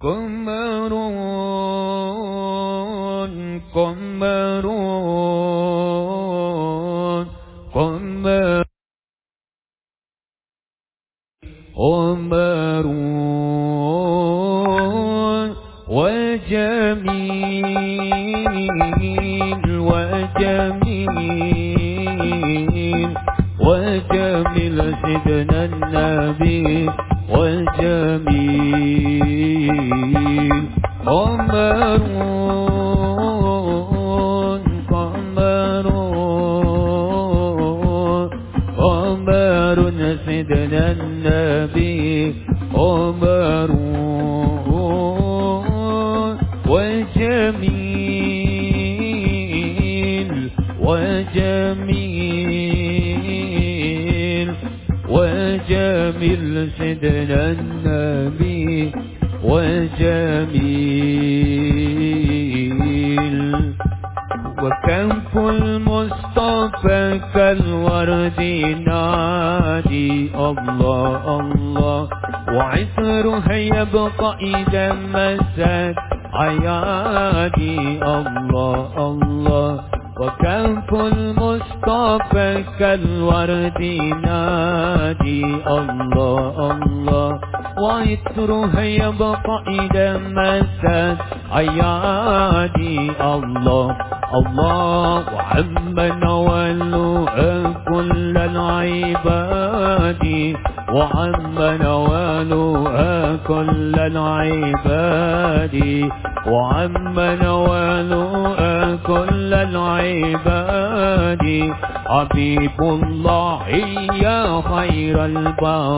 قمرون قمرون تبقى إذا مست عيادي الله الله عم نولو كل العباد. وعم نولو كل العباد. وعم نولو كل العباد. حبيب الله يا خير البار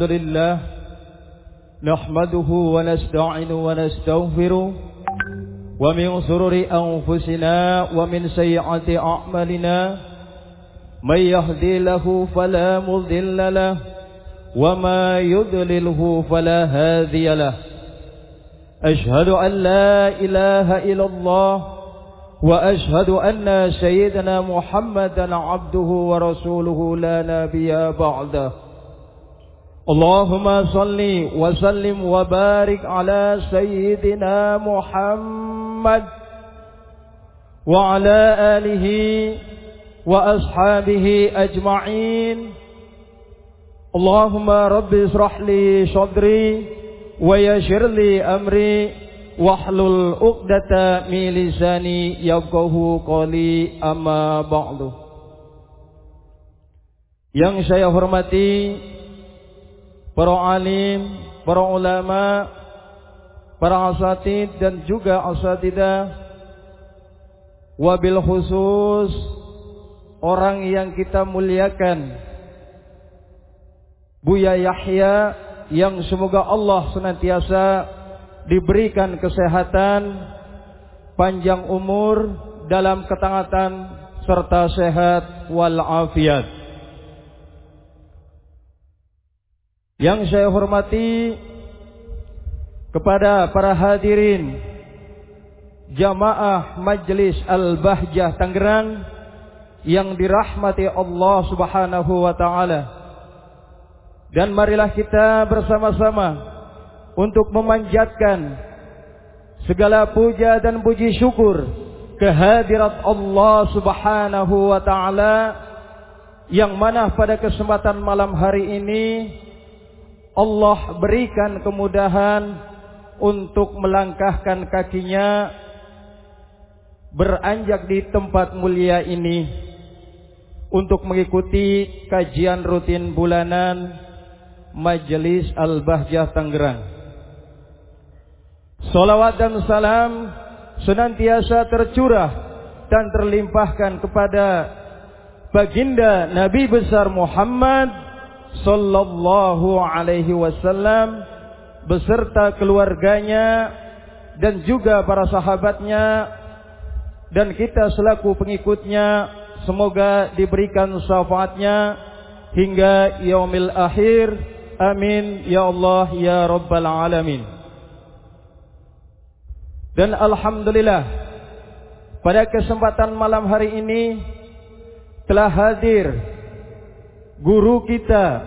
الحمد لله نحمده ونستعين ونستغفره ومن سرور أنفسنا ومن سيئة أعمالنا من يهدي له فلا مضل له وما يذلله فلا هادي له. أشهد أن لا إله إلا الله وأشهد أن سيدنا محمدا عبده ورسوله لا نبي بعده. اللهم صل وسلم وبارك على سيدنا محمد وعلى آله وأصحابه أجمعين. اللهم رب اشرح لي صدري ويسر لي أمري واحلل عقدة من لساني يفقه قولي. أما بعد. Yang saya hormati para alim, para ulama, para asatid dan juga asatidah wabil khusus orang yang kita muliakan Buya Yahya yang semoga Allah senantiasa diberikan kesehatan, panjang umur dalam ketangatan serta sehat wal afiat. Yang saya hormati kepada para hadirin jamaah Majelis Al-Bahjah Tangerang yang dirahmati Allah Subhanahu wa taala. Dan marilah kita bersama-sama untuk memanjatkan segala puja dan puji syukur kehadirat Allah Subhanahu wa taala yang mana pada kesempatan malam hari ini Allah berikan kemudahan untuk melangkahkan kakinya beranjak di tempat mulia ini untuk mengikuti kajian rutin bulanan Majelis Al-Bahjah Tangerang. Salawat dan salam senantiasa tercurah dan terlimpahkan kepada baginda Nabi besar Muhammad sallallahu alaihi wasallam beserta keluarganya dan juga para sahabatnya dan kita selaku pengikutnya semoga diberikan syafaatnya hingga yaumil akhir. Amin. Ya Allah ya rabbal alamin. Dan alhamdulillah pada kesempatan malam hari ini telah hadir guru kita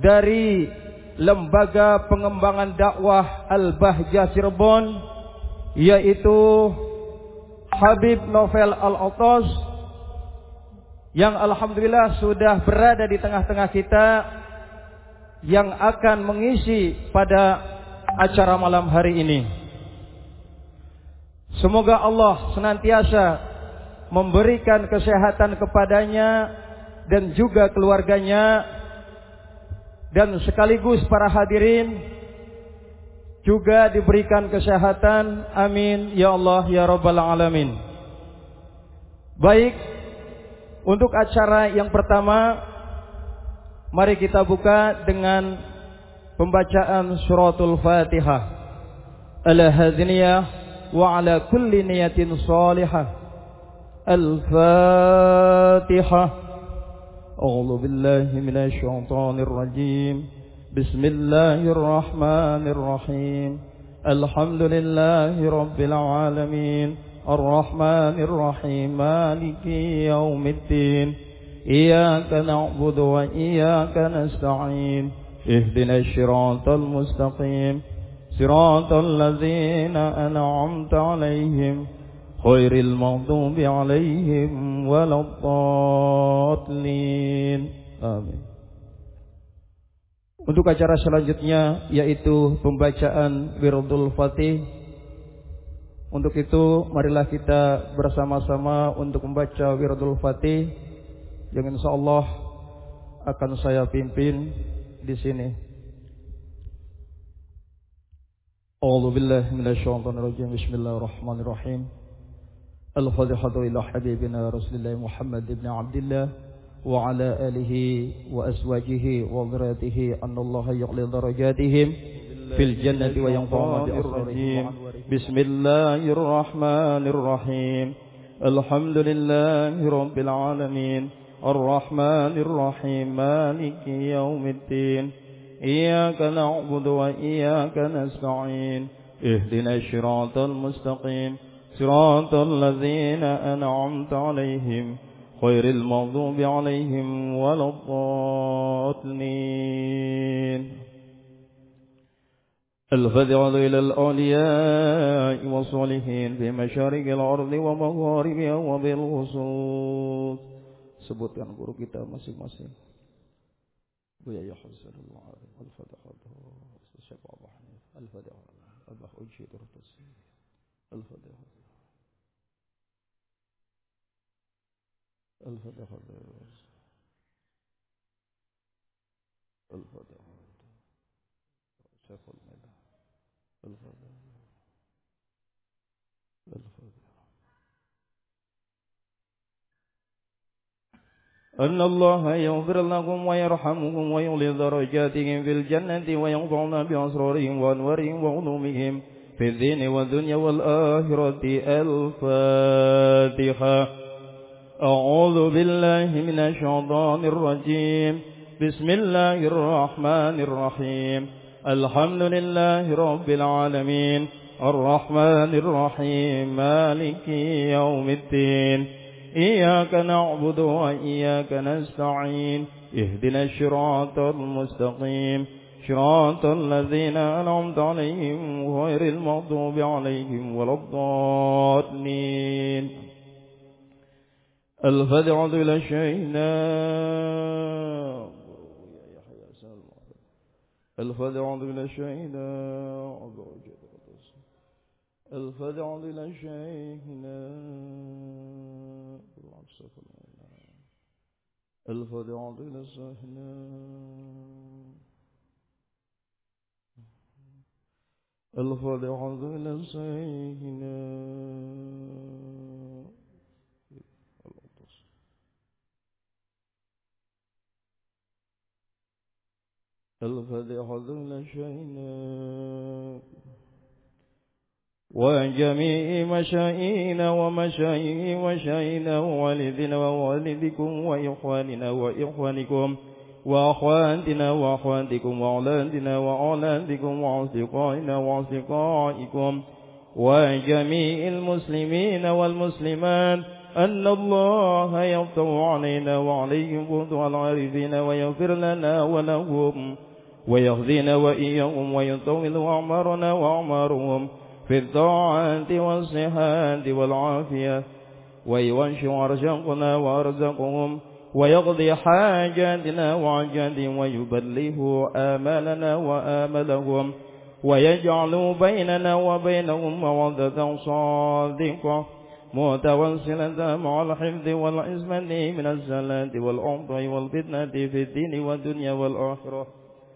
dari Lembaga Pengembangan Dakwah Al-Bahjah Cirebon yaitu Habib Novel Al-Otos yang alhamdulillah sudah berada di tengah-tengah kita yang akan mengisi pada acara malam hari ini. Semoga Allah senantiasa memberikan kesehatan kepadanya dan juga keluarganya dan sekaligus para hadirin juga diberikan kesehatan. Amin ya Allah ya rabbal alamin. Baik, untuk acara yang pertama mari kita buka dengan pembacaan suratul Fatihah. Ala hadziniyah wa ala kulli niyatin salihah. Al-Fatihah. أعوذ بالله من الشيطان الرجيم. بسم الله الرحمن الرحيم. الحمد لله رب العالمين. الرحمن الرحيم. مالك يوم الدين. إياك نعبد وإياك نستعين. اهدنا الشراط المستقيم. صراط الذين أنعمت عليهم. غير المغضوب عليهم ولا الضالين آمين Untuk acara selanjutnya yaitu pembacaan Wirdul Fatih. Untuk itu marilah kita bersama-sama untuk membaca Wirdul Fatih yang insya Allah akan saya pimpin di sini. A'udzu billahi minasyaitonir rajim. Bismillahirrahmanirrahim. الفاتحة إلى حبيبنا رسول الله محمد بن عبد الله وعلى آله وأزواجه وذريته أن الله يعلي درجاتهم في الجنة وينفعنا بأسرارهم بسم الله الرحمن الرحيم. الحمد لله رب العالمين. الرحمن الرحيم. مالك يوم الدين. إياك نعبد وإياك نستعين. اهدنا الشراط المستقيم. صراط الذين أنعمت عليهم غير المغضوب عليهم ولا الضالين الفزع إلى الأولياء والصالحين في مشارق الأرض ومغاربها وبالخصوص sebutkan guru kita masing-masing Buya ya Hasanullah Al-Fatihah Syekh Abu Hanif Al-Fatihah Abah Uji Al-Fatihah الفتح الفتح الفتح الفتح أن الله يغفر لكم ويرحمكم ويولي درجاتهم في الجنة وينفعنا بأسرارهم وأنوارهم وعلومهم في الدين والدنيا والآخرة. الفاتحة. أعوذ بالله من الشيطان الرجيم. بسم الله الرحمن الرحيم. الحمد لله رب العالمين. الرحمن الرحيم. مالك يوم الدين. إياك نعبد وإياك نستعين. اهدنا الشراط المستقيم. شراط الذين أنعمت عليهم غير المغضوب عليهم ولا الضالين. الفزع ذو الشيناب الفزع ذو الشيناب الفزع ذو الشيناب الفزع ذو الشيناب الفزع ذو الشيناب الفاتحة شينا وجميع مشائنا ومشائي وشائنا ووالدنا ووالدكم وإخواننا وإخوانكم وأخواتنا وأخواتكم وأولادنا وأولادكم وأصدقائنا وأصدقائكم وجميع المسلمين والمسلمات أن الله يفتح علينا وعليهم فتح العارفين ويغفر لنا ولهم ويهدينا وإياهم ويطول أعمارنا وأعمارهم في الطاعات والصحة والعافية. ويوشع أرزقنا وأرزقهم ويقضي حاجاتنا وعجاتهم ويبلغ آمالنا وآملهم ويجعل بيننا وبينهم مودة صادقة متوسلة مع الحفظ والعزمة من الزلات والعطى والفتنة في الدين والدنيا والآخرة.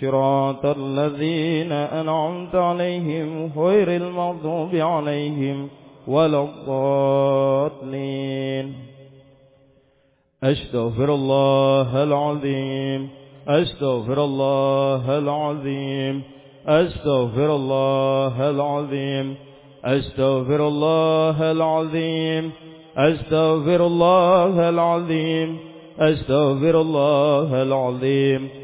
شراط الذين أنعمت عليهم غير المغضوب عليهم ولا الضالين. أستغفر الله العظيم أستغفر الله العظيم أستغفر الله العظيم أستغفر الله العظيم أستغفر الله العظيم أستغفر الله العظيم.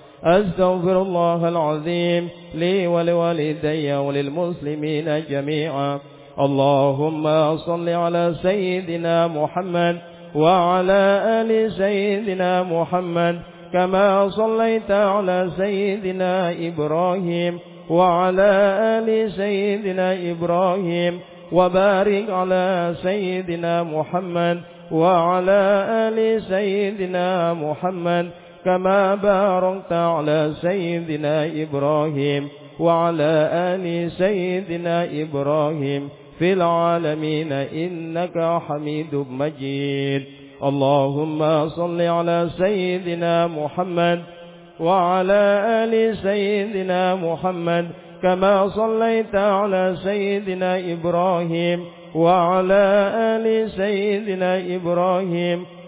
أستغفر الله العظيم لي ولوالدي وللمسلمين جميعا. اللهم صل على سيدنا محمد وعلى آل سيدنا محمد كما صليت على سيدنا إبراهيم وعلى آل سيدنا إبراهيم وبارك على سيدنا محمد وعلى آل سيدنا محمد كما باركت على سيدنا إبراهيم وعلى آل سيدنا إبراهيم في العالمين إنك حميد مجيد. اللهم صل على سيدنا محمد وعلى آل سيدنا محمد كما صليت على سيدنا إبراهيم وعلى آل سيدنا إبراهيم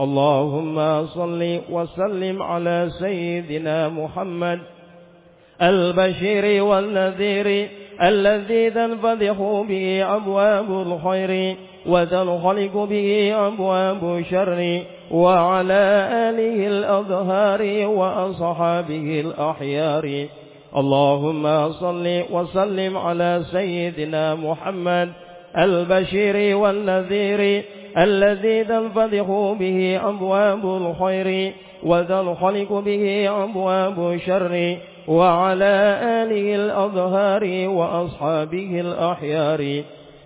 اللهم صل وسلم على سيدنا محمد البشير والنذير الذي تنفتح به أبواب الخير وتنخلق به أبواب الشر وعلى آله الأظهار وأصحابه الأحيار. اللهم صل وسلم على سيدنا محمد البشير والنذير الذي تنفتح به أبواب الخير وتنخلق به أبواب الشر. وعلى آله الأظهار وأصحابه الأحيار.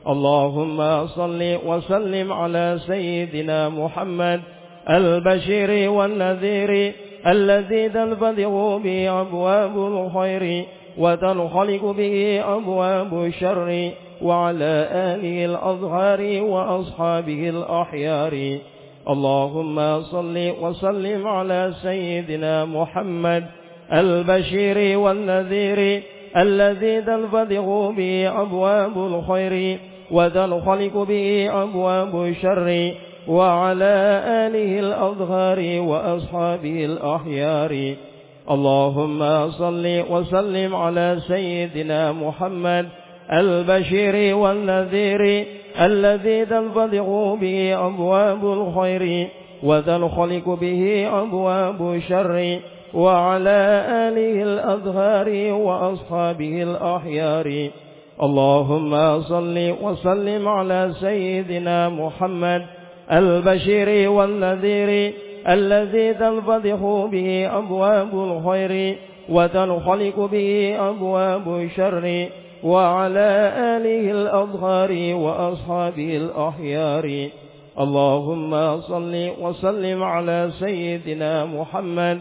اللهم صل وسلم على سيدنا محمد البشير والنذير الذي تنفتح به أبواب الخير وتنخلق به أبواب الشر. وعلى آله الأظهار وأصحابه الأحيار. اللهم صل وسلم على سيدنا محمد البشير والنذير الذي تنفتح به أبواب الخير وتنخلق به أبواب الشر وعلى آله الأظهار وأصحابه الأحيار. اللهم صل وسلم على سيدنا محمد البشير والنذير الذي تنفتح به أبواب الخير وتنخلق به أبواب الشر وعلى آله الأظهار وأصحابه الأحيار. اللهم صل وسلم على سيدنا محمد البشير والنذير الذي تنفتح به أبواب الخير وتنخلق به أبواب الشر. وعلى آله الأظهار وأصحابه الأحيار. اللهم صل وسلم على سيدنا محمد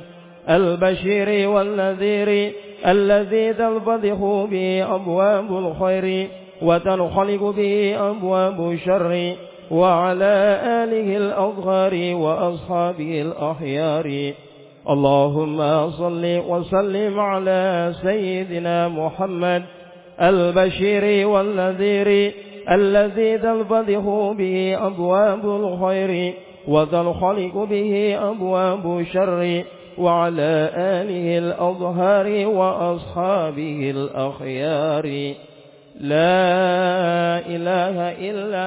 البشير والنذير الذي تنفتح به أبواب الخير وتنخلق به أبواب الشر. وعلى آله الأظهار وأصحابه الأحيار. اللهم صل وسلم على سيدنا محمد البشير والنذير الذي تنفتح به أبواب الخير وتنخلق به أبواب الشر وعلى آله الأظهار وأصحابه الأخيار. لا إله إلا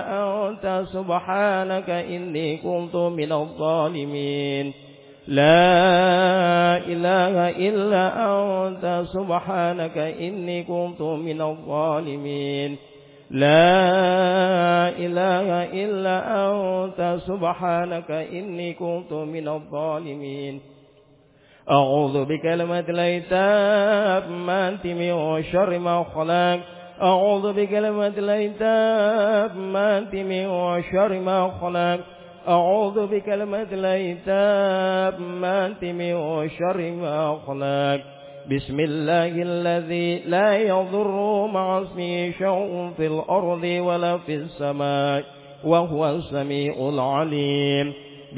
أنت سبحانك إني كنت من الظالمين. لا إله إلا أنت سبحانك إني كنت من الظالمين. لا إله إلا أنت سبحانك إني كنت من الظالمين. أعوذ بكلمة الأيتاب ما أنت من شر ما خلق. أعوذ بكلمة الأيتاب ما أنت من شر ما خلق. أعوذ بكلمة الله تامات من شر ما خلق. بسم الله الذي لا يضر مع اسمه شيء في الأرض ولا في السماء وهو السميع العليم.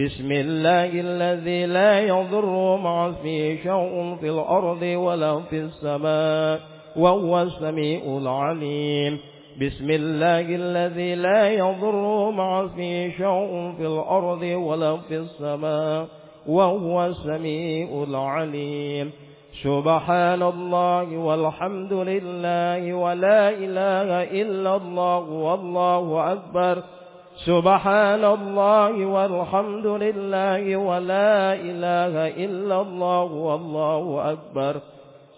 بسم الله الذي لا يضر مع اسمه شيء في الأرض ولا في السماء وهو السميع العليم. بسم الله الذي لا يضر مع اسمه شيء في الأرض ولا في السماء وهو السميع العليم. سبحان الله والحمد لله ولا إله إلا الله والله أكبر. سبحان الله والحمد لله ولا إله إلا الله والله أكبر.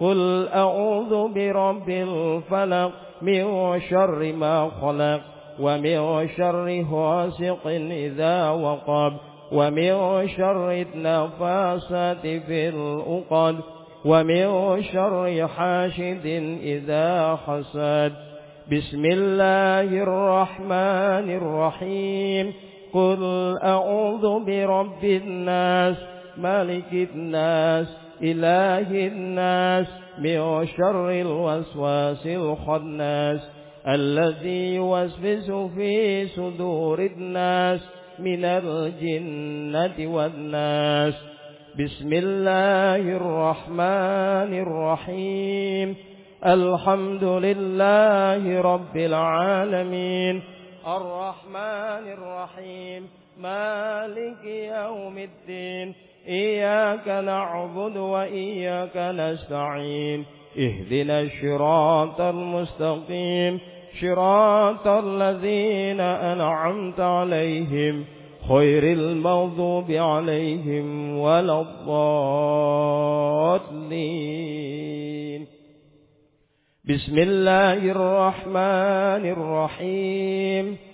قل أعوذ برب الفلق من شر ما خلق ومن شر غاسق إذا وقب ومن شر النفاسات في الأقد ومن شر حاشد إذا حسد بسم الله الرحمن الرحيم قل أعوذ برب الناس ملك الناس إله الناس من شر الوسواس الخناس الذي يوسوس في صدور الناس من الجنة والناس. بسم الله الرحمن الرحيم. الحمد لله رب العالمين. الرحمن الرحيم. مالك يوم الدين. إياك نعبد وإياك نستعين. اهدنا الشراط المستقيم. شراط الذين أنعمت عليهم. خير المغضوب عليهم ولا الضالين. بسم الله الرحمن الرحيم.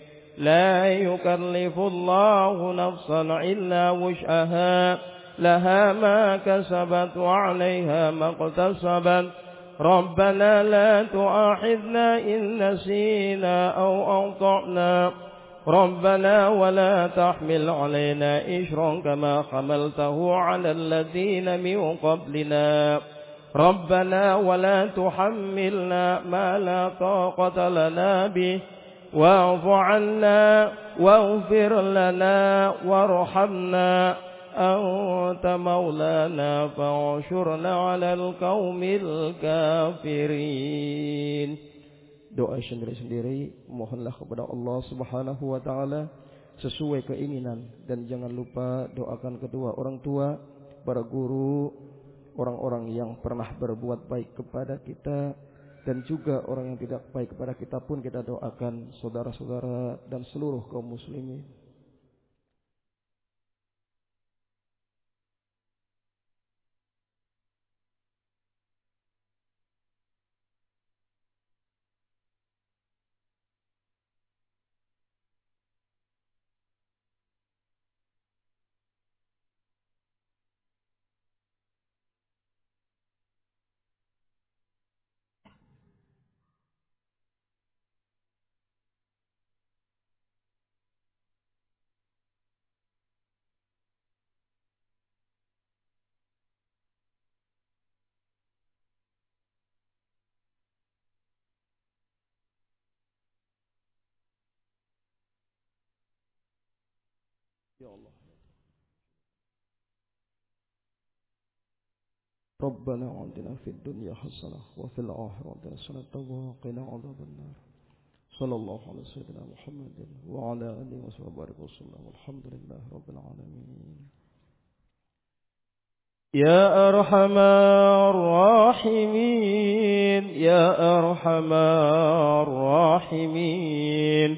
لا يكلف الله نفسا إلا وشأها. لها ما كسبت وعليها ما اقتصبت ربنا لا تؤاخذنا إن نسينا أو أخطأنا. ربنا ولا تحمل علينا إشرا كما حملته على الذين من قبلنا. ربنا ولا تحملنا ما لا طاقة لنا به. واعف عنا واغفر لنا وارحمنا أنت مولانا فانشرنا على القوم الكافرين doa sendiri-sendiri mohonlah kepada Allah Subhanahu wa taala sesuai keinginan dan jangan lupa doakan kedua orang tua, para guru, orang-orang yang pernah berbuat baik kepada kita dan juga orang yang tidak baik kepada kita pun kita doakan saudara-saudara dan seluruh kaum muslimin. Ya Allah. ربنا عندنا في الدنيا حسنة وفي الآخرة حسنة وقنا عذاب النار. صلى الله على سيدنا محمد وعلى آله وصحبه وسلم. والحمد لله رب العالمين. يا أرحم الراحمين. يا أرحم الراحمين.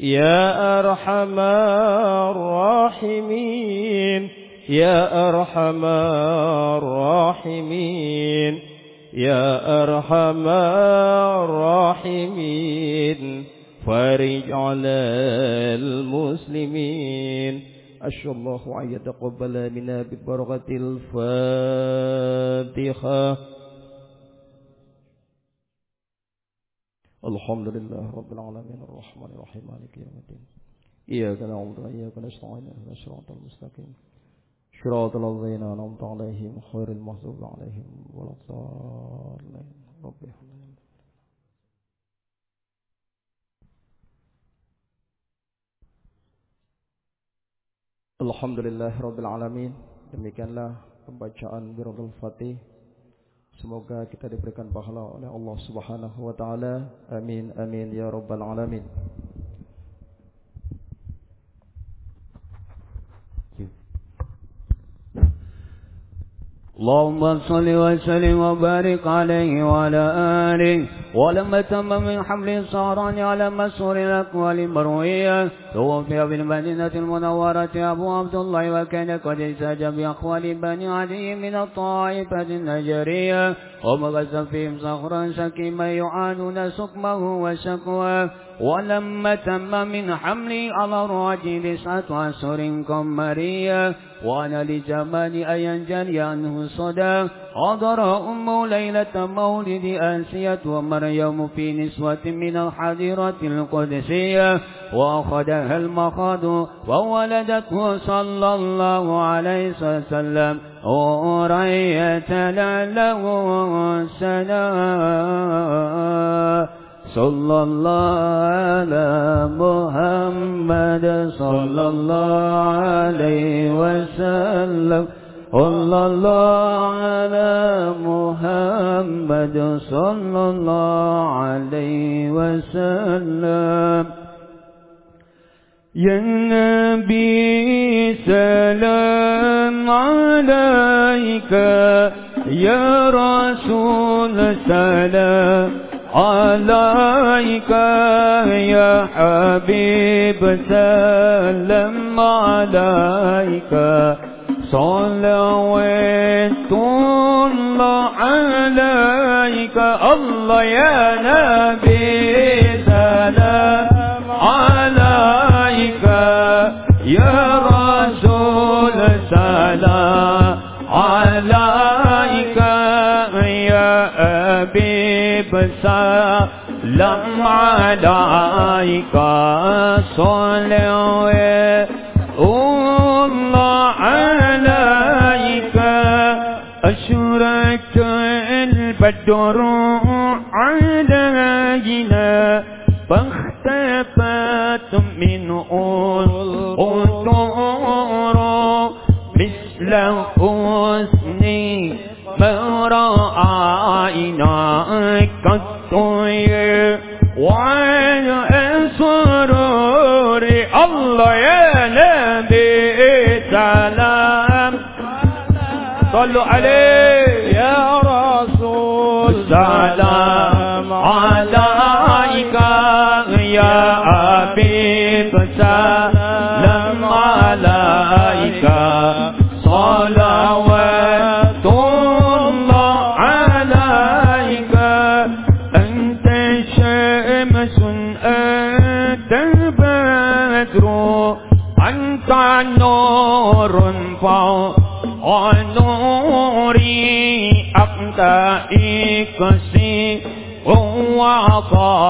يا أرحم الراحمين يا أرحم الراحمين يا أرحم الراحمين. فرج على المسلمين. أشهد الله أن يتقبل منا ببركة الفاتحة الحمد لله رب العالمين الرحمن الرحيم مالك يوم الدين إياك نعبد وإياك نستعين اهدنا الصراط المستقيم صراط الذين أنعمت عليهم خير المغضوب عليهم ولا الضالين رب Alhamdulillah Rabbil Alamin. Demikianlah pembacaan Biradul Fatih. Semoga kita diberikan pahala oleh Allah Subhanahu wa taala. Amin amin ya rabbal alamin. اللهم صل وسلم وبارك عليه وعلى آله ولما تم من حمل الصهران على مسور الأقوال مروية توفي بالمدينة المنورة أبو عبد الله وكان قد احتاج بأقوال بني علي من الطائفة النجرية. ومغز فيهم صخرا سكيما يعانون سقمه وشكواه ولما تم من حملي على الراجل تسعة أشهر قمرية. وأنا لجمال أن ينجلي عنه صدى. حضر أم ليلة مولد آسية ومريم في نسوة من الحديرة القدسية وأخذها المخاض وولدته صلى الله عليه وسلم. أورية له سلام صلى الله على محمد صلى الله عليه وسلم. صلى الله على محمد صلى الله عليه وسلم يا نبي سلام عليك يا رسول سلام عليك يا حبيب سلم عليك صلوات الله عليك. الله يا نبي سلام عليك. يا رسول سلام عليك. يا أبيب سلام عليك. صلوات أشرك البدر علينا فاختفت منه الأطور صلوا عليه. يا رسول سلام عليك يا حبيب سلام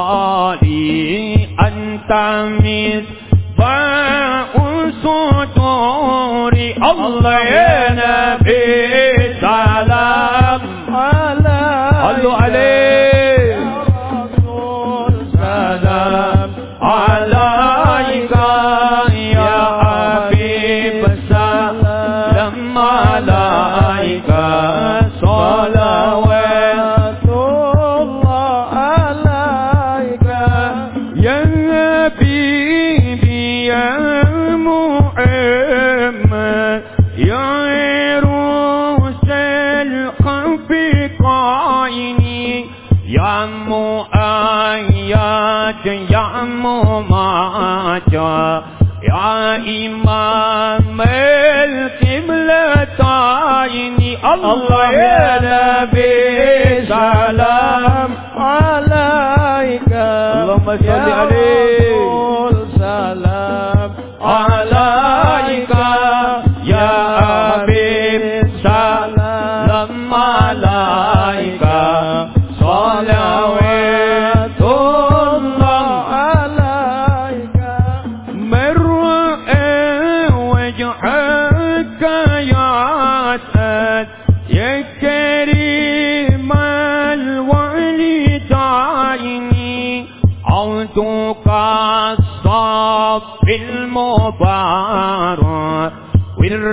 وعطائي أنت مصباح صدوري الله يا نبي.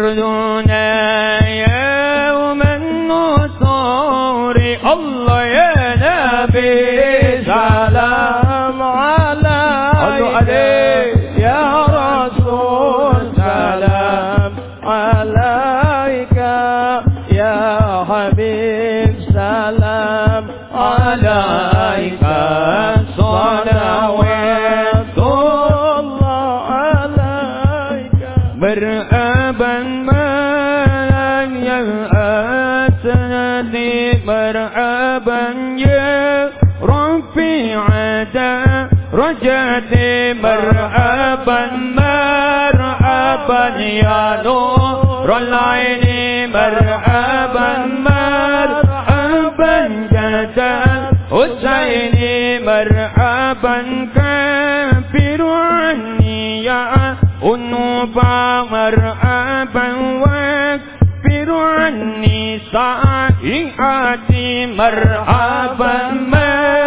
يخرجون ربي عدا رجاتي مرحبا مرحبا يا نور العين مرحبا مرحبا مرحبا.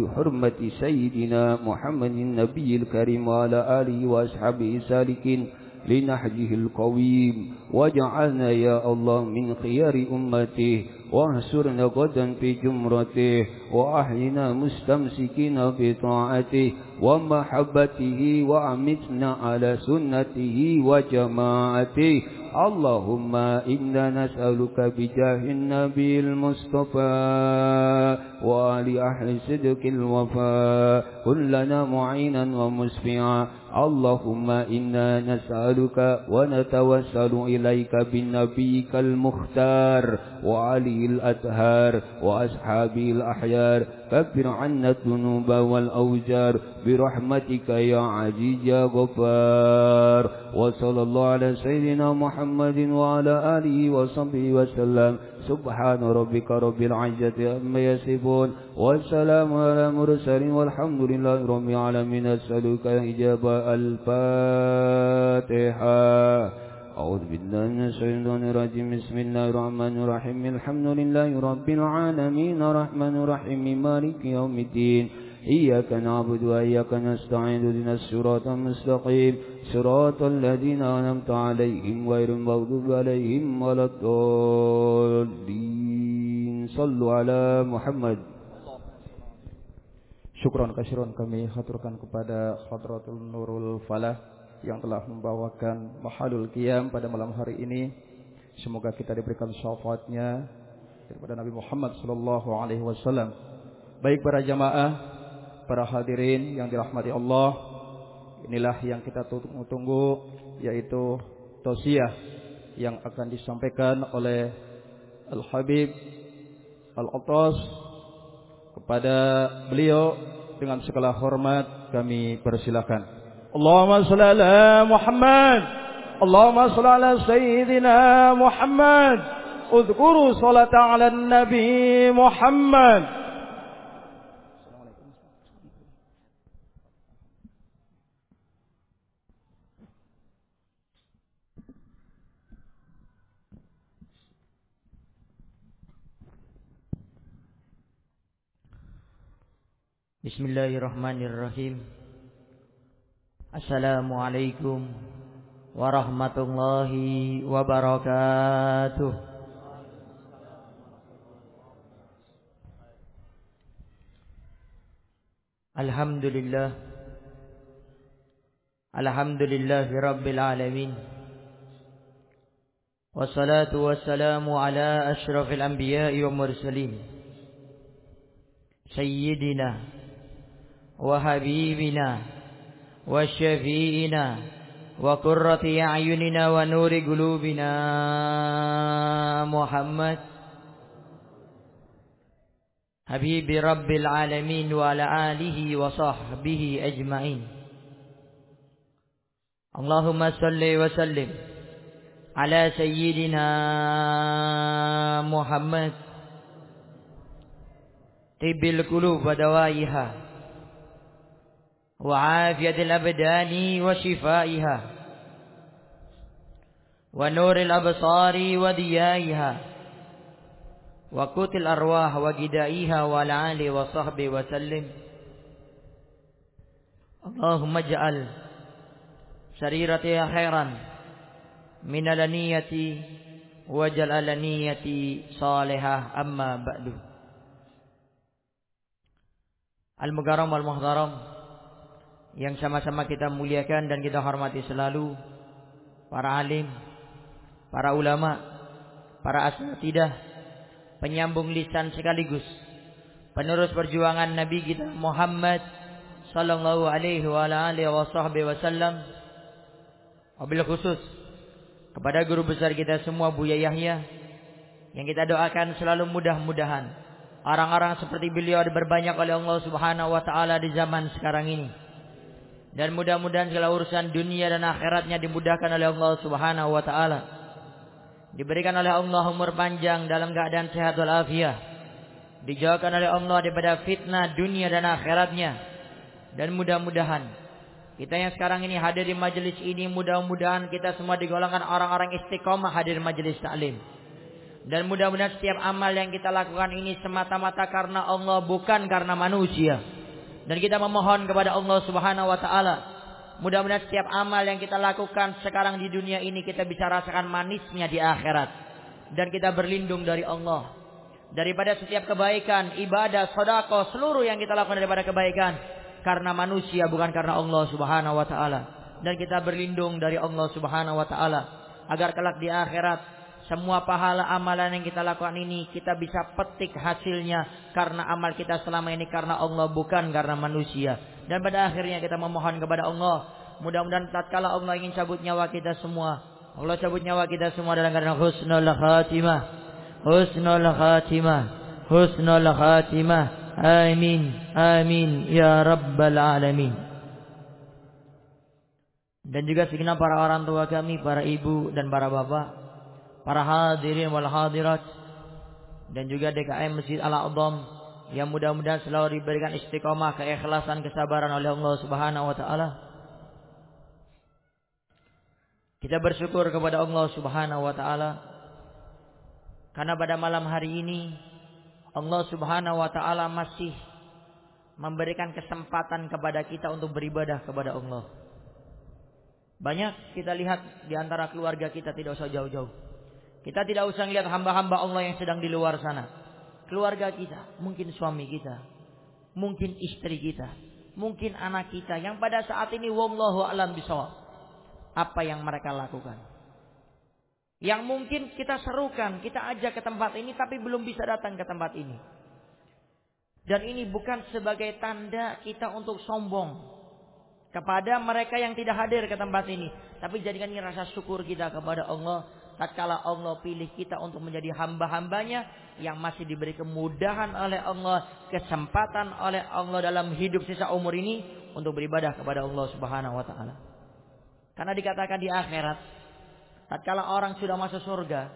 بحرمة سيدنا محمد النبي الكريم وعلى آله وأصحابه سالكين لنحجه القويم. واجعلنا يا الله من خيار أمته واهسرنا غدا في جمرته وأحينا مستمسكين بطاعته ومحبته وأمتنا على سنته وجماعته. اللهم إنا نسألك بجاه النبي المصطفى وآل أهل صدق الوفاء كلنا معينا ومسفعا اللهم إنا نسألك ونتوسل إليك بنبيك المختار وعلي الأطهار وأصحابه الأحيار كفر عنا الذنوب والأوزار برحمتك يا عزيز يا غفار وصلى الله على سيدنا محمد وعلى آله وصحبه وسلم سبحان ربك رب العزة عما يصفون والسلام على المرسلين والحمد لله رب العالمين. أسألك إجابة الفاتحة. أعوذ بالله من الشيطان الرجيم. بسم الله الرحمن الرحيم. الحمد لله رب العالمين. الرحمن الرحيم. مالك يوم الدين. إياك نعبد وإياك نستعين. اهدنا الصراط المستقيم. صراط الذين أنعمت عليهم غير المغضوب عليهم ولا الضالين صلوا على محمد Syukron kasiron kami haturkan kepada Hadratul Nurul Falah yang telah membawakan Mahalul Qiyam pada malam hari ini. Semoga kita diberikan syafaatnya daripada Nabi Muhammad sallallahu alaihi wasallam. Baik para jamaah, para hadirin yang dirahmati Allah, inilah yang kita tunggu-tunggu yaitu tausiah yang akan disampaikan oleh Al Habib Al Atas kepada beliau dengan segala hormat kami persilakan. Allahumma shalli ala Muhammad. Allahumma shalli ala sayyidina Muhammad. Udhkuru salata ala Nabi Muhammad. Bismillahirrahmanirrahim. Assalamualaikum warahmatullahi wabarakatuh. Alhamdulillah. Alhamdulillahi rabbil alamin. Wassalatu wassalamu ala ashrafil anbiya'i wa mursalin. Sayyidina وحبيبنا وشفيئنا وقرة أعيننا ونور قلوبنا محمد. حبيب رب العالمين وعلى آله وصحبه أجمعين. اللهم صل وسلم على سيدنا محمد. طب القلوب ودوائها. وعافية الأبدان وشفائها ونور الأبصار وديائها وقوت الأرواح وجدائها والعالي وصحبه وسلم. اللهم اجعل سريرتها خيرا من النية وجل النية صالحة. أما بعد Al-Mukarram wal-Muhtaram yang sama-sama kita muliakan dan kita hormati selalu para alim, para ulama, para asatidah, penyambung lisan sekaligus penerus perjuangan Nabi kita Muhammad sallallahu alaihi wa alihi wasallam wabil khusus kepada guru besar kita semua Buya Yahya yang kita doakan selalu mudah-mudahan. Orang-orang seperti beliau berbanyak oleh Allah Subhanahu wa taala di zaman sekarang ini dan mudah-mudahan segala urusan dunia dan akhiratnya dimudahkan oleh Allah Subhanahu wa taala diberikan oleh Allah umur panjang dalam keadaan sehat walafiat, dijauhkan oleh Allah daripada fitnah dunia dan akhiratnya, dan mudah-mudahan kita yang sekarang ini hadir di majelis ini mudah-mudahan kita semua digolongkan orang-orang istiqomah hadir di majelis taklim. Dan mudah-mudahan setiap amal yang kita lakukan ini semata-mata karena Allah bukan karena manusia. Dan kita memohon kepada Allah Subhanahu wa taala Mudah-mudahan setiap amal yang kita lakukan sekarang di dunia ini kita bisa rasakan manisnya di akhirat. Dan kita berlindung dari Allah. Daripada setiap kebaikan, ibadah, sodako, seluruh yang kita lakukan daripada kebaikan. Karena manusia bukan karena Allah subhanahu wa ta'ala. Dan kita berlindung dari Allah subhanahu wa ta'ala. Agar kelak di akhirat semua pahala amalan yang kita lakukan ini kita bisa petik hasilnya karena amal kita selama ini karena Allah bukan karena manusia. Dan pada akhirnya kita memohon kepada Allah, mudah-mudahan tatkala Allah ingin cabut nyawa kita semua, Allah cabut nyawa kita semua dalam keadaan husnul khatimah. Husnul khatimah. Husnul khatimah. Amin. Amin ya rabbal alamin. Dan juga segenap para orang tua kami, para ibu dan para bapak para hadirin wal hadirat dan juga DKM Masjid Al-A'zam yang mudah-mudahan selalu diberikan istiqomah, keikhlasan, kesabaran oleh Allah Subhanahu wa taala. Kita bersyukur kepada Allah Subhanahu wa taala karena pada malam hari ini Allah Subhanahu wa taala masih memberikan kesempatan kepada kita untuk beribadah kepada Allah. Banyak kita lihat di antara keluarga kita tidak usah jauh-jauh. Kita tidak usah lihat hamba-hamba Allah yang sedang di luar sana. Keluarga kita, mungkin suami kita, mungkin istri kita, mungkin anak kita yang pada saat ini wallahu alam bisawab. Apa yang mereka lakukan? Yang mungkin kita serukan, kita ajak ke tempat ini tapi belum bisa datang ke tempat ini. Dan ini bukan sebagai tanda kita untuk sombong kepada mereka yang tidak hadir ke tempat ini, tapi jadikan ini rasa syukur kita kepada Allah tatkala Allah pilih kita untuk menjadi hamba-hambanya yang masih diberi kemudahan oleh Allah, kesempatan oleh Allah dalam hidup sisa umur ini untuk beribadah kepada Allah Subhanahu wa taala. Karena dikatakan di akhirat, tatkala orang sudah masuk surga,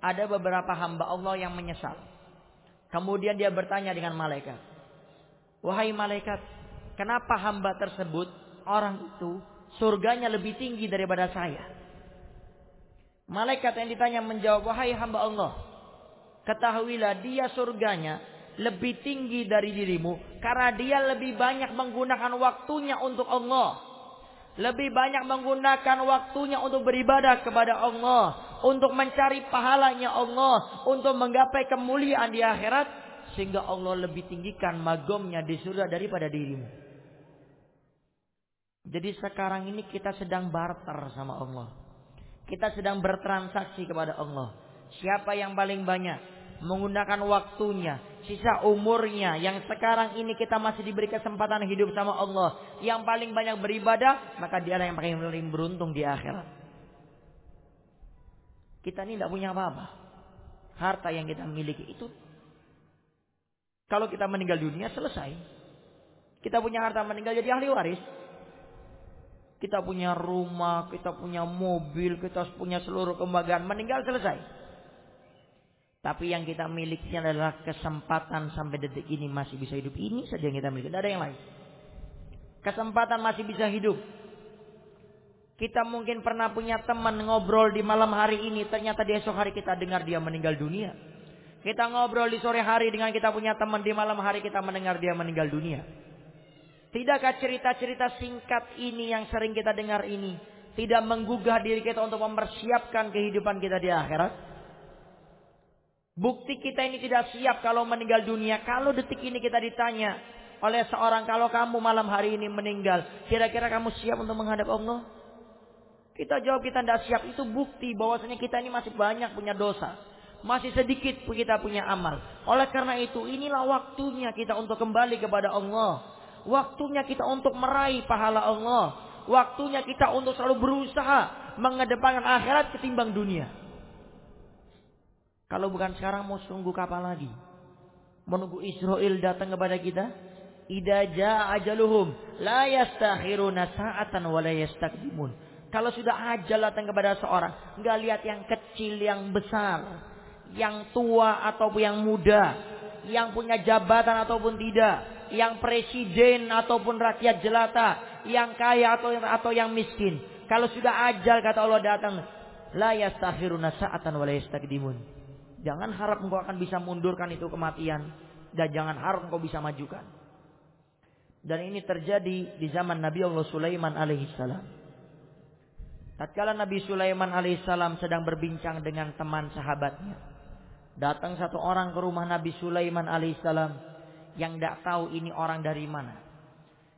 ada beberapa hamba Allah yang menyesal. Kemudian dia bertanya dengan malaikat, "Wahai malaikat, kenapa hamba tersebut orang itu surganya lebih tinggi daripada saya?" Malaikat yang ditanya menjawab, wahai hamba Allah, ketahuilah dia surganya lebih tinggi dari dirimu karena dia lebih banyak menggunakan waktunya untuk Allah. Lebih banyak menggunakan waktunya untuk beribadah kepada Allah, untuk mencari pahalanya Allah, untuk menggapai kemuliaan di akhirat sehingga Allah lebih tinggikan magomnya di surga daripada dirimu. Jadi sekarang ini kita sedang barter sama Allah. Kita sedang bertransaksi kepada Allah. Siapa yang paling banyak menggunakan waktunya, sisa umurnya yang sekarang ini kita masih diberi kesempatan hidup sama Allah, yang paling banyak beribadah, maka dia yang paling beruntung di akhirat. Kita ini tidak punya apa-apa. Harta yang kita miliki itu kalau kita meninggal dunia selesai. Kita punya harta meninggal jadi ahli waris. Kita punya rumah, kita punya mobil, kita punya seluruh kebanggaan. Meninggal selesai. Tapi yang kita miliki adalah kesempatan sampai detik ini masih bisa hidup. Ini saja yang kita miliki. Tidak ada yang lain. Kesempatan masih bisa hidup. Kita mungkin pernah punya teman ngobrol di malam hari ini, ternyata di esok hari kita dengar dia meninggal dunia. Kita ngobrol di sore hari dengan kita punya teman di malam hari kita mendengar dia meninggal dunia. Tidakkah cerita-cerita singkat ini yang sering kita dengar ini tidak menggugah diri kita untuk mempersiapkan kehidupan kita di akhirat? Bukti kita ini tidak siap kalau meninggal dunia. Kalau detik ini kita ditanya oleh seorang kalau kamu malam hari ini meninggal, kira-kira kamu siap untuk menghadap Allah? Kita jawab kita tidak siap. Itu bukti bahwasanya kita ini masih banyak punya dosa. Masih sedikit kita punya amal. Oleh karena itu inilah waktunya kita untuk kembali kepada Allah. Waktunya kita untuk meraih pahala Allah. Waktunya kita untuk selalu berusaha mengedepankan akhirat ketimbang dunia. Kalau bukan sekarang mau sungguh kapan lagi? Menunggu Israel datang kepada kita? Ida jaa ajaluhum la yastakhiruna sa'atan wa la. Kalau sudah ajal datang kepada seorang, nggak lihat yang kecil, yang besar, yang tua ataupun yang muda, yang punya jabatan ataupun tidak, yang presiden ataupun rakyat jelata, yang kaya atau atau yang miskin. Kalau sudah ajal kata Allah datang, la yastakhiruna sa'atan wa la. Jangan harap engkau akan bisa mundurkan itu kematian dan jangan harap engkau bisa majukan. Dan ini terjadi di zaman Nabi Allah Sulaiman alaihi salam. Tatkala Nabi Sulaiman alaihissalam sedang berbincang dengan teman sahabatnya, datang satu orang ke rumah Nabi Sulaiman alaihissalam yang tidak tahu ini orang dari mana.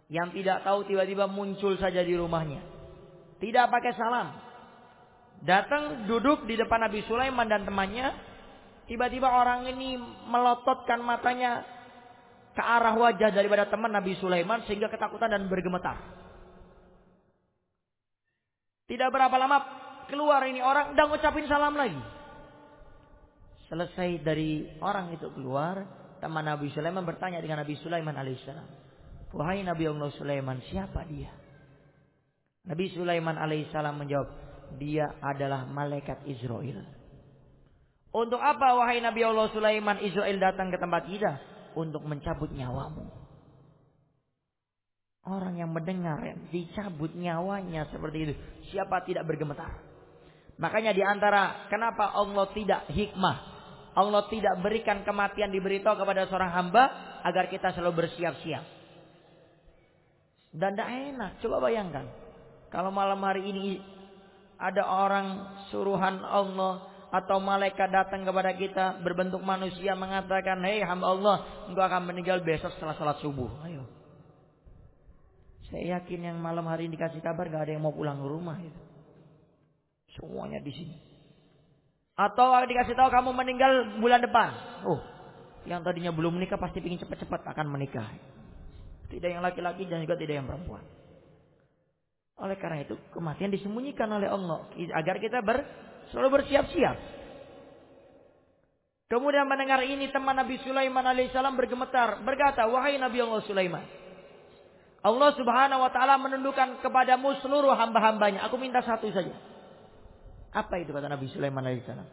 Yang tidak tahu tiba-tiba muncul saja di rumahnya. Tidak pakai salam. Datang duduk di depan Nabi Sulaiman dan temannya. Tiba-tiba orang ini melototkan matanya ke arah wajah daripada teman Nabi Sulaiman sehingga ketakutan dan bergemetar. Tidak berapa lama keluar ini orang dan ngucapin salam lagi. Selesai dari orang itu keluar, teman Nabi Sulaiman bertanya dengan Nabi Sulaiman alaihissalam. Wahai Nabi Allah Sulaiman, siapa dia? Nabi Sulaiman alaihissalam menjawab, dia adalah malaikat Israel. Untuk apa wahai Nabi Allah Sulaiman Israel datang ke tempat kita? Untuk mencabut nyawamu. Orang yang mendengar yang dicabut nyawanya seperti itu. Siapa tidak bergemetar? Makanya di antara kenapa Allah tidak hikmah. Allah tidak berikan kematian diberitahu kepada seorang hamba agar kita selalu bersiap-siap. Dan tidak enak. Coba bayangkan. Kalau malam hari ini ada orang suruhan Allah atau malaikat datang kepada kita berbentuk manusia mengatakan, "Hei hamba Allah, engkau akan meninggal besok setelah salat subuh." Ayo. Saya yakin yang malam hari ini dikasih kabar gak ada yang mau pulang ke rumah itu. Semuanya di sini. Atau dikasih tahu kamu meninggal bulan depan. Oh, yang tadinya belum menikah pasti ingin cepat-cepat akan menikah. Tidak yang laki-laki dan juga tidak yang perempuan. Oleh karena itu kematian disembunyikan oleh Allah agar kita ber, selalu bersiap-siap. Kemudian mendengar ini teman Nabi Sulaiman alaihissalam bergemetar berkata, wahai Nabi Allah Sulaiman, Allah subhanahu wa ta'ala menundukkan kepadamu seluruh hamba-hambanya. Aku minta satu saja. Apa itu kata Nabi Sulaiman alaihissalam?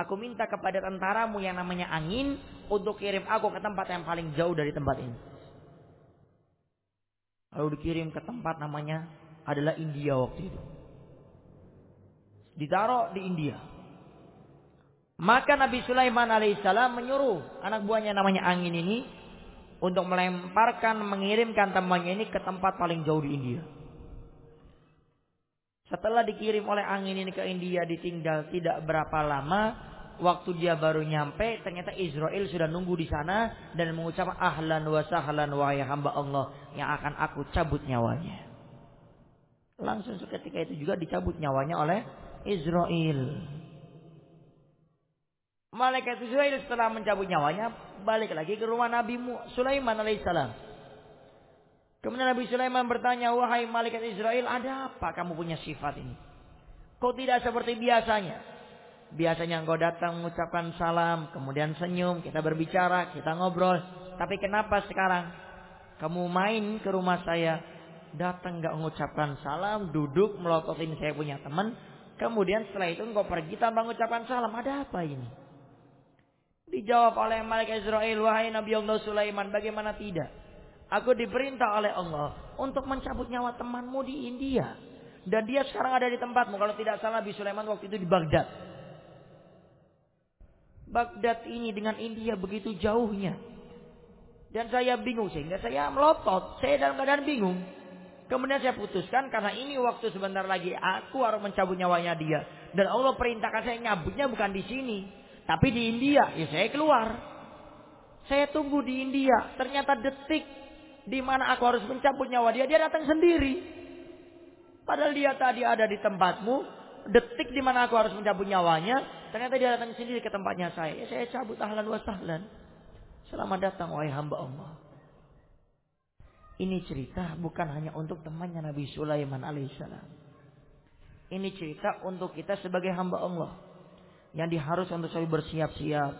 Aku minta kepada tentaramu yang namanya angin untuk kirim aku ke tempat yang paling jauh dari tempat ini. Lalu dikirim ke tempat namanya adalah India waktu itu. Ditaruh di India. Maka Nabi Sulaiman alaihissalam menyuruh anak buahnya namanya angin ini untuk melemparkan, mengirimkan temannya ini ke tempat paling jauh di India. Setelah dikirim oleh angin ini ke India ditinggal tidak berapa lama, waktu dia baru nyampe ternyata Israel sudah nunggu di sana dan mengucapkan ahlan wa sahlan wahai hamba Allah yang akan aku cabut nyawanya. Langsung seketika itu juga dicabut nyawanya oleh Israel. Malaikat Israel setelah mencabut nyawanya balik lagi ke rumah Nabi Sulaiman alaihissalam. Kemudian Nabi Sulaiman bertanya, wahai malaikat Israel, ada apa kamu punya sifat ini? Kok tidak seperti biasanya? Biasanya engkau datang mengucapkan salam, kemudian senyum, kita berbicara, kita ngobrol. Tapi kenapa sekarang kamu main ke rumah saya, datang nggak mengucapkan salam, duduk melototin saya punya teman, kemudian setelah itu engkau pergi tanpa mengucapkan salam, ada apa ini? Dijawab oleh malaikat Israel, wahai Nabi Allah Sulaiman, bagaimana tidak? Aku diperintah oleh Allah untuk mencabut nyawa temanmu di India. Dan dia sekarang ada di tempatmu. Kalau tidak salah Nabi Sulaiman waktu itu di Baghdad. Baghdad ini dengan India begitu jauhnya. Dan saya bingung sehingga saya melotot. Saya dalam keadaan bingung. Kemudian saya putuskan karena ini waktu sebentar lagi aku harus mencabut nyawanya dia. Dan Allah perintahkan saya nyabutnya bukan di sini. Tapi di India. Ya saya keluar. Saya tunggu di India. Ternyata detik di mana aku harus mencabut nyawa dia. Dia datang sendiri. Padahal dia tadi ada di tempatmu. Detik di mana aku harus mencabut nyawanya. Ternyata dia datang sendiri ke tempatnya saya. Ya, saya cabut ahlan wa sahlan. Selamat datang wahai hamba Allah. Ini cerita bukan hanya untuk temannya Nabi Sulaiman alaihissalam. Ini cerita untuk kita sebagai hamba Allah. Yang diharus untuk selalu bersiap-siap.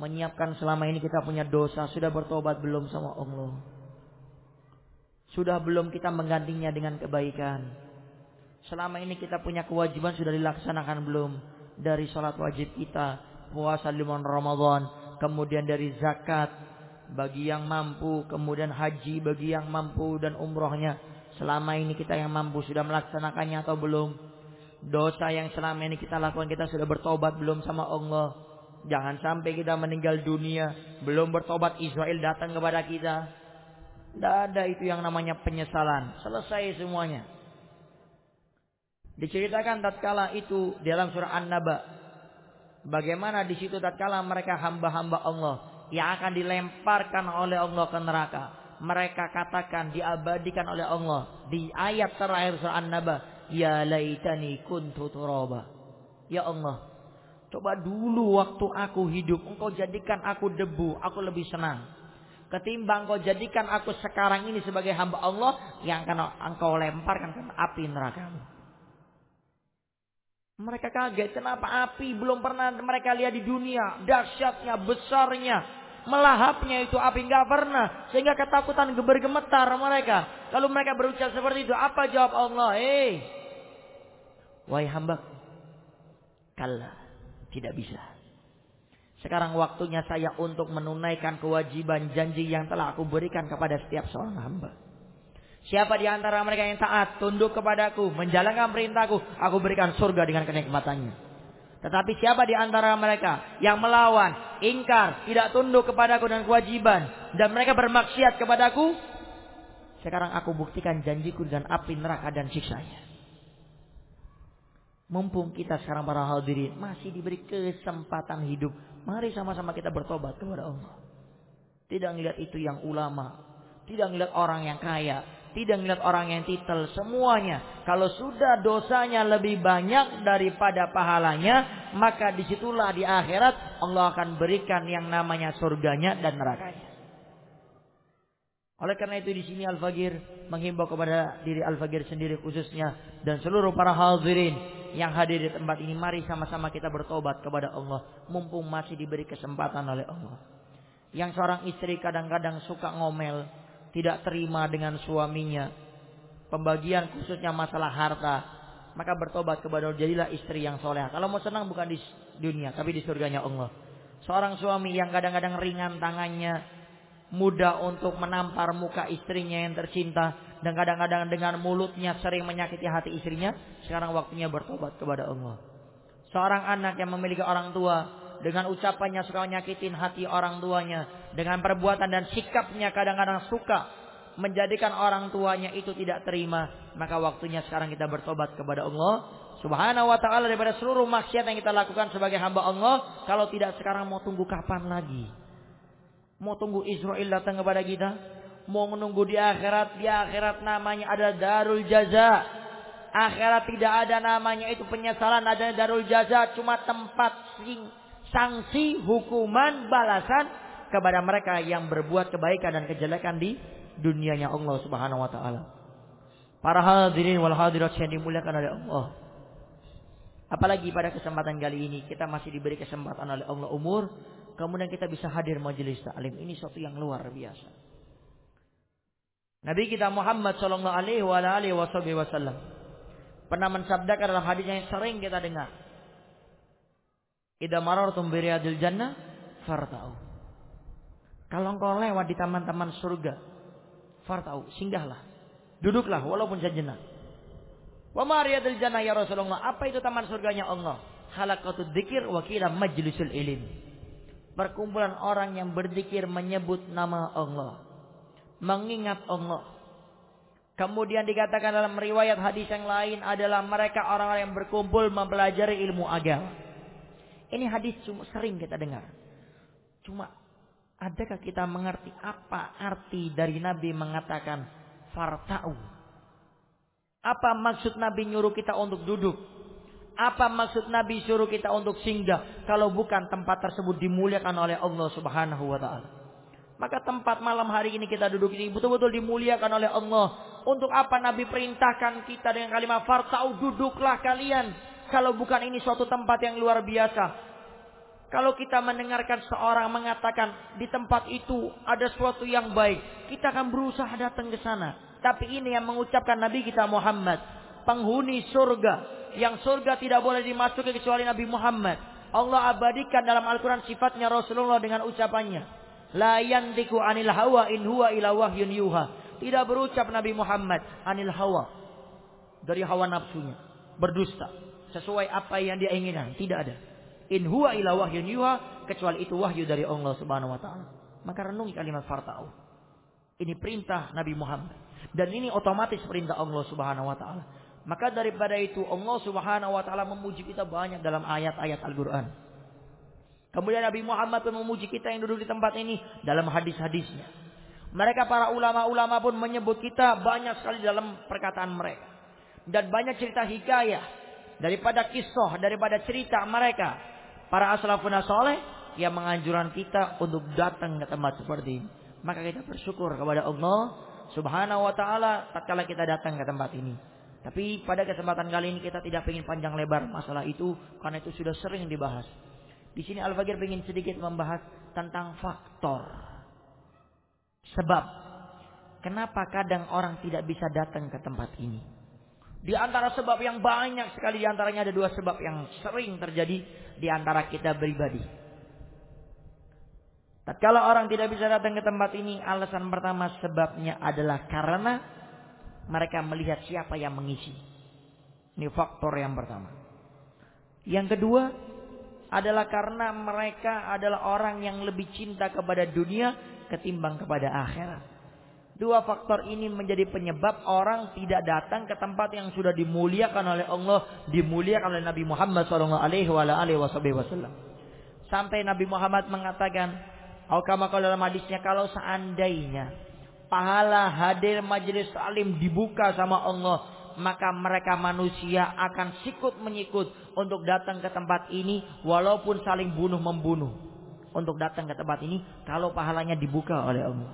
Menyiapkan selama ini kita punya dosa. Sudah bertobat belum sama Allah. Sudah belum kita menggantinya dengan kebaikan. Selama ini kita punya kewajiban sudah dilaksanakan belum? Dari sholat wajib kita, puasa lima Ramadan, kemudian dari zakat bagi yang mampu, kemudian haji bagi yang mampu dan umrohnya. Selama ini kita yang mampu sudah melaksanakannya atau belum? Dosa yang selama ini kita lakukan kita sudah bertobat belum sama Allah? Jangan sampai kita meninggal dunia belum bertobat Israel datang kepada kita. Tidak ada itu yang namanya penyesalan. Selesai semuanya. Diceritakan tatkala itu dalam surah An-Naba. Bagaimana di situ tatkala mereka hamba-hamba Allah yang akan dilemparkan oleh Allah ke neraka. Mereka katakan diabadikan oleh Allah di ayat terakhir surah An-Naba, ya laitani kuntu turaba. Ya Allah, coba dulu waktu aku hidup engkau jadikan aku debu, aku lebih senang. Ketimbang kau jadikan aku sekarang ini sebagai hamba Allah yang akan engkau lemparkan ke api nerakamu. Mereka kaget, kenapa api belum pernah mereka lihat di dunia. Dahsyatnya, besarnya, melahapnya itu api nggak pernah. Sehingga ketakutan bergemetar mereka. Kalau mereka berucap seperti itu, apa jawab Allah? Hei, wahai hamba, kalah, tidak bisa. Sekarang waktunya saya untuk menunaikan kewajiban janji yang telah aku berikan kepada setiap seorang hamba. Siapa di antara mereka yang taat, tunduk kepadaku, menjalankan perintahku, aku berikan surga dengan kenikmatannya. Tetapi siapa di antara mereka yang melawan, ingkar, tidak tunduk kepadaku dan kewajiban, dan mereka bermaksiat kepadaku, sekarang aku buktikan janjiku dengan api neraka dan siksanya. Mumpung kita sekarang para hadirin masih diberi kesempatan hidup, mari sama-sama kita bertobat kepada Allah. Tidak melihat itu yang ulama, tidak melihat orang yang kaya, tidak melihat orang yang titel semuanya. Kalau sudah dosanya lebih banyak daripada pahalanya, maka di situlah di akhirat Allah akan berikan yang namanya surganya dan nerakanya. Oleh karena itu di sini Al-Fagir menghimbau kepada diri Al-Fagir sendiri khususnya dan seluruh para hadirin yang hadir di tempat ini mari sama-sama kita bertobat kepada Allah mumpung masih diberi kesempatan oleh Allah. Yang seorang istri kadang-kadang suka ngomel, tidak terima dengan suaminya, pembagian khususnya masalah harta, maka bertobat kepada Allah jadilah istri yang soleh. Kalau mau senang bukan di dunia, tapi di surganya Allah. Seorang suami yang kadang-kadang ringan tangannya, mudah untuk menampar muka istrinya yang tercinta, dan kadang-kadang dengan mulutnya sering menyakiti hati istrinya, sekarang waktunya bertobat kepada Allah. Seorang anak yang memiliki orang tua dengan ucapannya suka menyakitin hati orang tuanya, dengan perbuatan dan sikapnya kadang-kadang suka menjadikan orang tuanya itu tidak terima, maka waktunya sekarang kita bertobat kepada Allah Subhanahu wa taala daripada seluruh maksiat yang kita lakukan sebagai hamba Allah. Kalau tidak sekarang mau tunggu kapan lagi? Mau tunggu Israel datang kepada kita? Mau menunggu di akhirat? Di akhirat namanya ada darul jaza. Akhirat tidak ada namanya itu penyesalan, ada darul jaza cuma tempat sing sanksi, hukuman, balasan kepada mereka yang berbuat kebaikan dan kejelekan di dunianya Allah Subhanahu wa taala. Para hadirin wal hadirat yang dimuliakan oleh Allah. Apalagi pada kesempatan kali ini kita masih diberi kesempatan oleh Allah umur, kemudian kita bisa hadir majelis taklim. Ini suatu yang luar biasa. Nabi kita Muhammad sallallahu alaihi wasallam pernah mensabdakan dalam hadis yang sering kita dengar. Idza marartum bi riyadil jannah fartau. Kalau engkau lewat di taman-taman surga, fartau, singgahlah. Duduklah walaupun sejenak. Wa mariyadul jannah ya Rasulullah. Apa itu taman surganya Allah? Halaqatul dzikir wa majlisul ilim. Perkumpulan orang yang berzikir menyebut nama Allah. Mengingat Allah. Kemudian dikatakan dalam riwayat hadis yang lain adalah mereka orang-orang yang berkumpul mempelajari ilmu agama. Ini hadis cuma sering kita dengar. Cuma adakah kita mengerti apa arti dari Nabi mengatakan farta'u? Apa maksud Nabi nyuruh kita untuk duduk? Apa maksud Nabi suruh kita untuk singgah kalau bukan tempat tersebut dimuliakan oleh Allah Subhanahu wa taala? Maka tempat malam hari ini kita duduk ini betul-betul dimuliakan oleh Allah. Untuk apa Nabi perintahkan kita dengan kalimat fartau duduklah kalian. Kalau bukan ini suatu tempat yang luar biasa. Kalau kita mendengarkan seorang mengatakan di tempat itu ada sesuatu yang baik, kita akan berusaha datang ke sana. Tapi ini yang mengucapkan Nabi kita Muhammad. Penghuni surga. Yang surga tidak boleh dimasuki kecuali Nabi Muhammad. Allah abadikan dalam Al-Quran sifatnya Rasulullah dengan ucapannya. La yantiku anil hawa in huwa ila wahyun yuha. Tidak berucap Nabi Muhammad anil hawa. Dari hawa nafsunya. Berdusta. Sesuai apa yang dia inginkan. Tidak ada. In huwa ila wahyun yuha. Kecuali itu wahyu dari Allah subhanahu wa ta'ala. Maka renungi kalimat farta'u. Ini perintah Nabi Muhammad. Dan ini otomatis perintah Allah Subhanahu wa taala. Maka daripada itu Allah Subhanahu wa taala memuji kita banyak dalam ayat-ayat Al-Qur'an. Kemudian Nabi Muhammad pun memuji kita yang duduk di tempat ini dalam hadis-hadisnya. Mereka para ulama-ulama pun menyebut kita banyak sekali dalam perkataan mereka. Dan banyak cerita hikayah daripada kisah, daripada cerita mereka. Para aslafun soleh yang menganjurkan kita untuk datang ke tempat seperti ini. Maka kita bersyukur kepada Allah Subhanahu wa taala tatkala kita datang ke tempat ini. Tapi pada kesempatan kali ini kita tidak ingin panjang lebar masalah itu karena itu sudah sering dibahas. Di sini Al-Fakir ingin sedikit membahas tentang faktor. Sebab kenapa kadang orang tidak bisa datang ke tempat ini? Di antara sebab yang banyak sekali di antaranya ada dua sebab yang sering terjadi di antara kita pribadi. Tatkala orang tidak bisa datang ke tempat ini, alasan pertama sebabnya adalah karena mereka melihat siapa yang mengisi. Ini faktor yang pertama. Yang kedua adalah karena mereka adalah orang yang lebih cinta kepada dunia ketimbang kepada akhirat. Dua faktor ini menjadi penyebab orang tidak datang ke tempat yang sudah dimuliakan oleh Allah, dimuliakan oleh Nabi Muhammad SAW. Sampai Nabi Muhammad mengatakan, kalau dalam hadisnya kalau seandainya pahala hadir majelis salim dibuka sama Allah, maka mereka manusia akan sikut menyikut untuk datang ke tempat ini walaupun saling bunuh membunuh. Untuk datang ke tempat ini kalau pahalanya dibuka oleh Allah.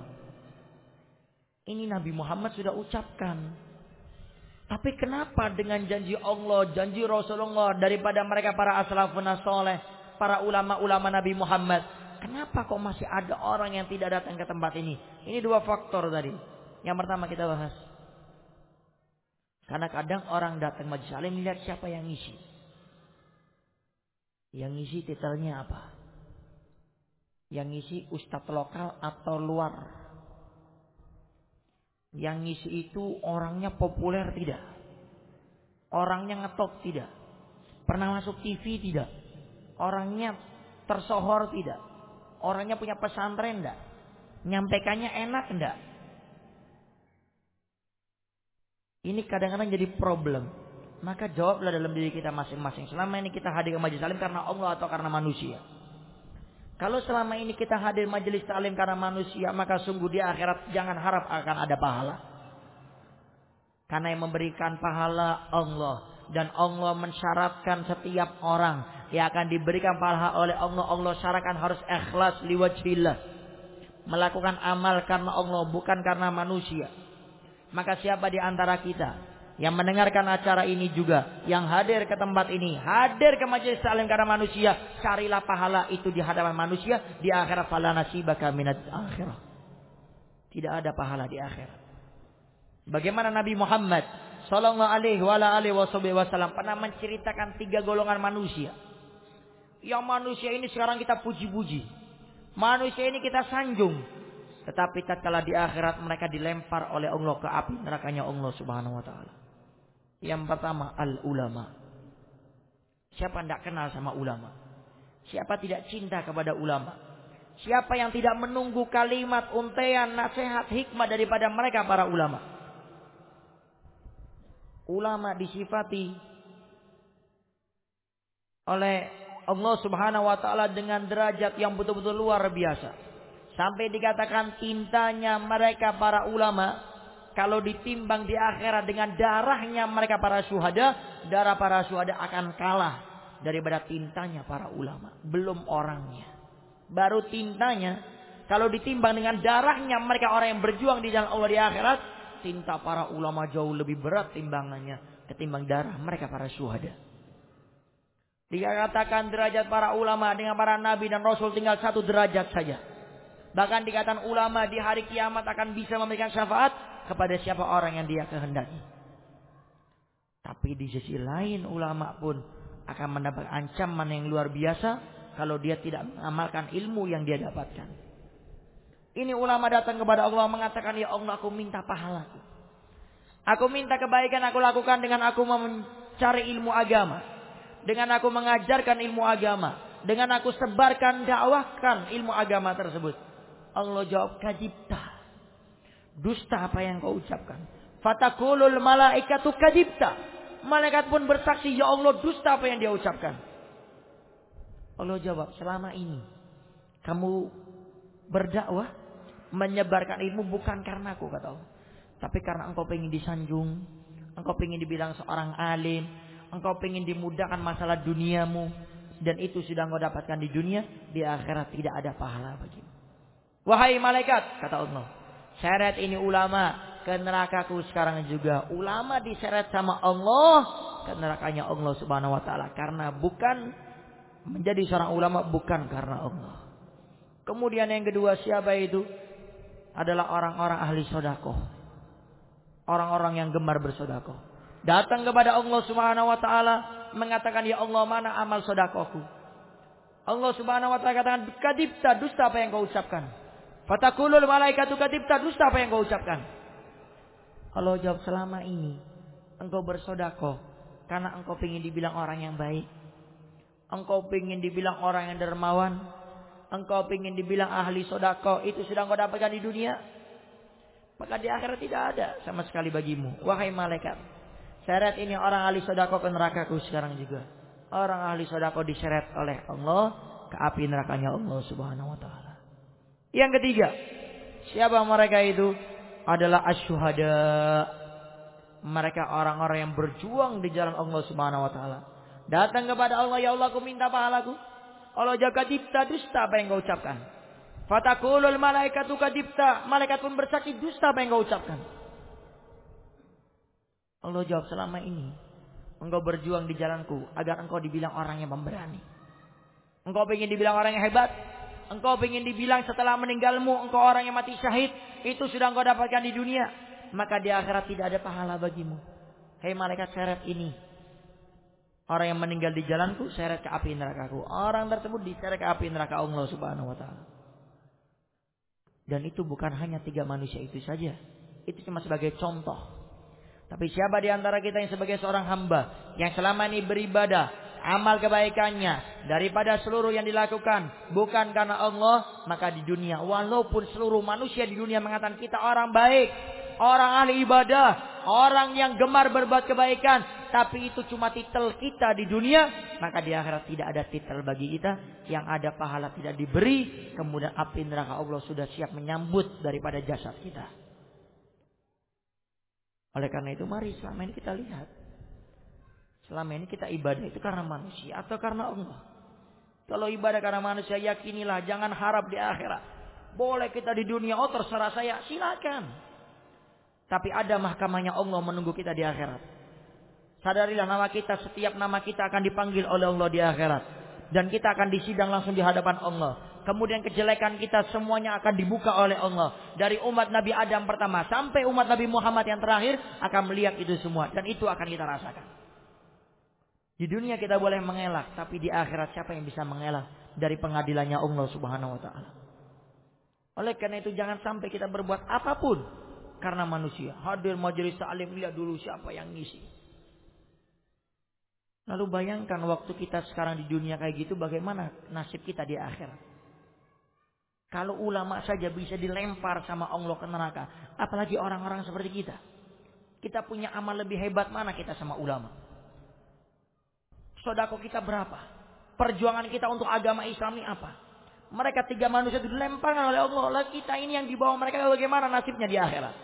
Ini Nabi Muhammad sudah ucapkan. Tapi kenapa dengan janji Allah, janji Rasulullah daripada mereka para aslafun soleh, para ulama-ulama Nabi Muhammad Kenapa kok masih ada orang yang tidak datang ke tempat ini? Ini dua faktor tadi. Yang pertama kita bahas. Karena kadang orang datang majlis salim lihat siapa yang ngisi. Yang ngisi titelnya apa? Yang ngisi ustadz lokal atau luar? Yang ngisi itu orangnya populer tidak? Orangnya ngetop tidak? Pernah masuk TV tidak? Orangnya tersohor tidak? Orangnya punya pesantren enggak? Nyampaikannya enak enggak? Ini kadang-kadang jadi problem. Maka jawablah dalam diri kita masing-masing. Selama ini kita hadir ke majelis salim karena Allah atau karena manusia. Kalau selama ini kita hadir majelis salim karena manusia, maka sungguh di akhirat jangan harap akan ada pahala. Karena yang memberikan pahala Allah dan Allah mensyaratkan setiap orang yang akan diberikan pahala oleh Allah. Allah syaratkan harus ikhlas liwajhillah. Melakukan amal karena Allah bukan karena manusia. Maka siapa di antara kita yang mendengarkan acara ini juga yang hadir ke tempat ini hadir ke majelis salim karena manusia carilah pahala itu di hadapan manusia di akhirat fala nasibaka minat akhirat tidak ada pahala di akhirat. Bagaimana Nabi Muhammad Sallallahu alaihi wa alihi wasallam pernah menceritakan tiga golongan manusia. Yang manusia ini sekarang kita puji-puji. Manusia ini kita sanjung. Tetapi tatkala di akhirat mereka dilempar oleh Allah ke api nerakanya Allah Subhanahu wa taala. Yang pertama al-ulama. Siapa tidak kenal sama ulama? Siapa tidak cinta kepada ulama? Siapa yang tidak menunggu kalimat, untean, nasihat, hikmah daripada mereka para ulama? Ulama disifati oleh Allah Subhanahu wa taala dengan derajat yang betul-betul luar biasa. Sampai dikatakan tintanya mereka para ulama kalau ditimbang di akhirat dengan darahnya mereka para syuhada, darah para syuhada akan kalah daripada tintanya para ulama. Belum orangnya. Baru tintanya. Kalau ditimbang dengan darahnya mereka orang yang berjuang di jalan Allah di akhirat. Tinta para ulama jauh lebih berat timbangannya. Ketimbang darah mereka para syuhada. Dikatakan derajat para ulama dengan para nabi dan rasul tinggal satu derajat saja. Bahkan dikatakan ulama di hari kiamat akan bisa memberikan syafaat kepada siapa orang yang dia kehendaki. Tapi di sisi lain ulama pun akan mendapat ancaman yang luar biasa kalau dia tidak mengamalkan ilmu yang dia dapatkan. Ini ulama datang kepada Allah mengatakan, Ya Allah aku minta pahalaku. Aku minta kebaikan aku lakukan dengan aku mencari ilmu agama. Dengan aku mengajarkan ilmu agama. Dengan aku sebarkan, dakwahkan ilmu agama tersebut. Allah jawab, kajibta. Dusta apa yang kau ucapkan. Fatakulul malaikatu kadibta. Malaikat pun bersaksi, ya Allah dusta apa yang dia ucapkan. Allah jawab, selama ini kamu berdakwah, menyebarkan ilmu bukan karena aku kata Allah. Tapi karena engkau ingin disanjung, engkau ingin dibilang seorang alim, engkau ingin dimudahkan masalah duniamu, dan itu sudah engkau dapatkan di dunia, di akhirat tidak ada pahala bagimu. Wahai malaikat, kata Allah, Seret ini ulama ke nerakaku sekarang juga. Ulama diseret sama Allah ke nerakanya Allah Subhanahu wa taala karena bukan menjadi seorang ulama bukan karena Allah. Kemudian yang kedua siapa itu? Adalah orang-orang ahli sodako. Orang-orang yang gemar bersodakoh. Datang kepada Allah Subhanahu wa taala mengatakan ya Allah mana amal sodakohku. Allah Subhanahu wa taala katakan kadipta dusta apa yang kau ucapkan. Fatakulul malaikatu kadibta dusta apa yang kau ucapkan? Kalau jawab selama ini engkau bersodako karena engkau ingin dibilang orang yang baik. Engkau ingin dibilang orang yang dermawan. Engkau ingin dibilang ahli sodako. Itu sudah engkau dapatkan di dunia. Maka di akhirat tidak ada sama sekali bagimu. Wahai malaikat. Seret ini orang ahli sodako ke nerakaku sekarang juga. Orang ahli sodako diseret oleh Allah ke api nerakanya Allah subhanahu wa ta'ala. Yang ketiga, siapa mereka itu? Adalah asyuhada. Mereka orang-orang yang berjuang di jalan Allah Subhanahu wa taala. Datang kepada Allah, ya Allah aku minta pahalaku. Allah jaga dipta dusta apa yang kau ucapkan. Fatakulul malaikatu kadipta. Malaikat pun bersaksi dusta apa yang kau ucapkan. Allah jawab selama ini. Engkau berjuang di jalanku agar engkau dibilang orang yang pemberani. Engkau ingin dibilang orang yang hebat. Engkau ingin dibilang setelah meninggalmu engkau orang yang mati syahid. Itu sudah engkau dapatkan di dunia. Maka di akhirat tidak ada pahala bagimu. Hei malaikat seret ini. Orang yang meninggal di jalanku seret ke api nerakaku. Orang tersebut diseret ke api neraka Allah subhanahu wa ta'ala. Dan itu bukan hanya tiga manusia itu saja. Itu cuma sebagai contoh. Tapi siapa di antara kita yang sebagai seorang hamba. Yang selama ini beribadah amal kebaikannya daripada seluruh yang dilakukan bukan karena Allah maka di dunia walaupun seluruh manusia di dunia mengatakan kita orang baik orang ahli ibadah orang yang gemar berbuat kebaikan tapi itu cuma titel kita di dunia maka di akhirat tidak ada titel bagi kita yang ada pahala tidak diberi kemudian api neraka Allah sudah siap menyambut daripada jasad kita oleh karena itu mari selama ini kita lihat Selama ini kita ibadah itu karena manusia atau karena Allah. Kalau ibadah karena manusia yakinilah jangan harap di akhirat. Boleh kita di dunia oh terserah saya silakan. Tapi ada mahkamahnya Allah menunggu kita di akhirat. Sadarilah nama kita setiap nama kita akan dipanggil oleh Allah di akhirat. Dan kita akan disidang langsung di hadapan Allah. Kemudian kejelekan kita semuanya akan dibuka oleh Allah. Dari umat Nabi Adam pertama sampai umat Nabi Muhammad yang terakhir akan melihat itu semua. Dan itu akan kita rasakan. Di dunia kita boleh mengelak, tapi di akhirat siapa yang bisa mengelak dari pengadilannya Allah Subhanahu wa taala? Oleh karena itu jangan sampai kita berbuat apa pun karena manusia. Hadir majelis salim lihat dulu siapa yang ngisi. Lalu bayangkan waktu kita sekarang di dunia kayak gitu bagaimana nasib kita di akhirat. Kalau ulama saja bisa dilempar sama Allah ke neraka, apalagi orang-orang seperti kita. Kita punya amal lebih hebat mana kita sama ulama? Sodako kita berapa? Perjuangan kita untuk agama Islam ini apa? Mereka tiga manusia itu dilemparkan oleh Allah. Lah kita ini yang dibawa mereka bagaimana nasibnya di akhirat?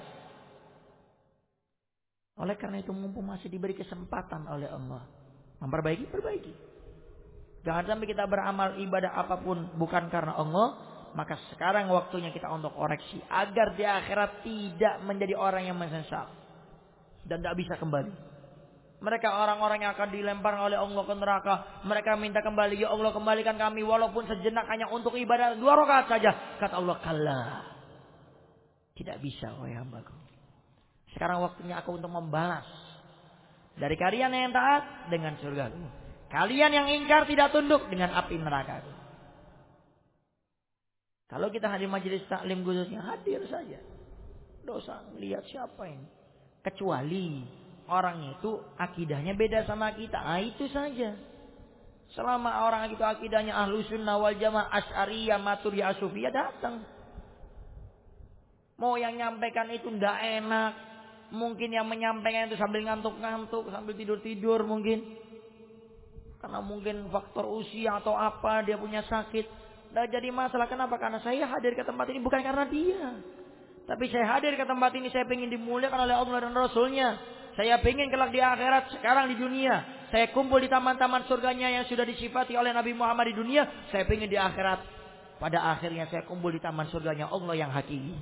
Oleh karena itu mumpung masih diberi kesempatan oleh Allah Memperbaiki, perbaiki. Jangan sampai kita beramal ibadah apa pun bukan karena Allah, maka sekarang waktunya kita untuk koreksi agar di akhirat tidak menjadi orang yang menyesal dan tidak bisa kembali. Mereka orang-orang yang akan dilempar oleh Allah ke neraka. Mereka minta kembali, ya Allah kembalikan kami walaupun sejenak hanya untuk ibadah dua rakaat saja. Kata Allah, kalah. Tidak bisa, wahai hambaku. Sekarang waktunya aku untuk membalas dari kalian yang taat dengan surga. Kalian yang ingkar tidak tunduk dengan api neraka. Kalau kita hadir majelis taklim khususnya hadir saja. Dosa lihat siapa ini. Kecuali orang itu akidahnya beda sama kita. Ah itu saja. Selama orang itu akidahnya ahlu sunnah wal jamaah asyariyah maturiyah asufiyah datang. Mau yang nyampaikan itu ndak enak, Mungkin yang menyampaikan itu sambil ngantuk-ngantuk, sambil tidur-tidur mungkin. Karena mungkin faktor usia atau apa, dia punya sakit. Tidak jadi masalah. Kenapa? Karena saya hadir ke tempat ini bukan karena dia. Tapi saya hadir ke tempat ini, saya ingin dimuliakan oleh Allah dan Rasulnya. Saya ingin kelak di akhirat, sekarang di dunia. Saya kumpul di taman-taman surganya yang sudah disifati oleh Nabi Muhammad di dunia. Saya ingin di akhirat. Pada akhirnya saya kumpul di taman surganya Allah yang hakiki.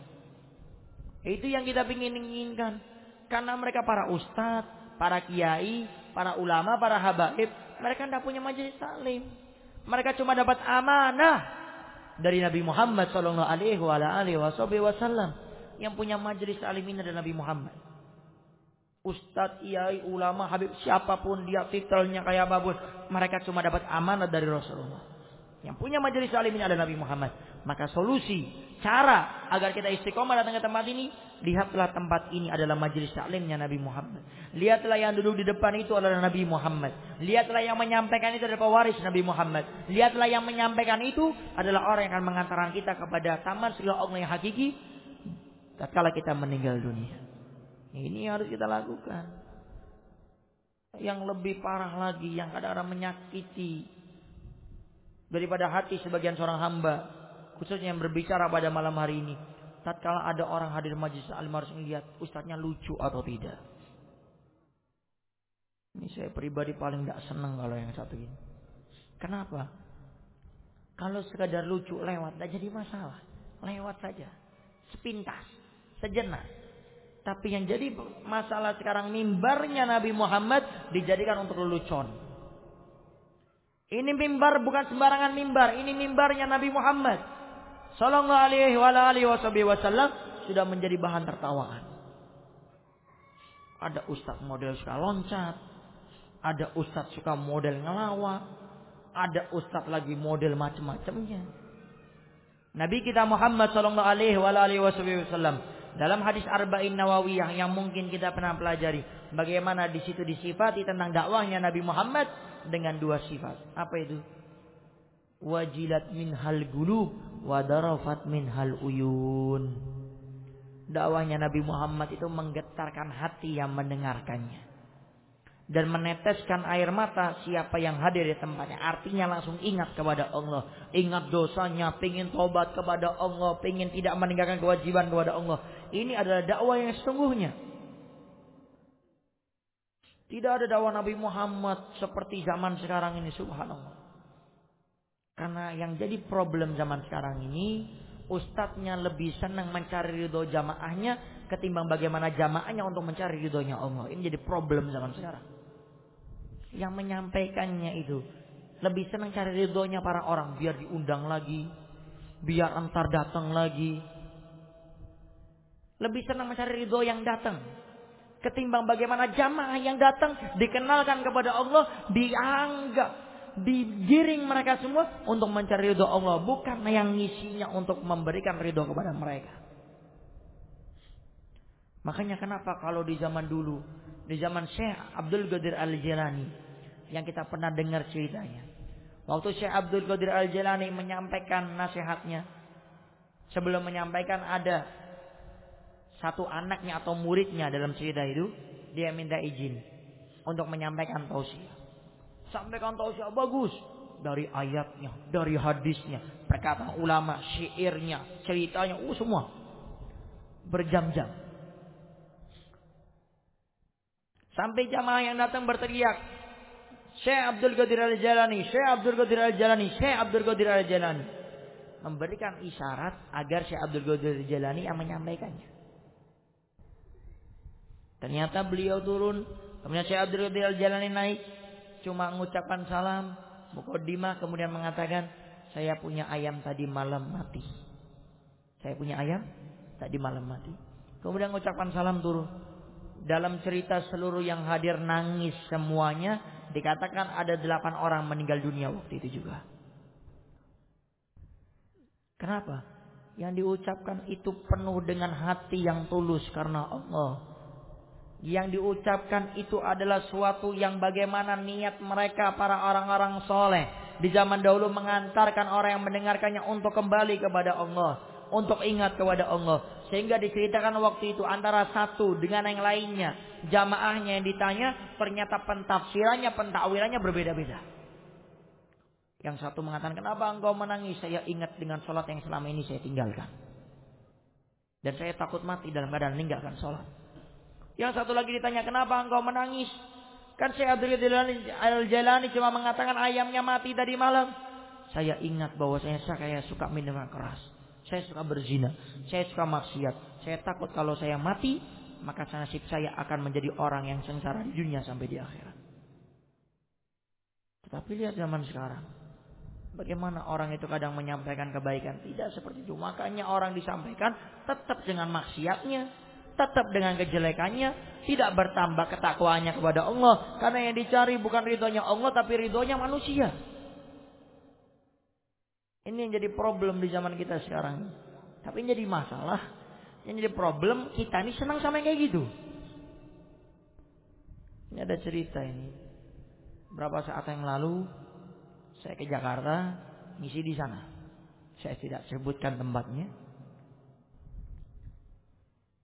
Itu yang kita ingin inginkan. Karena mereka para ustadz, para kiai, para ulama, para habaib. Mereka tidak punya majelis taklim. Mereka cuma dapat amanah dari Nabi Muhammad Sallallahu Alaihi Wasallam. Yang punya majelis taklim ini adalah Nabi Muhammad. Ustadz, kiai, ulama, habib, siapa pun dia titelnya kayak bagus. Mereka cuma dapat amanah dari Rasulullah. Yang punya majelis alim ini adalah Nabi Muhammad. Maka solusi, cara agar kita istiqomah datang ke tempat ini, lihatlah tempat ini adalah majelis taklimnya Nabi Muhammad. Lihatlah yang duduk di depan itu adalah Nabi Muhammad. Lihatlah yang menyampaikan itu adalah pewaris Nabi Muhammad. Lihatlah yang menyampaikan itu adalah orang yang akan mengantarkan kita kepada taman segala Allah yang hakiki. Tatkala kita meninggal dunia. Ini harus kita lakukan. Yang lebih parah lagi, yang kadang-kadang menyakiti daripada hati sebagian seorang hamba khususnya yang berbicara pada malam hari ini tatkala ada orang hadir majlis alim harus melihat ustadznya lucu atau tidak. Ini saya pribadi paling tidak senang kalau yang satu ini. Kenapa? Kalau sekadar lucu lewat tidak jadi masalah. Lewat saja. Sepintas sejenak. Tapi yang jadi masalah sekarang mimbarnya Nabi Muhammad dijadikan untuk lelucon. Ini mimbar bukan sembarangan mimbar. Ini mimbarnya Nabi Muhammad. Sallallahu alaihi wasallam sudah menjadi bahan tertawaan. Ada ustaz model suka loncat. Ada ustaz suka model ngelawak. Ada ustaz lagi model macam-macamnya. Nabi kita Muhammad sallallahu alaihi wasallam dalam hadis Arba'in Nawawiyah yang mungkin kita pernah pelajari bagaimana di situ disifati tentang dakwahnya Nabi Muhammad dengan dua sifat. Apa itu? Wajilat min hal gulub min hal uyun. Dakwahnya Nabi Muhammad itu menggetarkan hati yang mendengarkannya. Dan meneteskan air mata siapa yang hadir di tempatnya. Artinya langsung ingat kepada Allah. Ingat dosanya, pingin tobat kepada Allah, pingin tidak meninggalkan kewajiban kepada Allah. Ini adalah dakwah yang sesungguhnya. Tidak ada dakwah Nabi Muhammad seperti zaman sekarang ini subhanallah. Karena yang jadi problem zaman sekarang ini ustadznya lebih senang mencari ridho jamaahnya ketimbang bagaimana jamaahnya untuk mencari ridhonya Allah. Ini jadi problem zaman sekarang. Yang menyampaikannya itu lebih senang cari ridhonya para orang biar diundang lagi, biar antar datang lagi. Lebih senang mencari ridho yang datang ketimbang bagaimana jamaah yang datang dikenalkan kepada Allah dianggap digiring mereka semua untuk mencari ridho Allah bukan yang ngisinya untuk memberikan ridho kepada mereka makanya kenapa kalau di zaman dulu di zaman Syekh Abdul Qadir Al-Jilani yang kita pernah dengar ceritanya. Waktu Syekh Abdul Qadir Al-Jalani menyampaikan nasihatnya, sebelum menyampaikan ada satu anaknya atau muridnya dalam cerita itu, dia minta izin untuk menyampaikan tausiah. Sampaikan tausiah bagus dari ayatnya, dari hadisnya, perkataan ulama, syairnya, ceritanya, uh semua berjam-jam. Sampai jamaah yang datang berteriak, Syekh Abdul Qadir Al-Jalani, Syekh Abdul Qadir Al-Jalani, Syekh Abdul Qadir Al-Jalani. Memberikan isyarat agar Syekh Abdul Qadir Al-Jalani yang menyampaikannya. Ternyata beliau turun, kemudian Syekh Abdul Qadir Al-Jalani naik, cuma mengucapkan salam, mukaddimah kemudian mengatakan, saya punya ayam tadi malam mati. Saya punya ayam tadi malam mati. Kemudian mengucapkan salam turun dalam cerita seluruh yang hadir nangis semuanya dikatakan ada delapan orang meninggal dunia waktu itu juga. Kenapa? Yang diucapkan itu penuh dengan hati yang tulus karena Allah. Yang diucapkan itu adalah suatu yang bagaimana niat mereka para orang-orang soleh di zaman dahulu mengantarkan orang yang mendengarkannya untuk kembali kepada Allah untuk ingat kepada Allah. Sehingga diceritakan waktu itu antara satu dengan yang lainnya. Jamaahnya yang ditanya ternyata pentafsirannya, pentakwilannya berbeda-beda. Yang satu mengatakan, kenapa engkau menangis? Saya ingat dengan sholat yang selama ini saya tinggalkan. Dan saya takut mati dalam keadaan meninggalkan sholat. Yang satu lagi ditanya, kenapa engkau menangis? Kan saya Abdul Al-Jalani cuma mengatakan ayamnya mati tadi malam. Saya ingat bahwa saya, saya suka minuman keras. Saya suka berzina, saya suka maksiat. Saya takut kalau saya mati, maka nasib saya akan menjadi orang yang sengsara di dunia sampai di akhirat. Tetapi lihat zaman sekarang. Bagaimana orang itu kadang menyampaikan kebaikan. Tidak seperti itu. Makanya orang disampaikan tetap dengan maksiatnya. Tetap dengan kejelekannya. Tidak bertambah ketakwaannya kepada Allah. Karena yang dicari bukan ridhonya Allah. Tapi ridhonya manusia. Ini yang jadi problem di zaman kita sekarang. Tapi yang jadi masalah, yang jadi problem kita ini senang sama yang kayak gitu. Ini ada cerita ini. Berapa saat yang lalu saya ke Jakarta ngisi di sana. Saya tidak sebutkan tempatnya.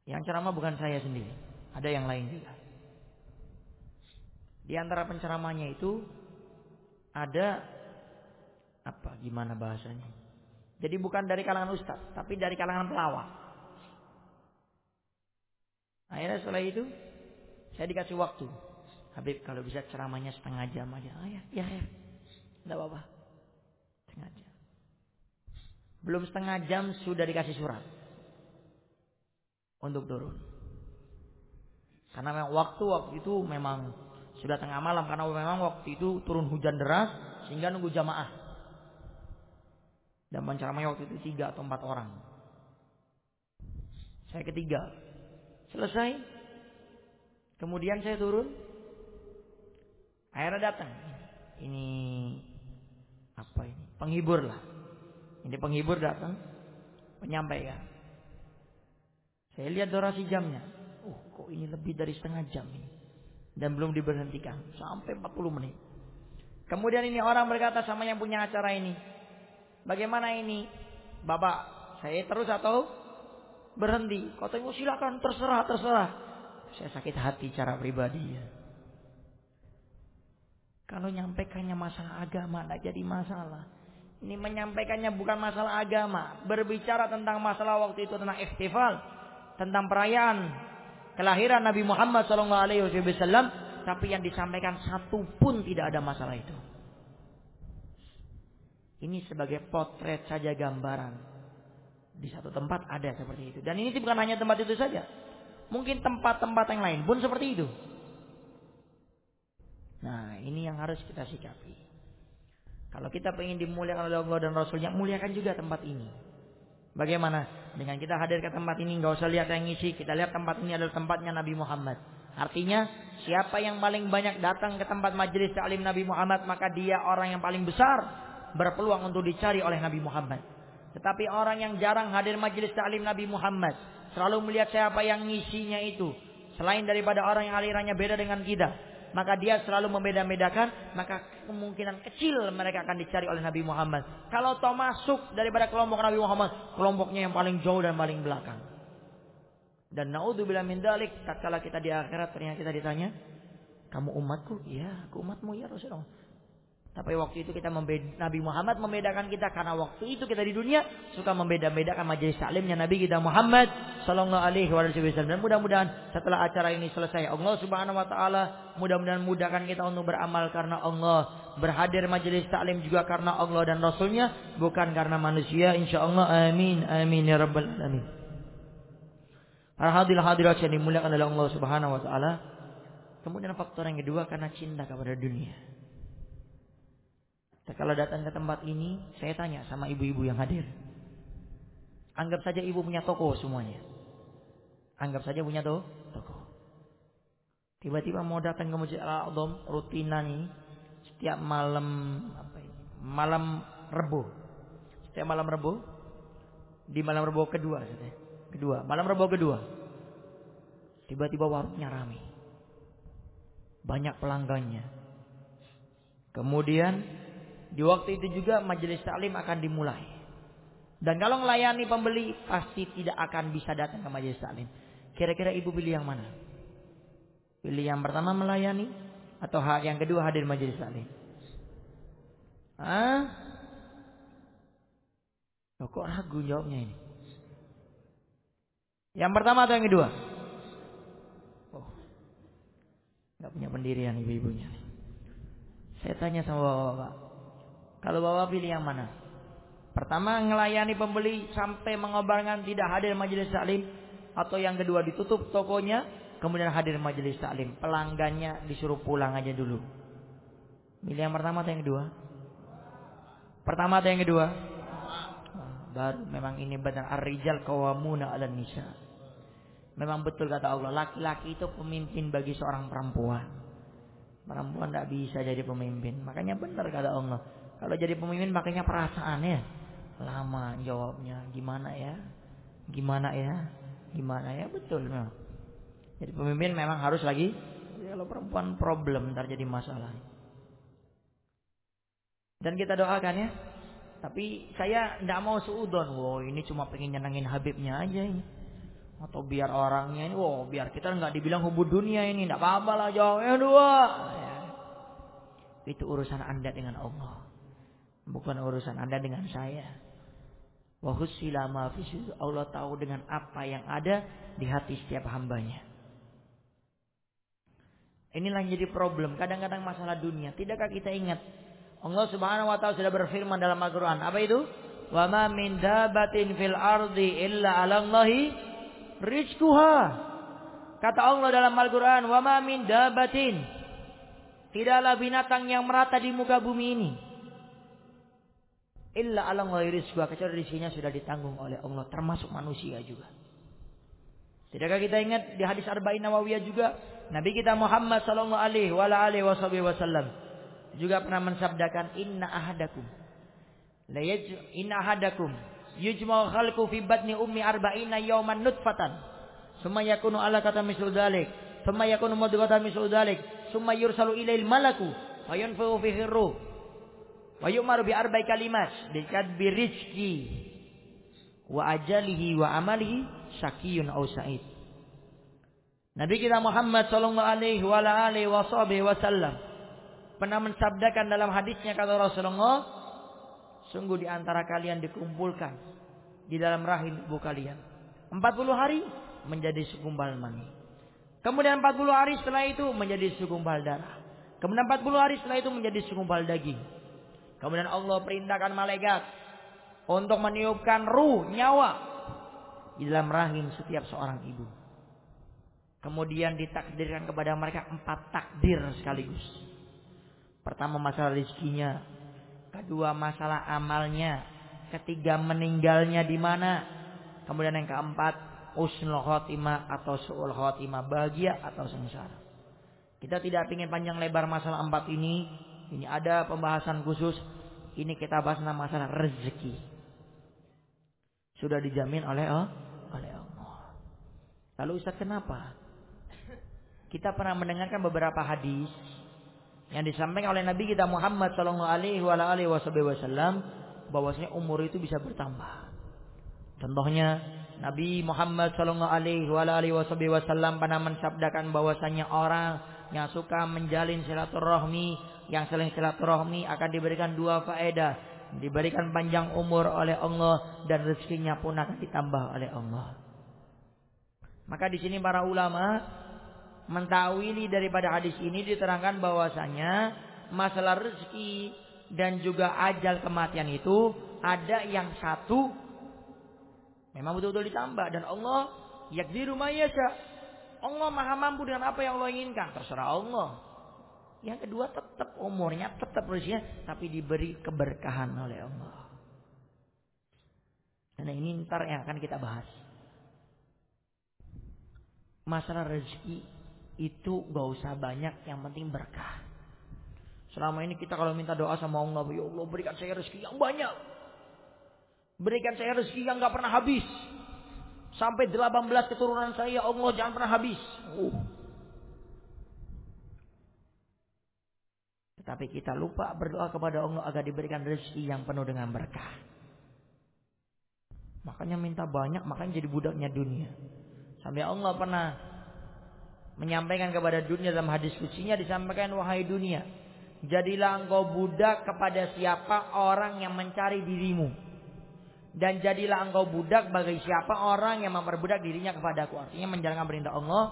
Yang ceramah bukan saya sendiri, ada yang lain juga. Di antara penceramahnya itu ada apa gimana bahasanya? Jadi bukan dari kalangan ustaz, tapi dari kalangan pelawak. Akhirnya setelah itu saya dikasih waktu. Habib kalau bisa ceramahnya setengah jam aja. Oh ya, ya, ya. Tidak apa-apa. Setengah jam. Belum setengah jam sudah dikasih surat. Untuk turun. Karena memang waktu waktu itu memang sudah tengah malam. Karena memang waktu itu turun hujan deras. Sehingga nunggu jamaah. Dan penceramahnya waktu itu tiga atau empat orang. Saya ketiga. Selesai. Kemudian saya turun. Akhirnya datang. Ini apa ini? Penghibur lah. Ini penghibur datang. Menyampaikan. Saya lihat durasi jamnya. Oh kok ini lebih dari setengah jam ini. Dan belum diberhentikan. Sampai 40 menit. Kemudian ini orang berkata sama yang punya acara ini. Bagaimana ini? Bapak, saya terus atau berhenti? Kau tengok silakan, terserah, terserah. Saya sakit hati cara pribadi ya. Kalau nyampaikannya masalah agama, tidak jadi masalah. Ini menyampaikannya bukan masalah agama. Berbicara tentang masalah waktu itu tentang ikhtifal. Tentang perayaan kelahiran Nabi Muhammad SAW. Tapi yang disampaikan satu pun tidak ada masalah itu. Ini sebagai potret saja gambaran. Di satu tempat ada seperti itu. Dan ini bukan hanya tempat itu saja. Mungkin tempat-tempat yang lain pun seperti itu. Nah ini yang harus kita sikapi. Kalau kita ingin dimuliakan oleh Allah dan Rasulnya, muliakan juga tempat ini. Bagaimana? Dengan kita hadir ke tempat ini, nggak usah lihat yang ngisi. Kita lihat tempat ini adalah tempatnya Nabi Muhammad. Artinya, siapa yang paling banyak datang ke tempat majelis ta'lim Nabi Muhammad, maka dia orang yang paling besar berpeluang untuk dicari oleh Nabi Muhammad. Tetapi orang yang jarang hadir majelis ta'lim Nabi Muhammad, selalu melihat siapa yang ngisinya itu, selain daripada orang yang alirannya beda dengan kita, maka dia selalu membeda-bedakan, maka kemungkinan kecil mereka akan dicari oleh Nabi Muhammad. Kalau toh masuk daripada kelompok Nabi Muhammad, kelompoknya yang paling jauh dan paling belakang. Dan naudzubillah min dalik, tatkala kita di akhirat ternyata kita ditanya, "Kamu umatku?" "Iya, aku umatmu ya Rasulullah." Tapi waktu itu kita membeda, Nabi Muhammad membedakan kita karena waktu itu kita di dunia suka membeda-bedakan majelis taklimnya Nabi kita Muhammad sallallahu alaihi wasallam. Dan mudah-mudahan setelah acara ini selesai Allah Subhanahu wa taala mudah-mudahan mudahkan kita untuk beramal karena Allah, berhadir majelis taklim juga karena Allah dan Rasulnya, bukan karena manusia. Insyaallah amin amin ya rabbal alamin. Para hadirin hadirat yang dimuliakan oleh Allah Subhanahu wa taala. Kemudian faktor yang kedua karena cinta kepada dunia. Kalau datang ke tempat ini, saya tanya sama ibu-ibu yang hadir. Anggap saja ibu punya toko semuanya. Anggap saja punya to toko. Tiba-tiba mau datang ke Masjid Al-A'zam rutinan ini setiap malam apa ini? Malam Rebo. Setiap malam Rebo di malam Rebo kedua Kedua, malam Rebo kedua. Tiba-tiba warungnya ramai. Banyak pelanggannya. Kemudian di waktu itu juga majelis taklim akan dimulai. Dan kalau melayani pembeli pasti tidak akan bisa datang ke majelis taklim. Kira-kira ibu pilih yang mana? Pilih yang pertama melayani atau yang kedua hadir majelis taklim? Hah? Loh, kok ragu jawabnya ini? Yang pertama atau yang kedua? Oh, nggak punya pendirian ibu-ibunya. Saya tanya sama bapak-bapak. Kalau bapak pilih yang mana? Pertama ngelayani pembeli sampai mengobarkan tidak hadir majelis taklim atau yang kedua ditutup tokonya kemudian hadir majelis taklim pelanggannya disuruh pulang aja dulu. Pilih yang pertama atau yang kedua? Pertama atau yang kedua? Baru memang ini benar ar-rijal qawwamuna 'alan nisa. Memang betul kata Allah, laki-laki itu pemimpin bagi seorang perempuan. Perempuan tidak bisa jadi pemimpin. Makanya benar kata Allah. Kalau jadi pemimpin makanya perasaan ya. Lama jawabnya. Gimana ya? Gimana ya? Gimana ya? Betul memang. Jadi pemimpin memang harus lagi. Kalau perempuan problem ntar jadi masalah. Dan kita doakan ya. Tapi saya tidak mau seudon. Wow ini cuma pengen nyenangin Habibnya aja ini. Atau biar orangnya ini. Wow biar kita nggak dibilang hubud dunia ini. Tidak apa-apa lah jawabnya dua. Ya. Itu urusan anda dengan Allah. Bukan urusan Anda dengan saya. Allah tahu dengan apa yang ada di hati setiap hambanya. Inilah yang jadi problem. Kadang-kadang masalah dunia. Tidakkah kita ingat? Allah subhanahu wa ta'ala sudah berfirman dalam Al-Quran. Apa itu? Wa ma min dabatin fil ardi illa alallahi rizkuha. Kata Allah dalam Al-Quran. Wa min dabatin. Tidaklah binatang yang merata di muka bumi ini Illa alam rizqa kecuali rizkinya sudah ditanggung oleh Allah termasuk manusia juga. Tidakkah kita ingat di hadis Arba'in Nawawiyah juga? Nabi kita Muhammad sallallahu alaihi wasallam juga pernah mensabdakan inna ahadakum la inna ahadakum yujma'u khalqu fi batni ummi arba'ina yawman nutfatan. Summa yakunu ala kata mislu dzalik summa yakunu mudghatan mislu summa yursalu ilail malaku fayunfu fihi ruh Wa yu'maru bi arba'i kalimat bi rizki wa ajalihi wa amalihi syakiyun au sa'id. Nabi kita Muhammad sallallahu alaihi wa alihi wasallam pernah mensabdakan dalam hadisnya kata Rasulullah, sungguh di antara kalian dikumpulkan di dalam rahim ibu kalian 40 hari menjadi segumpal mani. Kemudian 40 hari setelah itu menjadi segumpal darah. Kemudian 40 hari setelah itu menjadi segumpal daging. Kemudian Allah perintahkan malaikat untuk meniupkan ruh, nyawa di dalam rahim setiap seorang ibu. Kemudian ditakdirkan kepada mereka empat takdir sekaligus. Pertama masalah rizkinya, kedua masalah amalnya, ketiga meninggalnya di mana, kemudian yang keempat usnul khotimah atau suul khotimah bahagia atau sengsara. Kita tidak ingin panjang lebar masalah empat ini, ini ada pembahasan khusus. Ini kita bahas masalah rezeki. Sudah dijamin oleh oleh Allah. Lalu Ustaz kenapa? kita pernah mendengarkan beberapa hadis yang disampaikan oleh Nabi kita Muhammad Shallallahu Alaihi Wasallam bahwasanya umur itu bisa bertambah. Contohnya Nabi Muhammad Shallallahu Alaihi Wasallam pernah mensabdakan bahwasanya orang yang suka menjalin silaturahmi, yang saling silaturahmi akan diberikan dua faedah, diberikan panjang umur oleh Allah dan rezekinya pun akan ditambah oleh Allah. Maka di sini para ulama mentawili daripada hadis ini diterangkan bahwasanya masalah rezeki dan juga ajal kematian itu ada yang satu memang betul-betul ditambah dan Allah yakdiru mayasya. Allah maha mampu dengan apa yang Allah inginkan, terserah Allah. Yang kedua tetap umurnya, tetap rezekinya tapi diberi keberkahan oleh Allah. Karena ini ntar yang akan kita bahas. Masalah rezeki itu gak usah banyak, yang penting berkah. Selama ini kita kalau minta doa sama Allah, ya Allah berikan saya rezeki yang banyak. Berikan saya rezeki yang gak pernah habis. Sampai 18 keturunan saya, ya Allah jangan pernah habis. Uh. Tetapi kita lupa berdoa kepada Allah agar diberikan rezeki yang penuh dengan berkah. Makanya minta banyak, makanya jadi budaknya dunia. Sampai Allah pernah menyampaikan kepada dunia dalam hadis kucinya disampaikan wahai dunia jadilah engkau budak kepada siapa orang yang mencari dirimu dan jadilah engkau budak bagi siapa orang yang memperbudak dirinya kepadaku artinya menjalankan perintah Allah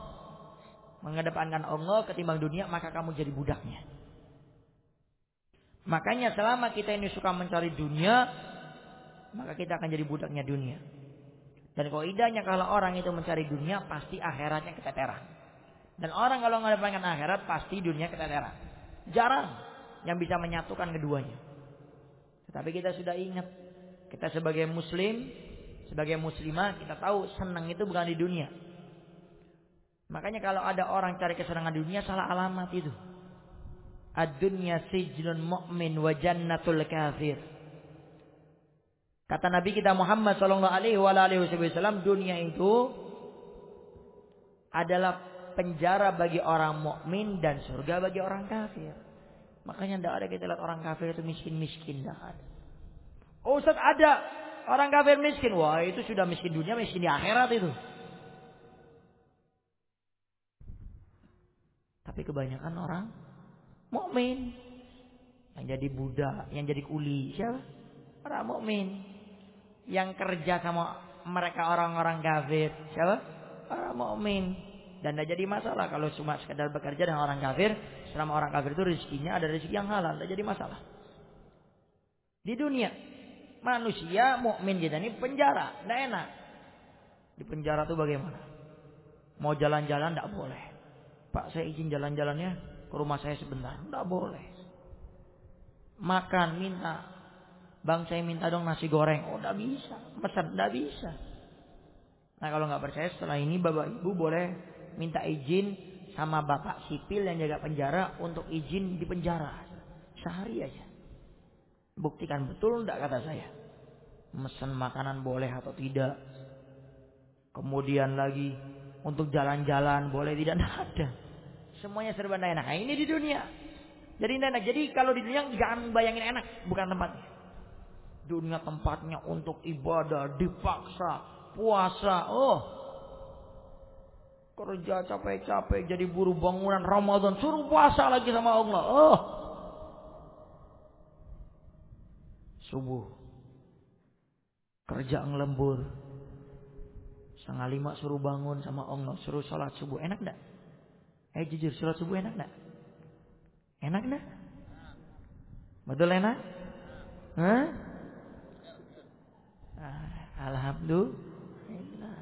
mengedepankan Allah ketimbang dunia maka kamu jadi budaknya makanya selama kita ini suka mencari dunia maka kita akan jadi budaknya dunia dan kalau idahnya kalau orang itu mencari dunia pasti akhiratnya keteteran dan orang kalau mengedepankan akhirat pasti dunia keteteran. Jarang yang bisa menyatukan keduanya. Tetapi kita sudah ingat, kita sebagai muslim, sebagai muslimah, kita tahu senang itu bukan di dunia. Makanya kalau ada orang cari kesenangan dunia salah alamat itu. Ad-dunya sijnun mu'min wa jannatul kafir. Kata Nabi kita Muhammad sallallahu alaihi wasallam dunia itu adalah penjara bagi orang mukmin dan surga bagi orang kafir. Makanya tidak ada kita lihat orang kafir itu miskin-miskin, tidak ada. Oh Ustaz ada orang kafir miskin. Wah itu sudah miskin dunia, miskin di akhirat itu. Tapi kebanyakan orang mukmin yang jadi budak, yang jadi kuli, siapa? Orang mukmin yang kerja sama mereka orang-orang kafir, siapa? Orang mukmin. Dan tidak jadi masalah kalau cuma sekedar bekerja dengan orang kafir. Selama orang kafir itu rezekinya ada rezeki yang halal. Tidak jadi masalah. Di dunia. Manusia mukmin kita ini penjara. Tidak enak. Di penjara itu bagaimana? Mau jalan-jalan tidak boleh. Pak saya izin jalan-jalannya ke rumah saya sebentar. Tidak boleh. Makan minta. Bang saya minta dong nasi goreng. Oh tidak bisa. Pesan tidak bisa. Nah kalau nggak percaya setelah ini bapak ibu boleh minta izin sama bapak sipil yang jaga penjara untuk izin di penjara. Sehari aja. Buktikan betul enggak kata saya. Mesen makanan boleh atau tidak. Kemudian lagi untuk jalan-jalan boleh tidak ada. Semuanya serba enak. Nah, ini di dunia. Jadi enak. Jadi kalau di dunia jangan bayangin enak, bukan tempatnya. Dunia tempatnya untuk ibadah, dipaksa, puasa. Oh, Kerja capek-capek jadi buru bangunan Ramadan. Suruh puasa lagi sama Allah. Oh. Subuh. Kerja ngelembur. Setengah lima suruh bangun sama Allah. Suruh sholat subuh. Enak enggak? Eh jujur sholat subuh enak enggak? Enak enggak? Betul enak? Hah? Ah, Alhamdulillah.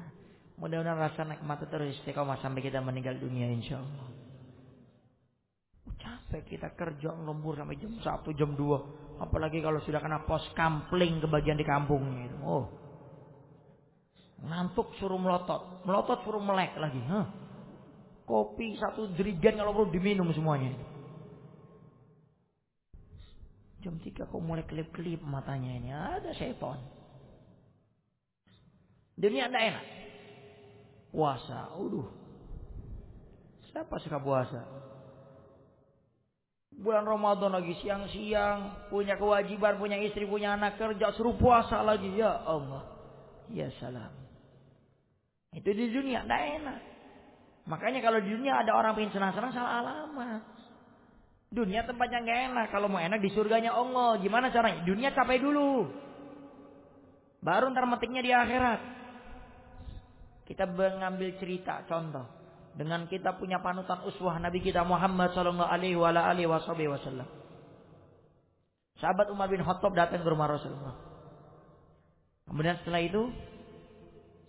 Mudah-mudahan rasa itu terus istiqomah sampai kita meninggal dunia insya Allah. Capek kita kerja lembur sampai jam 1, jam 2. Apalagi kalau sudah kena pos kampling ke bagian di kampungnya. Oh. Ngantuk suruh melotot. Melotot suruh melek lagi. Huh. Kopi satu jerigen kalau perlu diminum semuanya. Jam 3 kok mulai kelip-kelip matanya ini. Ada seton. Dunia ada enak puasa. Uduh. Siapa suka puasa? Bulan Ramadan lagi siang-siang, punya kewajiban, punya istri, punya anak kerja, suruh puasa lagi. Ya Allah. Ya salam. Itu di dunia, tidak enak. Makanya kalau di dunia ada orang pengen senang-senang salah alamat. Dunia tempatnya nggak enak. Kalau mau enak di surganya Allah. Gimana caranya? Dunia capek dulu. Baru ntar metiknya di akhirat. Kita mengambil cerita contoh dengan kita punya panutan uswah Nabi kita Muhammad sallallahu alaihi wasallam. Sahabat Umar bin Khattab datang ke rumah Rasulullah. Kemudian setelah itu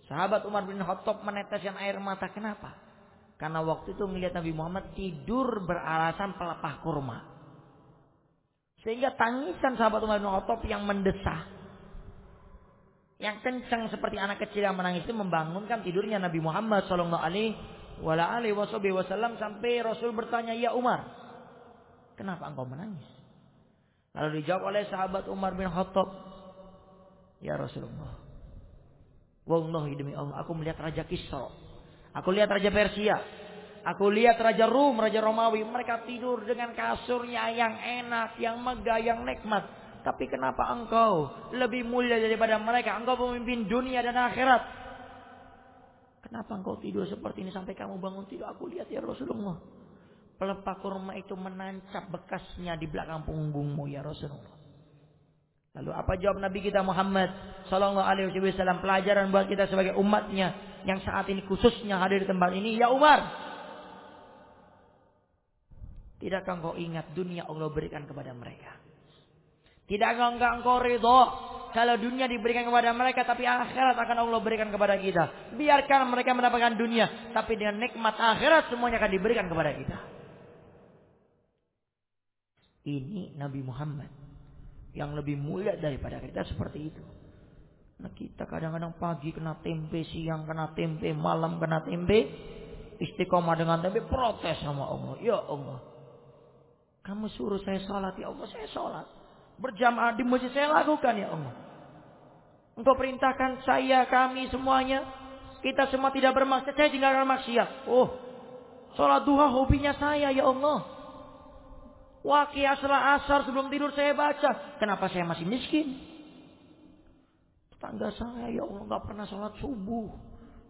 sahabat Umar bin Khattab meneteskan air mata. Kenapa? Karena waktu itu melihat Nabi Muhammad tidur beralasan pelepah kurma. Sehingga tangisan sahabat Umar bin Khattab yang mendesah. Yang kencang seperti anak kecil yang menangis itu membangunkan tidurnya Nabi Muhammad sallallahu alaihi wala alihi wasallam sampai Rasul bertanya, "Ya Umar, kenapa engkau menangis?" Lalu dijawab oleh sahabat Umar bin Khattab, "Ya Rasulullah, wallahi demi Allah, aku melihat Raja Kisra, aku lihat Raja Persia, aku lihat Raja Rum, Raja Romawi, mereka tidur dengan kasurnya yang enak, yang megah, yang nikmat. Tapi kenapa engkau lebih mulia daripada mereka? Engkau pemimpin dunia dan akhirat. Kenapa engkau tidur seperti ini sampai kamu bangun tidur? Aku lihat ya Rasulullah. Pelepah kurma itu menancap bekasnya di belakang punggungmu ya Rasulullah. Lalu apa jawab Nabi kita Muhammad Sallallahu Alaihi Wasallam pelajaran buat kita sebagai umatnya yang saat ini khususnya hadir di tempat ini ya Umar. Tidakkah engkau ingat dunia Allah berikan kepada mereka? Tidakkah engkau ridho kalau dunia diberikan kepada mereka tapi akhirat akan Allah berikan kepada kita. Biarkan mereka mendapatkan dunia tapi dengan nikmat akhirat semuanya akan diberikan kepada kita. Ini Nabi Muhammad yang lebih mulia daripada kita seperti itu. Nah kita kadang-kadang pagi kena tempe, siang kena tempe, malam kena tempe, istiqomah dengan tempe, protes sama Allah. Ya Allah, kamu suruh saya sholat, ya Allah saya sholat berjamaah di masjid saya lakukan ya Allah. Engkau perintahkan saya, kami semuanya. Kita semua tidak bermaksud. Saya tinggalkan maksiat. Oh. Sholat duha hobinya saya ya Allah. Wakil setelah asar sebelum tidur saya baca. Kenapa saya masih miskin? Tetangga saya ya Allah nggak pernah sholat subuh.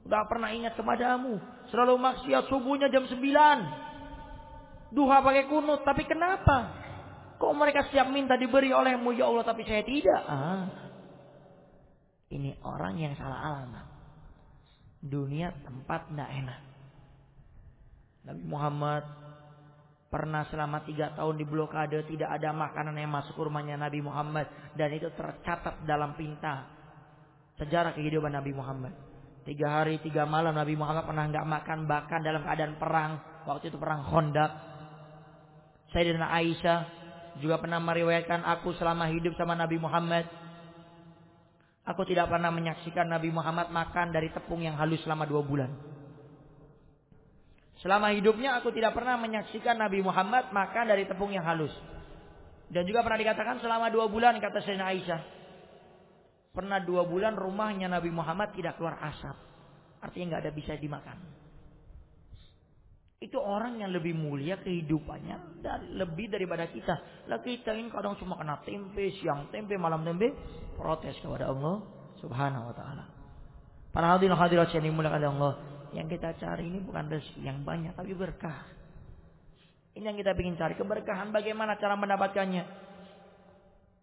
nggak pernah ingat kepadamu. Selalu maksiat subuhnya jam 9. Duha pakai kunut. Tapi kenapa? Kok mereka siap minta diberi olehmu ya Allah tapi saya tidak? Ah. Ini orang yang salah alamat. Dunia tempat tidak enak. Nabi Muhammad pernah selama tiga tahun di blokade tidak ada makanan yang masuk ke rumahnya Nabi Muhammad dan itu tercatat dalam pinta sejarah kehidupan Nabi Muhammad. Tiga hari tiga malam Nabi Muhammad pernah nggak makan bahkan dalam keadaan perang waktu itu perang Khandaq. Sayyidina Aisyah juga pernah meriwayatkan aku selama hidup sama Nabi Muhammad. Aku tidak pernah menyaksikan Nabi Muhammad makan dari tepung yang halus selama dua bulan. Selama hidupnya aku tidak pernah menyaksikan Nabi Muhammad makan dari tepung yang halus. Dan juga pernah dikatakan selama dua bulan kata Sayyidina Aisyah. Pernah dua bulan rumahnya Nabi Muhammad tidak keluar asap. Artinya nggak ada bisa dimakan. Itu orang yang lebih mulia kehidupannya dan lebih daripada kita. Lah kita ini kadang cuma kena tempe, siang tempe, malam tempe, protes kepada Allah Subhanahu wa taala. Para hadirin hadirat yang dimuliakan Allah, yang kita cari ini bukan rezeki yang banyak tapi berkah. Ini yang kita ingin cari keberkahan. Bagaimana cara mendapatkannya?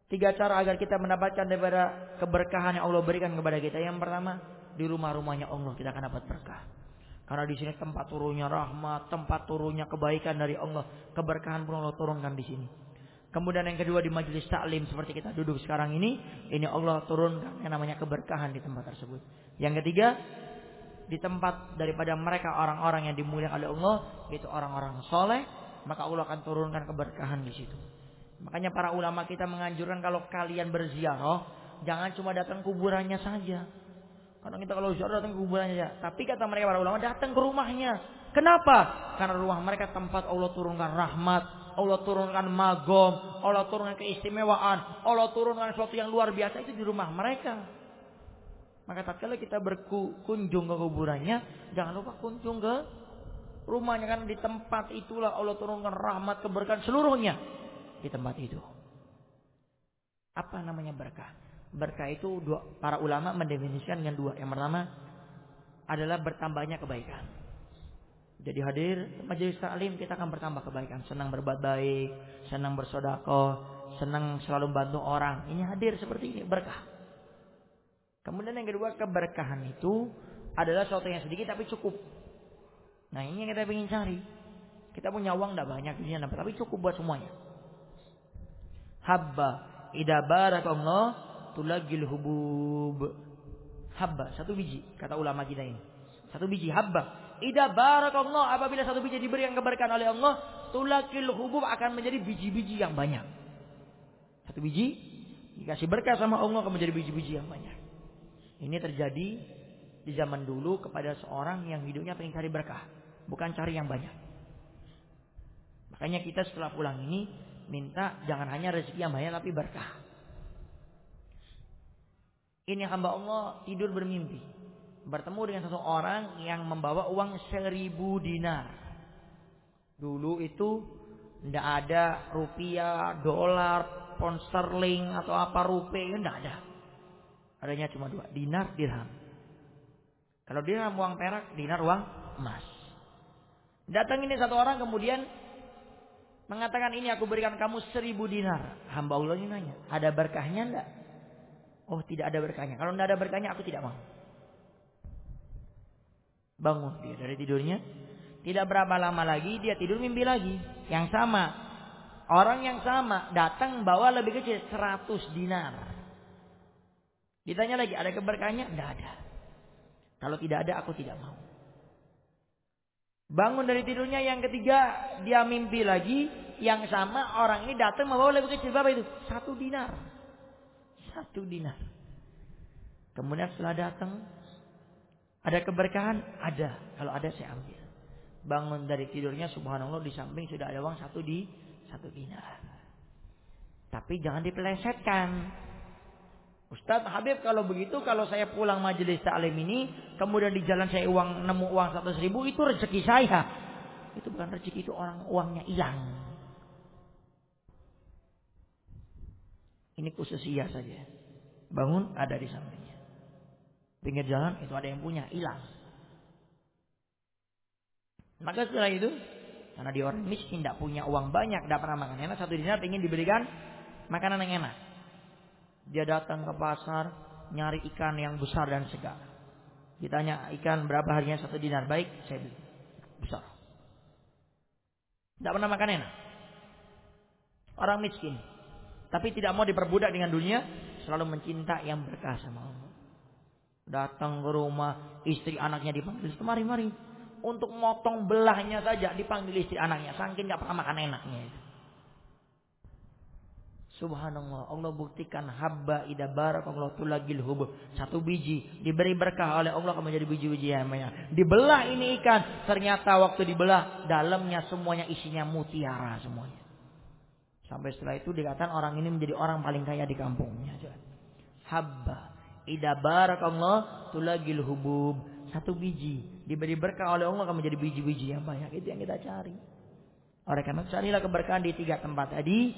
Tiga cara agar kita mendapatkan daripada keberkahan yang Allah berikan kepada kita. Yang pertama, di rumah-rumahnya Allah kita akan dapat berkah. Karena di sini tempat turunnya rahmat, tempat turunnya kebaikan dari Allah, keberkahan pun Allah turunkan di sini. Kemudian yang kedua di majelis taklim seperti kita duduk sekarang ini, ini Allah turunkan yang namanya keberkahan di tempat tersebut. Yang ketiga, di tempat daripada mereka orang-orang yang dimuliakan oleh Allah, itu orang-orang soleh, maka Allah akan turunkan keberkahan di situ. Makanya para ulama kita menganjurkan kalau kalian berziarah, jangan cuma datang kuburannya saja. Karena kita kalau ziarah datang ke kuburannya ya. Tapi kata mereka para ulama datang ke rumahnya. Kenapa? Karena rumah mereka tempat Allah turunkan rahmat, Allah turunkan magom, Allah turunkan keistimewaan, Allah turunkan sesuatu yang luar biasa itu di rumah mereka. Maka tatkala kita berkunjung ke kuburannya, jangan lupa kunjung ke Rumahnya kan di tempat itulah Allah turunkan rahmat keberkahan seluruhnya di tempat itu. Apa namanya berkah? Berkah itu dua, para ulama mendefinisikan dengan dua. Yang pertama adalah bertambahnya kebaikan. Jadi hadir majelis taklim kita akan bertambah kebaikan, senang berbuat baik, senang bersodakoh, senang selalu membantu orang. Ini hadir seperti ini berkah. Kemudian yang kedua keberkahan itu adalah sesuatu yang sedikit tapi cukup. Nah ini yang kita ingin cari. Kita punya uang tidak banyak dunia tapi cukup buat semuanya. Habba ida barakallah tulagil hubub. Habba satu biji kata ulama kita ini. Satu biji habba. Ida barakallah apabila satu biji diberi yang keberkahan oleh Allah, tulakil hubub akan menjadi biji-biji yang banyak. Satu biji dikasih berkah sama Allah akan menjadi biji-biji yang banyak. Ini terjadi di zaman dulu kepada seorang yang hidupnya pengen cari berkah, bukan cari yang banyak. Makanya kita setelah pulang ini minta jangan hanya rezeki yang banyak tapi berkah. Ini hamba Allah tidur bermimpi. Bertemu dengan satu orang yang membawa uang seribu dinar. Dulu itu tidak ada rupiah, dolar, pound sterling atau apa rupiah, tidak ada. Adanya cuma dua, dinar, dirham. Kalau dirham uang perak, dinar uang emas. Datang ini satu orang kemudian mengatakan ini aku berikan kamu seribu dinar. Hamba Allah ini nanya, ada berkahnya enggak? Oh tidak ada berkahnya. Kalau tidak ada berkahnya aku tidak mau. Bangun dia dari tidurnya. Tidak berapa lama lagi dia tidur mimpi lagi. Yang sama. Orang yang sama datang bawa lebih kecil 100 dinar. Ditanya lagi ada keberkahannya? Tidak ada. Kalau tidak ada aku tidak mau. Bangun dari tidurnya yang ketiga dia mimpi lagi yang sama orang ini datang membawa lebih kecil berapa itu? Satu dinar. Satu dinar. Kemudian setelah datang ada keberkahan? Ada. Kalau ada saya ambil. Bangun dari tidurnya subhanallah di samping sudah ada uang satu di satu dinar. Tapi jangan dipelesetkan. Ustadz Habib kalau begitu kalau saya pulang majelis taklim ini kemudian di jalan saya uang nemu uang satu ribu itu rezeki saya. Itu bukan rezeki itu orang uangnya hilang. Ini khusus iya saja. Bangun ada di sampingnya. Pinggir jalan itu ada yang punya hilang. Maka setelah itu karena dia orang miskin tidak punya uang banyak tidak pernah makan enak satu dinar ingin diberikan makanan yang enak. Dia datang ke pasar nyari ikan yang besar dan segar. Ditanya ikan berapa harganya satu dinar baik saya beli besar. Tidak pernah makan enak. Orang miskin. Tapi tidak mau diperbudak dengan dunia. Selalu mencinta yang berkah sama Allah. Datang ke rumah. Istri anaknya dipanggil. Mari, mari. Untuk motong belahnya saja dipanggil istri anaknya. Saking gak pernah makan enaknya. Subhanallah, Allah buktikan habba ida Allah tulagil hubub. Satu biji diberi berkah oleh Allah akan menjadi biji-biji yang. Dibelah ini ikan, ternyata waktu dibelah dalamnya semuanya isinya mutiara semuanya. Sampai setelah itu dikatakan orang ini menjadi orang paling kaya di kampungnya. Habba ida Allah tulagil hubub. Satu biji diberi berkah oleh Allah akan menjadi biji-biji yang banyak. Itu yang kita cari. Oleh karena carilah keberkahan di tiga tempat tadi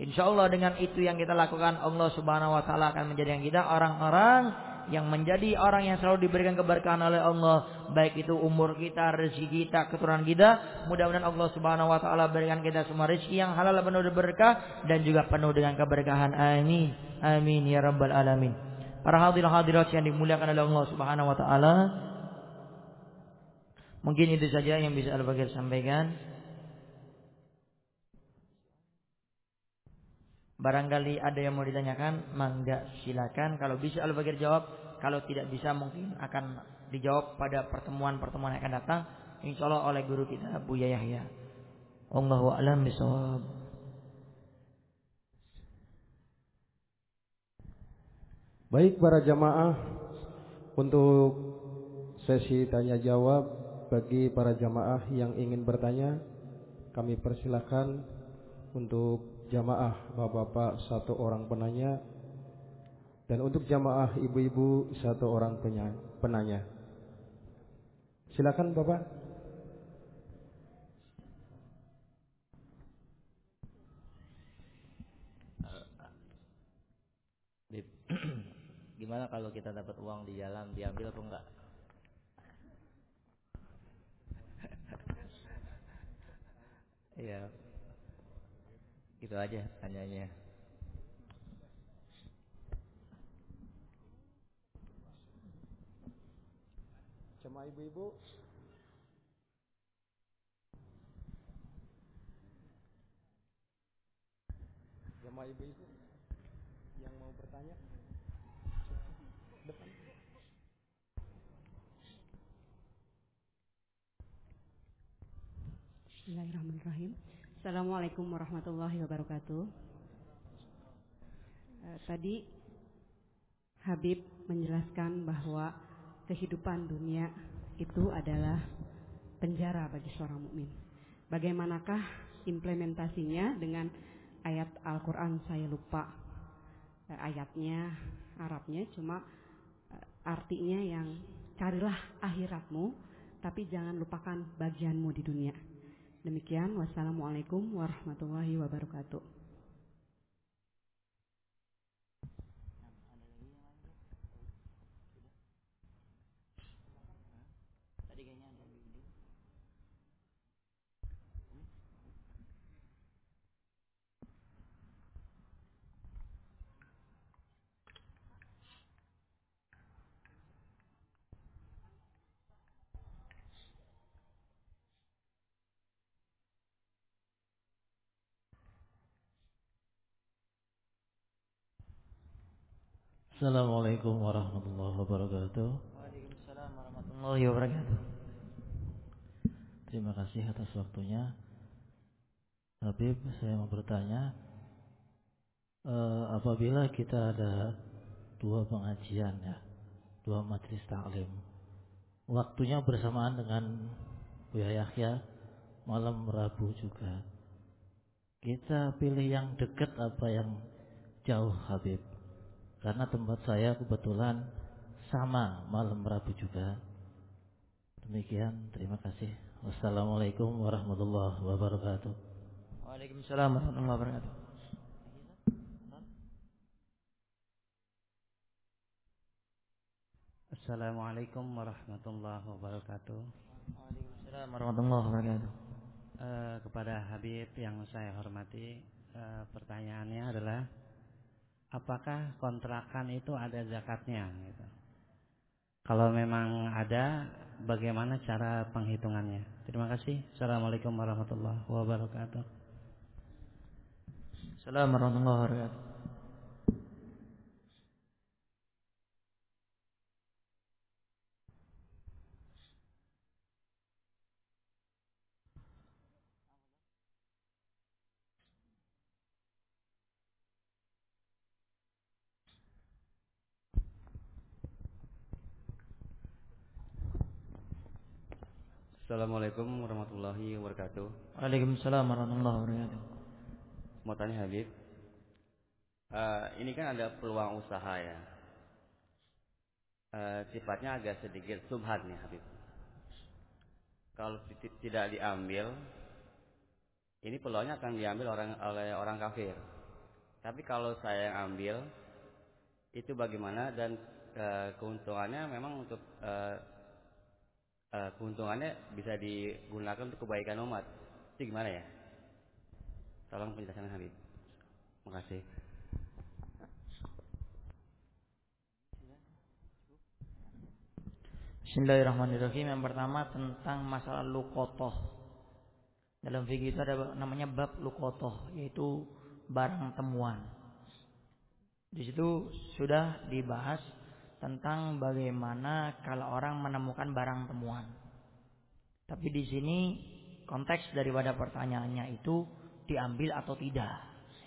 Insya Allah dengan itu yang kita lakukan Allah subhanahu wa ta'ala akan menjadikan kita orang-orang yang menjadi orang yang selalu diberikan keberkahan oleh Allah baik itu umur kita, rezeki kita, keturunan kita. Mudah-mudahan Allah Subhanahu wa taala berikan kita semua rezeki yang halal penuh berkah dan juga penuh dengan keberkahan. Amin. Amin ya rabbal alamin. Para hadirin hadirat yang dimuliakan oleh Allah Subhanahu wa taala. Mungkin itu saja yang bisa Al-Bagir sampaikan. Barangkali ada yang mau ditanyakan, mangga silakan. Kalau bisa Al Bagir jawab, kalau tidak bisa mungkin akan dijawab pada pertemuan-pertemuan yang akan datang. Insya Allah oleh guru kita Buya Yahya. Allahu a'lam bishawab. Baik para jamaah untuk sesi tanya jawab bagi para jamaah yang ingin bertanya kami persilahkan untuk jamaah bapak-bapak satu orang penanya dan untuk jamaah ibu-ibu satu orang penanya. Silakan bapak. Eh, gimana kalau kita dapat uang di jalan diambil apa enggak? Iya, Gitu aja tanyanya. Cuma ibu-ibu Jemaah ibu-ibu yang mau bertanya depan. Bismillahirrahmanirrahim. Assalamualaikum warahmatullahi wabarakatuh. Uh, tadi Habib menjelaskan bahwa kehidupan dunia itu adalah penjara bagi seorang mukmin. Bagaimanakah implementasinya dengan ayat Al-Quran saya lupa uh, ayatnya Arabnya cuma uh, artinya yang carilah akhiratmu tapi jangan lupakan bagianmu di dunia. Demikian, wassalamualaikum warahmatullahi wabarakatuh. Assalamualaikum warahmatullahi wabarakatuh. Waalaikumsalam warahmatullahi wabarakatuh. Terima kasih atas waktunya. Habib, saya mau bertanya, eh, apabila kita ada dua pengajian ya, dua majelis taklim, waktunya bersamaan dengan Buya Yahya, malam Rabu juga. Kita pilih yang dekat apa yang jauh Habib? Karena tempat saya kebetulan sama malam Rabu juga. Demikian, terima kasih. Wassalamualaikum warahmatullahi wabarakatuh. Waalaikumsalam warahmatullahi wabarakatuh. Assalamualaikum warahmatullahi wabarakatuh. Waalaikumsalam warahmatullahi wabarakatuh. Uh, kepada Habib yang saya hormati, uh, pertanyaannya adalah apakah kontrakan itu ada zakatnya gitu. Kalau memang ada, bagaimana cara penghitungannya? Terima kasih. Assalamualaikum warahmatullahi wabarakatuh. Assalamualaikum warahmatullahi wabarakatuh. Assalamualaikum warahmatullahi wabarakatuh. Waalaikumsalam warahmatullahi wabarakatuh. Mau tanya Habib, uh, ini kan ada peluang usaha ya. Uh, sifatnya agak sedikit subhat nih Habib. Kalau tidak diambil, ini peluangnya akan diambil orang oleh orang kafir. Tapi kalau saya yang ambil, itu bagaimana dan uh, keuntungannya memang untuk uh, uh, keuntungannya bisa digunakan untuk kebaikan umat. Itu gimana ya? Tolong penjelasan Habib. Makasih. Bismillahirrahmanirrahim. Yang pertama tentang masalah lukotoh. Dalam fikih itu ada namanya bab lukotoh, yaitu barang temuan. Di situ sudah dibahas tentang bagaimana kalau orang menemukan barang temuan. Tapi di sini konteks daripada pertanyaannya itu diambil atau tidak.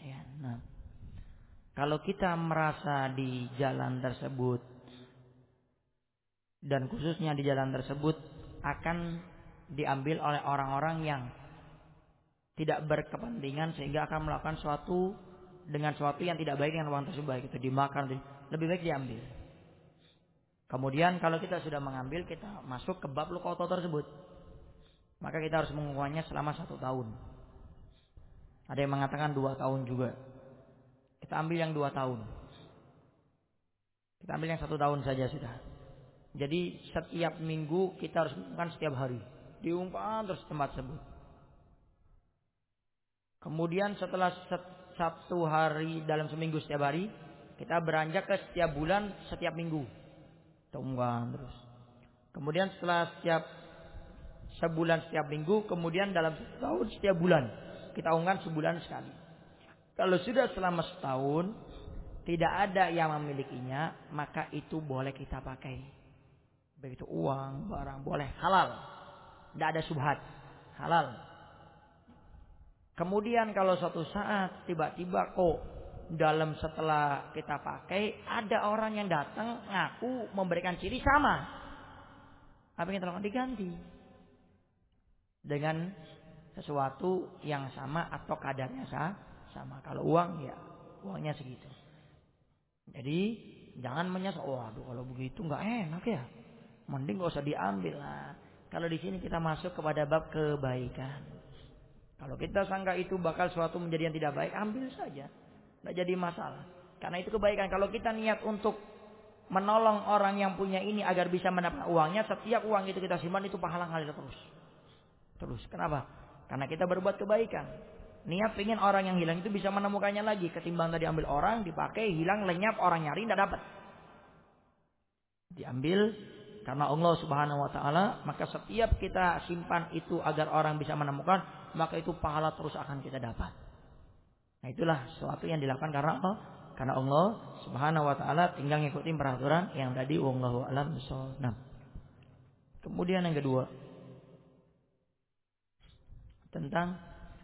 Ya, nah, kalau kita merasa di jalan tersebut dan khususnya di jalan tersebut akan diambil oleh orang-orang yang tidak berkepentingan sehingga akan melakukan suatu dengan suatu yang tidak baik dengan uang tersebut baik itu dimakan lebih baik diambil Kemudian kalau kita sudah mengambil, kita masuk ke bab lukoto tersebut. Maka kita harus mengukuhnya selama satu tahun. Ada yang mengatakan dua tahun juga. Kita ambil yang dua tahun. Kita ambil yang satu tahun saja sudah. Jadi setiap minggu kita harus umumkan setiap hari. Diumpan terus tempat sebut. Kemudian setelah satu hari dalam seminggu setiap hari, kita beranjak ke setiap bulan setiap minggu. Umumkan terus. Kemudian setelah setiap sebulan setiap minggu, kemudian dalam setahun setiap bulan. Kita umumkan sebulan sekali. Kalau sudah selama setahun, tidak ada yang memilikinya, maka itu boleh kita pakai. Begitu uang, barang, boleh halal. Tidak ada subhat, halal. Kemudian kalau suatu saat tiba-tiba kok dalam setelah kita pakai ada orang yang datang ngaku memberikan ciri sama. Apa yang lakukan diganti dengan sesuatu yang sama atau kadarnya sama. Kalau uang ya uangnya segitu. Jadi jangan menyesal. Oh, aduh kalau begitu nggak enak ya. Mending gak usah diambil lah. Kalau di sini kita masuk kepada bab kebaikan. Kalau kita sangka itu bakal suatu menjadi yang tidak baik, ambil saja. Tidak jadi masalah. Karena itu kebaikan. Kalau kita niat untuk menolong orang yang punya ini agar bisa mendapat uangnya, setiap uang itu kita simpan itu pahala ngalir terus. Terus. Kenapa? Karena kita berbuat kebaikan. Niat ingin orang yang hilang itu bisa menemukannya lagi. Ketimbang tadi ambil orang, dipakai, hilang, lenyap, orang nyari, tidak dapat. Diambil karena Allah subhanahu wa ta'ala. Maka setiap kita simpan itu agar orang bisa menemukan. Maka itu pahala terus akan kita dapat. Nah itulah sesuatu yang dilakukan karena apa? Karena Allah subhanahu wa ta'ala tinggal ngikutin peraturan yang tadi. Wallahu alam nah. Kemudian yang kedua. Tentang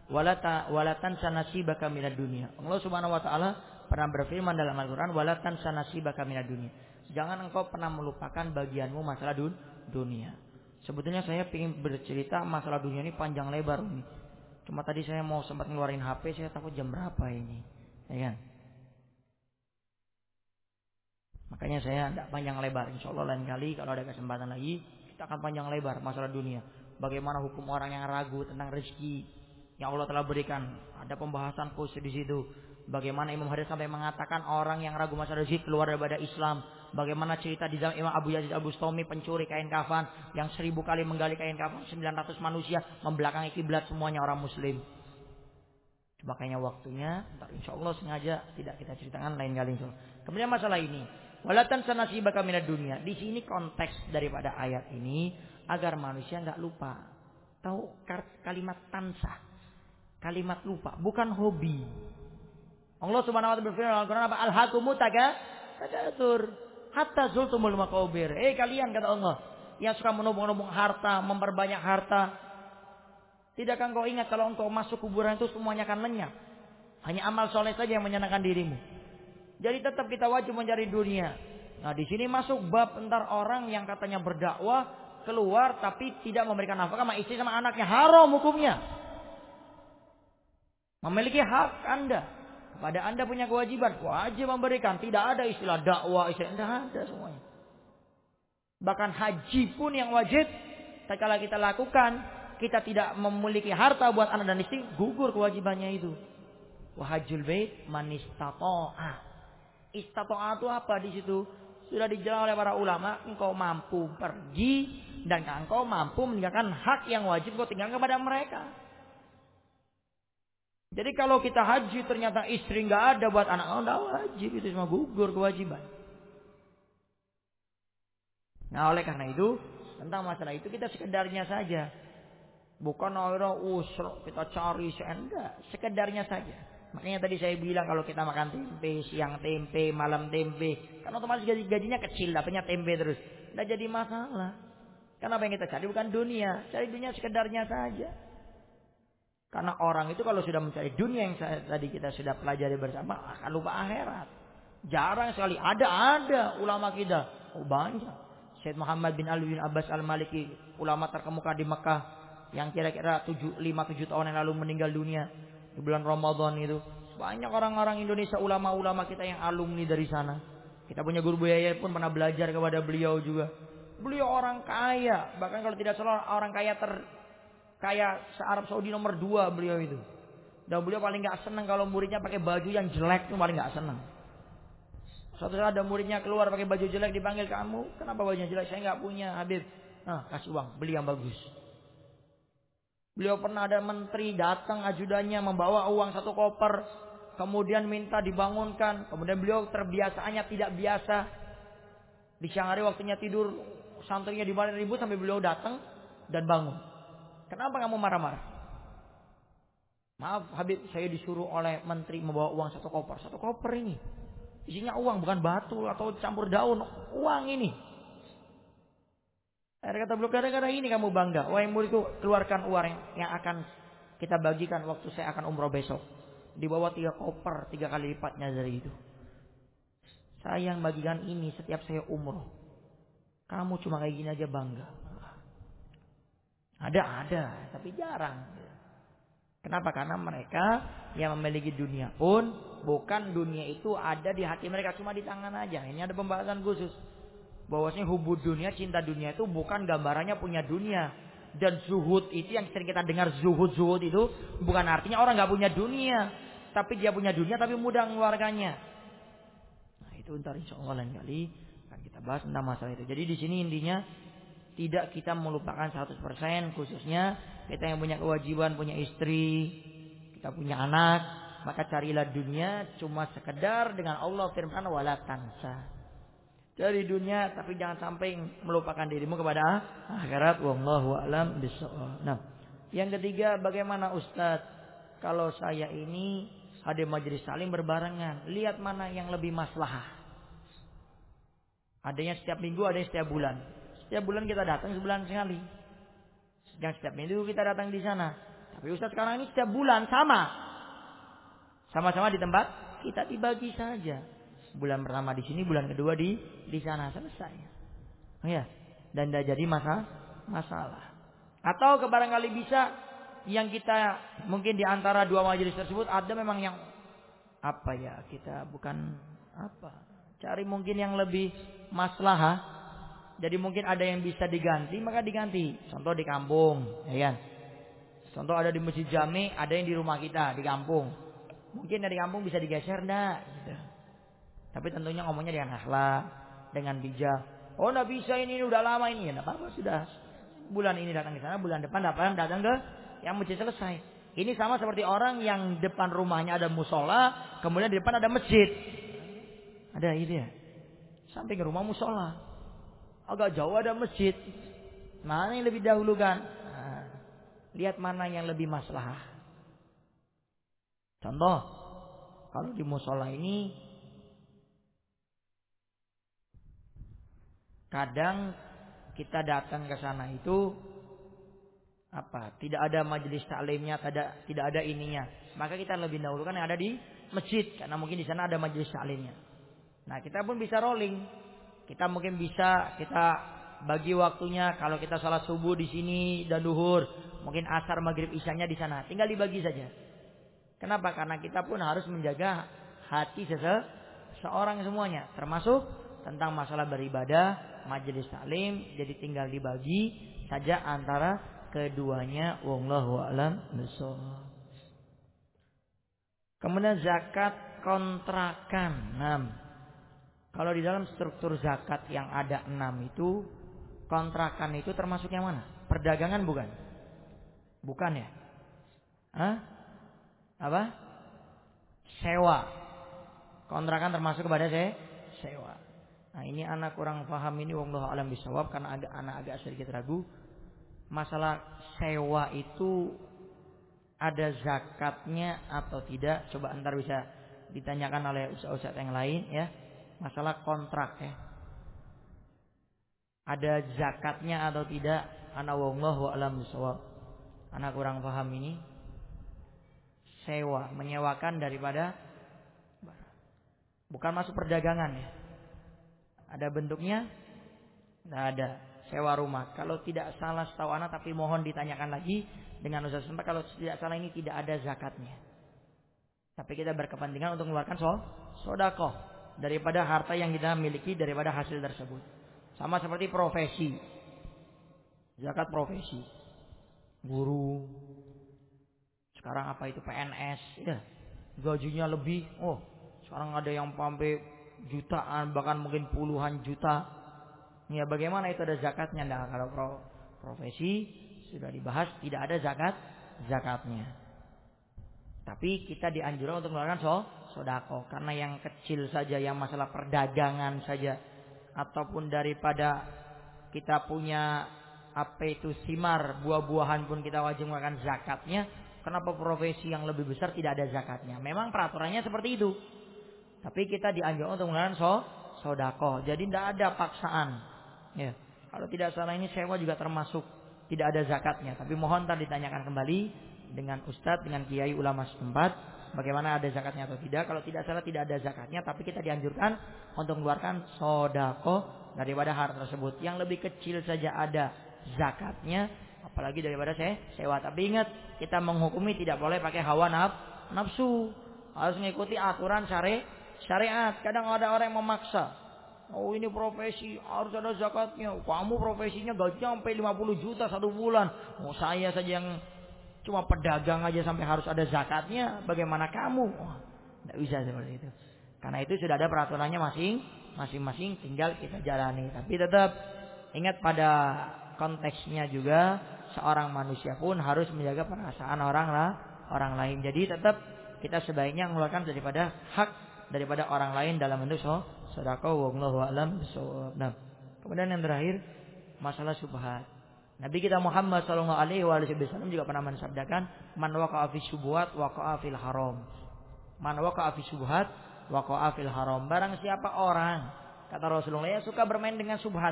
walata walatan sanasibaka minad dunia. Allah Subhanahu wa taala pernah berfirman dalam Al-Qur'an walatan sanasibaka minad dunia. Jangan engkau pernah melupakan bagianmu masalah dun dunia. Sebetulnya saya ingin bercerita masalah dunia ini panjang lebar ini. Cuma tadi saya mau sempat ngeluarin HP, saya takut jam berapa ini. Ya kan? Makanya saya tidak panjang lebar. Insya Allah lain kali kalau ada kesempatan lagi, kita akan panjang lebar masalah dunia. Bagaimana hukum orang yang ragu tentang rezeki, yang Allah telah berikan. Ada pembahasan khusus di situ. Bagaimana Imam Haris sampai mengatakan orang yang ragu masa rezeki keluar daripada Islam. Bagaimana cerita di zaman Imam Abu Yazid Abu Stomi pencuri kain kafan yang seribu kali menggali kain kafan 900 manusia membelakangi kiblat semuanya orang Muslim. Coba kayaknya waktunya, insya Allah sengaja tidak kita ceritakan lain kali. Kemudian masalah ini, walatan sanasi bakal minat dunia. Di sini konteks daripada ayat ini agar manusia nggak lupa. Tahu kalimat tansah Kalimat lupa, bukan hobi. Allah Subhanahu wa taala berfirman dalam Al-Qur'an apa? Al-hakumu takatsur hatta zultumul maqabir. Eh kalian kata Allah yang suka menumbung-numbung harta, memperbanyak harta. Tidakkah engkau ingat kalau engkau masuk kuburan itu semuanya akan lenyap? Hanya amal soleh saja yang menyenangkan dirimu. Jadi tetap kita wajib mencari dunia. Nah di sini masuk bab entar orang yang katanya berdakwah keluar tapi tidak memberikan nafkah sama istri sama anaknya haram hukumnya. Memiliki hak Anda. Kepada Anda punya kewajiban. Wajib memberikan. Tidak ada istilah dakwah. Istilah. Tidak ada semuanya. Bahkan haji pun yang wajib. Tatkala kita lakukan. Kita tidak memiliki harta buat anak dan istri. Gugur kewajibannya itu. Wahajul bait manistato'ah. Istato'ah itu apa di situ? Sudah dijelaskan oleh para ulama. Engkau mampu pergi. Dan engkau mampu meninggalkan hak yang wajib kau tinggalkan kepada mereka. Jadi kalau kita haji ternyata istri nggak ada buat anak, oh nggak wajib itu semua gugur kewajiban. Nah oleh karena itu tentang masalah itu kita sekedarnya saja. Bukan orang usro kita cari enggak, sekedarnya saja. Makanya tadi saya bilang kalau kita makan tempe, siang tempe, malam tempe, kan otomatis gaji gajinya kecil, dapatnya tempe terus. Tidak jadi masalah. Karena apa yang kita cari bukan dunia, cari dunia sekedarnya saja. Karena orang itu kalau sudah mencari dunia yang saya, tadi kita sudah pelajari bersama akan lupa akhirat. Jarang sekali ada ada ulama kita. Oh banyak. Syed Muhammad bin Ali bin Abbas Al-Maliki, ulama terkemuka di Mekah yang kira-kira 7 5 7 tahun yang lalu meninggal dunia di bulan Ramadan itu. Banyak orang-orang Indonesia ulama-ulama kita yang alumni dari sana. Kita punya guru Buaya pun pernah belajar kepada beliau juga. Beliau orang kaya, bahkan kalau tidak salah orang kaya ter Kayak se-Arab Saudi nomor dua beliau itu. Dan beliau paling nggak senang kalau muridnya pakai baju yang jelek itu paling nggak senang. Suatu saat ada muridnya keluar pakai baju jelek dipanggil kamu, kenapa bajunya jelek? Saya nggak punya, Habib. Nah, kasih uang, beli yang bagus. Beliau pernah ada menteri datang ajudannya membawa uang satu koper, kemudian minta dibangunkan, kemudian beliau terbiasaannya tidak biasa. Di siang hari waktunya tidur, santrinya di ribut sampai beliau datang dan bangun. Kenapa kamu marah-marah? Maaf Habib, saya disuruh oleh menteri membawa uang satu koper. Satu koper ini. Isinya uang, bukan batu atau campur daun. Uang ini. Akhirnya kata beliau, gara-gara ini kamu bangga. Wah yang muridku, keluarkan uang yang, akan kita bagikan waktu saya akan umroh besok. Di bawah tiga koper, tiga kali lipatnya dari itu. Saya yang bagikan ini setiap saya umroh. Kamu cuma kayak gini aja bangga. Ada, ada, tapi jarang. Kenapa? Karena mereka yang memiliki dunia pun bukan dunia itu ada di hati mereka cuma di tangan aja. Ini ada pembahasan khusus. Bahwasanya hubud dunia, cinta dunia itu bukan gambarannya punya dunia. Dan zuhud itu yang sering kita dengar zuhud-zuhud itu bukan artinya orang nggak punya dunia. Tapi dia punya dunia tapi mudah mengeluarkannya. Nah itu ntar insya Allah lain kali akan kita bahas tentang masalah itu. Jadi di sini intinya tidak kita melupakan 100% khususnya kita yang punya kewajiban punya istri, kita punya anak, maka carilah dunia cuma sekedar dengan Allah firman wala tansa. Cari dunia tapi jangan sampai melupakan dirimu kepada akhirat wallahu alam bisawab. Nah, yang ketiga bagaimana Ustadz kalau saya ini ada majelis saling berbarengan, lihat mana yang lebih maslahah. Adanya setiap minggu, ada setiap bulan. Setiap bulan kita datang sebulan sekali. Yang setiap minggu kita datang di sana. Tapi Ustaz sekarang ini setiap bulan sama. Sama-sama di tempat kita dibagi saja. Bulan pertama di sini, bulan kedua di di sana selesai. Oh ya, dan tidak jadi masa masalah. Atau kebarangkali bisa yang kita mungkin di antara dua majelis tersebut ada memang yang apa ya kita bukan apa cari mungkin yang lebih maslahah jadi mungkin ada yang bisa diganti, maka diganti. Contoh di kampung, ya kan? Contoh ada di masjid jami, ada yang di rumah kita di kampung. Mungkin dari kampung bisa digeser enggak gitu. Tapi tentunya ngomongnya dengan akhlak, dengan bijak. Oh, enggak bisa ini, ini udah lama ini. Ya, apa-apa sudah. Bulan ini datang ke sana, bulan depan datang datang ke yang masjid selesai. Ini sama seperti orang yang depan rumahnya ada musola, kemudian di depan ada masjid. Ada ide ya? Sampai ke rumah musola. Agak jauh ada masjid. Mana yang lebih dahulu kan? Nah, lihat mana yang lebih maslahah. Contoh, kalau di musola ini kadang kita datang ke sana itu apa? Tidak ada majelis taklimnya, tidak tidak ada ininya. Maka kita lebih dahulu kan yang ada di masjid karena mungkin di sana ada majelis taklimnya. Nah, kita pun bisa rolling kita mungkin bisa kita bagi waktunya kalau kita salat subuh di sini dan duhur, mungkin asar maghrib isyanya di sana. Tinggal dibagi saja. Kenapa? Karena kita pun harus menjaga hati sese seorang semuanya, termasuk tentang masalah beribadah, majelis taklim, jadi tinggal dibagi saja antara keduanya wallahu alam Kemudian zakat kontrakan. Nah, kalau di dalam struktur zakat yang ada enam itu, kontrakan itu termasuk yang mana? Perdagangan bukan? Bukan ya? Hah? Apa? Sewa. Kontrakan termasuk kepada saya sewa. Nah ini anak kurang paham ini Allah alam bisawab karena agak anak agak sedikit ragu. Masalah sewa itu ada zakatnya atau tidak? Coba antar bisa ditanyakan oleh ustaz-ustaz yang lain ya masalah kontrak ya. Ada zakatnya atau tidak? Ana wallahu alam bisawab. Anak kurang paham ini. Sewa, menyewakan daripada bukan masuk perdagangan ya. Ada bentuknya? Tidak ada. Sewa rumah. Kalau tidak salah setahu anak tapi mohon ditanyakan lagi dengan Ustaz Sempat kalau tidak salah ini tidak ada zakatnya. Tapi kita berkepentingan untuk mengeluarkan so, sodakoh daripada harta yang kita miliki daripada hasil tersebut. Sama seperti profesi. Zakat profesi. Guru. Sekarang apa itu PNS, ya. Gajinya lebih. Oh, sekarang ada yang sampai jutaan bahkan mungkin puluhan juta. Ya bagaimana itu ada zakatnya? Nah kalau profesi sudah dibahas tidak ada zakat zakatnya. Tapi kita dianjurkan untuk melakukan so, sodako karena yang kecil saja yang masalah perdagangan saja ataupun daripada kita punya apa itu simar buah-buahan pun kita wajib melakukan zakatnya. Kenapa profesi yang lebih besar tidak ada zakatnya? Memang peraturannya seperti itu. Tapi kita dianjurkan untuk melakukan so, sodako. Jadi tidak ada paksaan. Ya. Kalau tidak salah ini sewa juga termasuk tidak ada zakatnya. Tapi mohon tadi ditanyakan kembali dengan ustadz, dengan kiai ulama setempat, bagaimana ada zakatnya atau tidak. Kalau tidak salah tidak ada zakatnya, tapi kita dianjurkan untuk mengeluarkan sodako daripada harta tersebut. Yang lebih kecil saja ada zakatnya, apalagi daripada saya sewa. Tapi ingat, kita menghukumi tidak boleh pakai hawa naf, nafsu. Harus mengikuti aturan syari, syariat. Kadang ada orang yang memaksa. Oh ini profesi harus ada zakatnya. Kamu profesinya gaji sampai 50 juta satu bulan. Oh saya saja yang cuma pedagang aja sampai harus ada zakatnya. Bagaimana kamu? Oh, tidak bisa seperti itu. Karena itu sudah ada peraturannya masing masing-masing tinggal kita jalani. Tapi tetap ingat pada konteksnya juga seorang manusia pun harus menjaga perasaan orang lah orang lain. Jadi tetap kita sebaiknya mengeluarkan daripada hak daripada orang lain dalam bentuk so sedekah wallahu alam bisawab. Nah, kemudian yang terakhir masalah subhat. Nabi kita Muhammad sallallahu alaihi wasallam juga pernah mensabdakan, "Man waqa'a fi syubhat waqa'a fil haram." Man waqa'a fi syubhat waqa'a fil haram. Barang siapa orang kata Rasulullah ya suka bermain dengan subhat.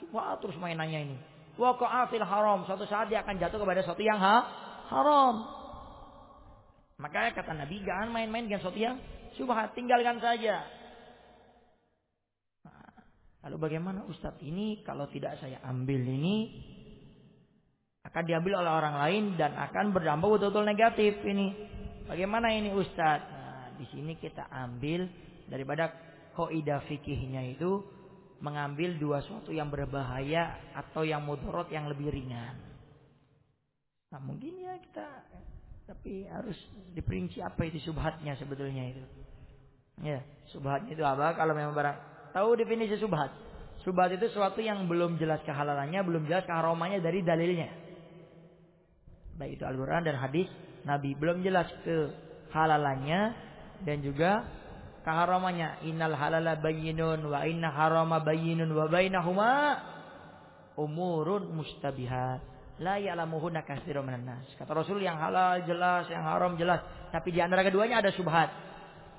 Subhat terus mainannya ini. Waqa'a fil haram. Suatu saat dia akan jatuh kepada sesuatu yang ha haram. Makanya kata Nabi jangan main-main dengan sesuatu yang subhat, tinggalkan saja. Lalu bagaimana Ustadz ini kalau tidak saya ambil ini akan diambil oleh orang lain dan akan berdampak betul-betul negatif ini. Bagaimana ini Ustadz? Nah, di sini kita ambil daripada kaidah fikihnya itu mengambil dua suatu yang berbahaya atau yang mudarat yang lebih ringan. Nah, mungkin ya kita tapi harus diperinci apa itu subhatnya sebetulnya itu. Ya, subhatnya itu apa? Kalau memang barang Tahu definisi subhat? Subhat itu sesuatu yang belum jelas kehalalannya, belum jelas keharamannya dari dalilnya. Baik itu Al-Quran dan hadis Nabi belum jelas kehalalannya dan juga keharamannya. Innal halala bayyinun wa inna harama bayyinun wa bainahuma umurun mustabihat. La ya'lamuhunna katsirun minan nas. Kata Rasul yang halal jelas, yang haram jelas, tapi di antara keduanya ada subhat.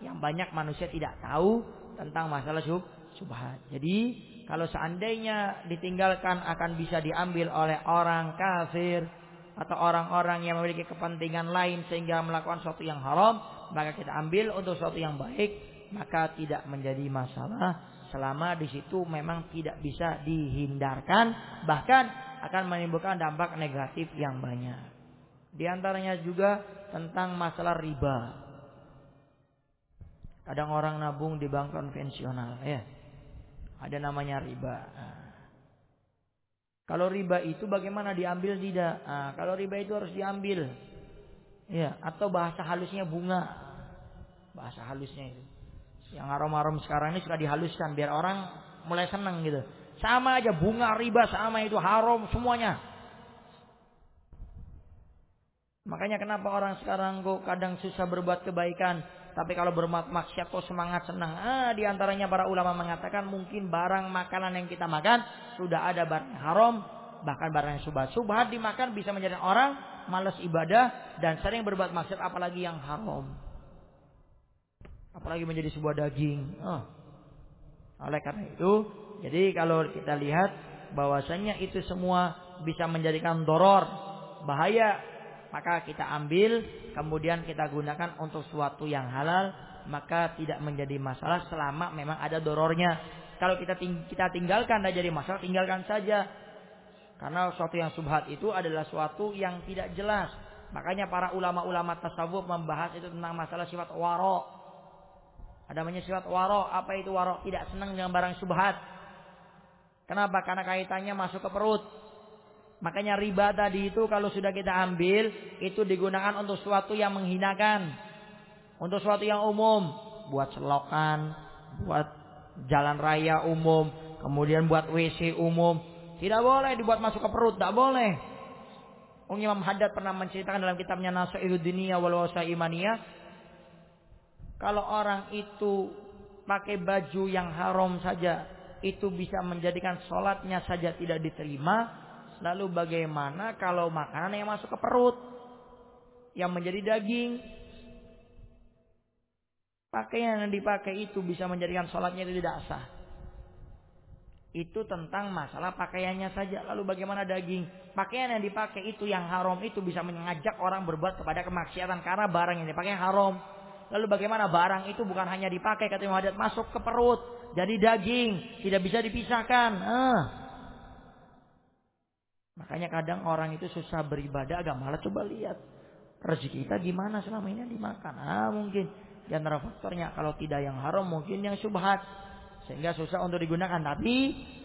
Yang banyak manusia tidak tahu tentang masalah sub subhat. Jadi kalau seandainya ditinggalkan akan bisa diambil oleh orang kafir atau orang-orang yang memiliki kepentingan lain sehingga melakukan sesuatu yang haram, maka kita ambil untuk sesuatu yang baik, maka tidak menjadi masalah selama di situ memang tidak bisa dihindarkan, bahkan akan menimbulkan dampak negatif yang banyak. Di antaranya juga tentang masalah riba. Kadang orang nabung di bank konvensional, ya. Ada namanya riba. Nah. Kalau riba itu bagaimana diambil tidak? Nah, kalau riba itu harus diambil. Ya, atau bahasa halusnya bunga. Bahasa halusnya itu. Yang haram-haram sekarang ini suka dihaluskan biar orang mulai senang gitu. Sama aja bunga riba sama itu haram semuanya. Makanya kenapa orang sekarang kok kadang susah berbuat kebaikan tapi kalau bermaksiat kok semangat senang. Ah, di antaranya para ulama mengatakan mungkin barang makanan yang kita makan sudah ada barang haram, bahkan barang yang subhat. Subhat dimakan bisa menjadi orang malas ibadah dan sering berbuat maksiat apalagi yang haram. Apalagi menjadi sebuah daging. Oh. Oleh karena itu, jadi kalau kita lihat bahwasanya itu semua bisa menjadikan doror, bahaya maka kita ambil kemudian kita gunakan untuk suatu yang halal maka tidak menjadi masalah selama memang ada dorornya. Kalau kita ting kita tinggalkan tidak jadi masalah tinggalkan saja. Karena suatu yang subhat itu adalah suatu yang tidak jelas. Makanya para ulama-ulama tasawuf membahas itu tentang masalah sifat waro. Ada namanya sifat waro. Apa itu waro? Tidak senang dengan barang subhat. Kenapa? Karena kaitannya masuk ke perut Makanya riba tadi itu kalau sudah kita ambil itu digunakan untuk sesuatu yang menghinakan. Untuk sesuatu yang umum, buat selokan, buat jalan raya umum, kemudian buat WC umum. Tidak boleh dibuat masuk ke perut, tidak boleh. Ung Imam Haddad pernah menceritakan dalam kitabnya Nasailu Dunia wal Imaniyah kalau orang itu pakai baju yang haram saja itu bisa menjadikan sholatnya saja tidak diterima. Lalu bagaimana kalau makanan yang masuk ke perut yang menjadi daging pakaian yang dipakai itu bisa menjadikan sholatnya tidak sah. Itu tentang masalah pakaiannya saja. Lalu bagaimana daging? Pakaian yang dipakai itu yang haram itu bisa mengajak orang berbuat kepada kemaksiatan karena barang yang dipakai haram. Lalu bagaimana barang itu bukan hanya dipakai kata masuk ke perut jadi daging tidak bisa dipisahkan. Ah. Makanya kadang orang itu susah beribadah agak malah coba lihat rezeki kita gimana? Selama ini dimakan. Ah mungkin. Di antara faktornya kalau tidak yang haram mungkin yang subhat sehingga susah untuk digunakan. Tapi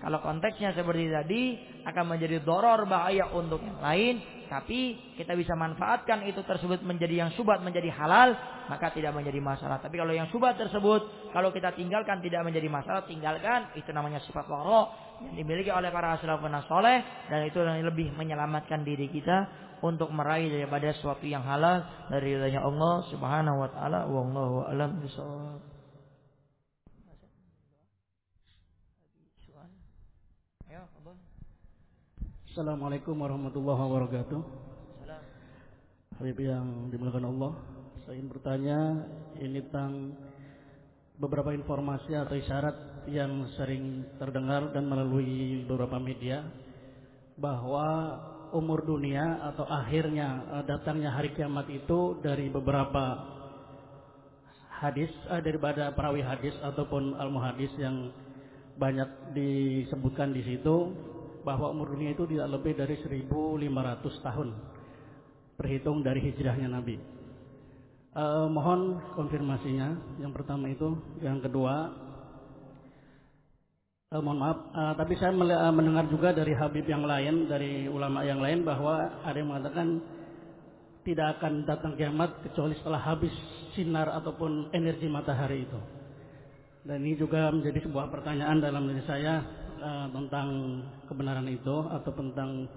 kalau konteksnya seperti tadi akan menjadi doror bahaya untuk yang lain. Tapi kita bisa manfaatkan itu tersebut menjadi yang subat menjadi halal maka tidak menjadi masalah. Tapi kalau yang subat tersebut kalau kita tinggalkan tidak menjadi masalah tinggalkan itu namanya sifat waro yang dimiliki oleh para salafun soleh dan itu yang lebih menyelamatkan diri kita untuk meraih daripada sesuatu yang halal dari ridhanya Allah Subhanahu wa taala wallahu alam bisawab. Assalamualaikum warahmatullahi wabarakatuh. Habib yang dimuliakan Allah, saya ingin bertanya ini tentang beberapa informasi atau isyarat yang sering terdengar dan melalui beberapa media bahwa umur dunia atau akhirnya eh, datangnya hari kiamat itu dari beberapa hadis eh, daripada perawi hadis ataupun al muhadis yang banyak disebutkan di situ bahwa umur dunia itu tidak lebih dari 1500 tahun terhitung dari hijrahnya Nabi. Uh, mohon konfirmasinya. Yang pertama itu, yang kedua, uh, mohon maaf, uh, tapi saya mendengar juga dari Habib yang lain, dari ulama yang lain bahwa ada yang mengatakan tidak akan datang kiamat kecuali setelah habis sinar ataupun energi matahari itu. Dan ini juga menjadi sebuah pertanyaan dalam diri saya uh, tentang kebenaran itu atau tentang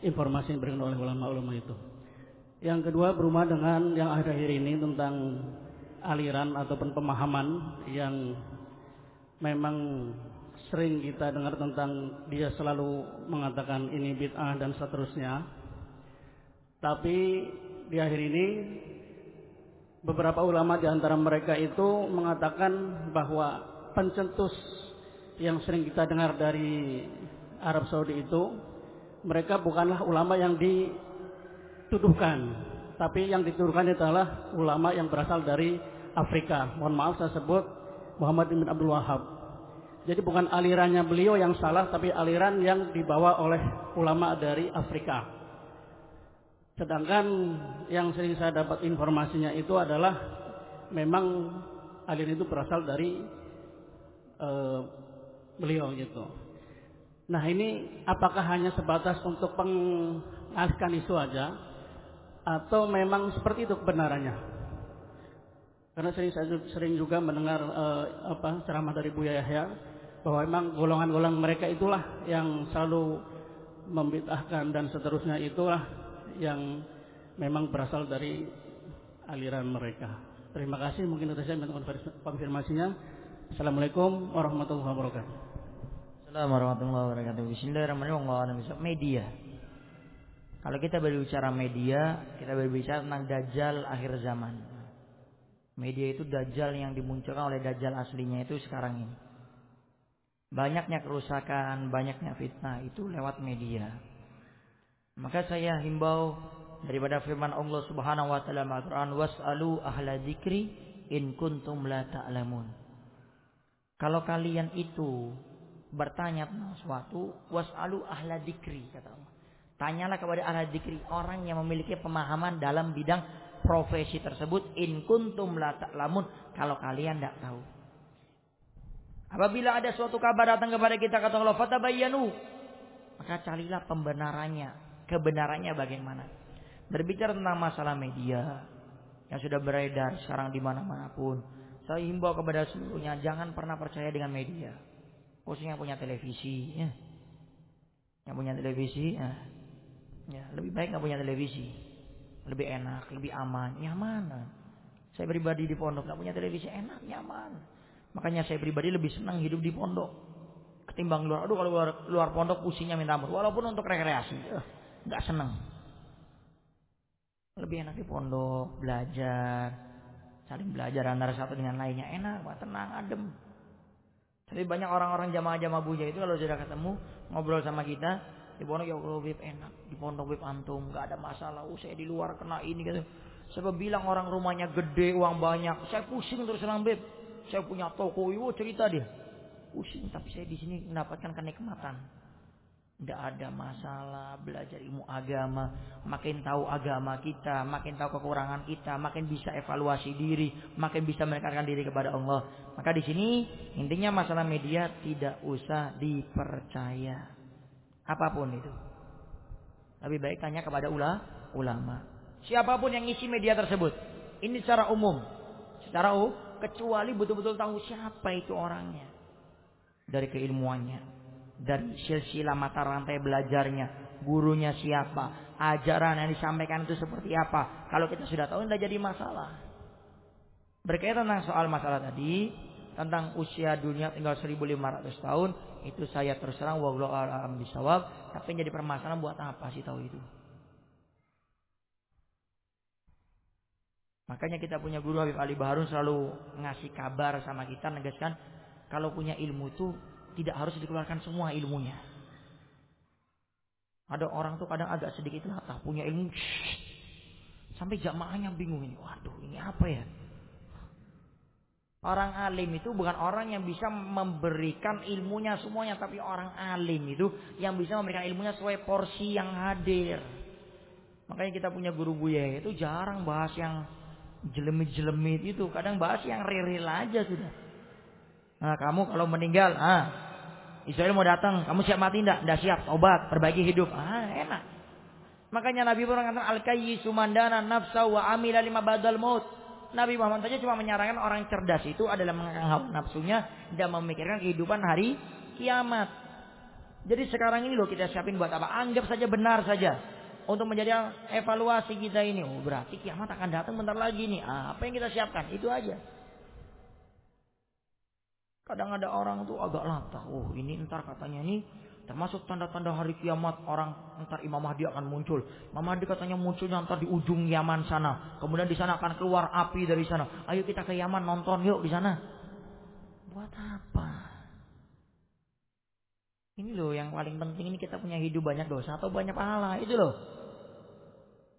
informasi yang diberikan oleh ulama-ulama itu. Yang kedua berumah dengan yang akhir-akhir ini tentang aliran ataupun pemahaman yang memang sering kita dengar tentang dia selalu mengatakan ini bid'ah dan seterusnya. Tapi di akhir ini beberapa ulama di antara mereka itu mengatakan bahwa pencetus yang sering kita dengar dari Arab Saudi itu mereka bukanlah ulama yang dituduhkan tapi yang dituduhkan adalah ulama yang berasal dari Afrika. Mohon maaf saya sebut Muhammad bin Abdul Wahab jadi bukan alirannya beliau yang salah tapi aliran yang dibawa oleh ulama dari Afrika. Sedangkan yang sering saya dapat informasinya itu adalah memang aliran itu berasal dari uh, beliau gitu. Nah ini apakah hanya sebatas untuk pengalihkan isu aja atau memang seperti itu kebenarannya? Karena sering saya sering juga mendengar uh, apa ceramah dari Buya Yahya bahwa memang golongan-golongan mereka itulah yang selalu membid'ahkan dan seterusnya itulah yang memang berasal dari aliran mereka. Terima kasih mungkin itu saya konfirmasinya. Assalamualaikum warahmatullahi wabarakatuh. Assalamualaikum warahmatullahi wabarakatuh. Bismillahirrahmanirrahim. Media. Kalau kita berbicara media, kita berbicara tentang dajjal akhir zaman. Media itu dajjal yang dimunculkan oleh dajjal aslinya itu sekarang ini. Banyaknya kerusakan, banyaknya fitnah itu lewat media. Maka saya himbau daripada firman Allah Subhanahu wa taala Al-Qur'an was'alu ahla dzikri in kuntum la ta'lamun. Kalau kalian itu bertanya tentang sesuatu, was'alu ahla dikri, kata Allah. Tanyalah kepada ahla dikri, orang yang memiliki pemahaman dalam bidang profesi tersebut. In kuntum la ta'lamun, kalau kalian tidak tahu. Apabila ada suatu kabar datang kepada kita, kata Allah, fatabayyanu. Maka carilah pembenarannya, kebenarannya bagaimana. Berbicara tentang masalah media yang sudah beredar sekarang di mana-mana pun Saya himbau kepada seluruhnya jangan pernah percaya dengan media. Khususnya yang punya televisi, ya. Yang punya televisi, ya. ya lebih baik nggak punya televisi. Lebih enak, lebih aman, nyaman. Saya pribadi di pondok nggak punya televisi enak, nyaman. Makanya saya pribadi lebih senang hidup di pondok ketimbang luar. Aduh kalau luar, luar pondok pusingnya minta ampun. Walaupun untuk rekreasi, eh, nggak senang. Lebih enak di pondok, belajar, saling belajar antara satu dengan lainnya enak, pak, tenang, adem. Tapi banyak orang-orang jamaah-jamaah buja itu kalau sudah ketemu ngobrol sama kita di pondok ya Allah beb enak, di pondok beb antum nggak ada masalah. Oh, saya di luar kena ini gitu. Saya bilang orang rumahnya gede, uang banyak. Saya pusing terus terang beb. Saya punya toko, itu cerita dia. Pusing, tapi saya di sini mendapatkan kenikmatan. Tidak ada masalah belajar ilmu agama, makin tahu agama kita, makin tahu kekurangan kita, makin bisa evaluasi diri, makin bisa mendekatkan diri kepada Allah. Maka di sini intinya masalah media tidak usah dipercaya. Apa pun itu. Lebih baik tanya kepada ula, ulama. Siapa pun yang ngisi media tersebut. Ini secara umum. Secara umum, kecuali betul-betul tahu siapa itu orangnya. Dari keilmuannya dari silsilah mata rantai belajarnya, gurunya siapa, ajaran yang disampaikan itu seperti apa. Kalau kita sudah tahu tidak jadi masalah. Berkaitan tentang soal masalah tadi, tentang usia dunia tinggal 1500 tahun, itu saya terserang wallahu a'lam bisawab, tapi jadi permasalahan buat apa sih tahu itu? Makanya kita punya guru Habib Ali Baharun selalu ngasih kabar sama kita negaskan kalau punya ilmu itu tidak harus dikeluarkan semua ilmunya. Ada orang tuh kadang agak sedikit latah punya ilmu. Shh, sampai jamaahnya bingung ini. Waduh, ini apa ya? Orang alim itu bukan orang yang bisa memberikan ilmunya semuanya, tapi orang alim itu yang bisa memberikan ilmunya sesuai porsi yang hadir. Makanya kita punya guru buya itu jarang bahas yang jelemit-jelemit itu, kadang bahas yang real aja sudah. Nah, kamu kalau meninggal, ah, Israel mau datang, kamu siap mati enggak? Enggak siap, obat, perbaiki hidup. Ah, enak. Makanya Nabi pernah mengatakan al-kayyisu mandana nafsa wa amila lima badal maut. Nabi Muhammad saja cuma menyarankan orang cerdas itu adalah mengangkat hawa nafsunya dan memikirkan kehidupan hari kiamat. Jadi sekarang ini loh kita siapin buat apa? Anggap saja benar saja untuk menjadi evaluasi kita ini. Oh berarti kiamat akan datang bentar lagi nih. Ah, apa yang kita siapkan? Itu aja. Kadang ada orang tuh agak latah. Oh ini ntar katanya ini termasuk tanda-tanda hari kiamat orang ntar Imam Mahdi akan muncul. Imam Mahdi katanya munculnya ntar di ujung Yaman sana. Kemudian di sana akan keluar api dari sana. Ayo kita ke Yaman nonton yuk di sana. Buat apa? Ini loh yang paling penting ini kita punya hidup banyak dosa atau banyak pahala. Itu loh.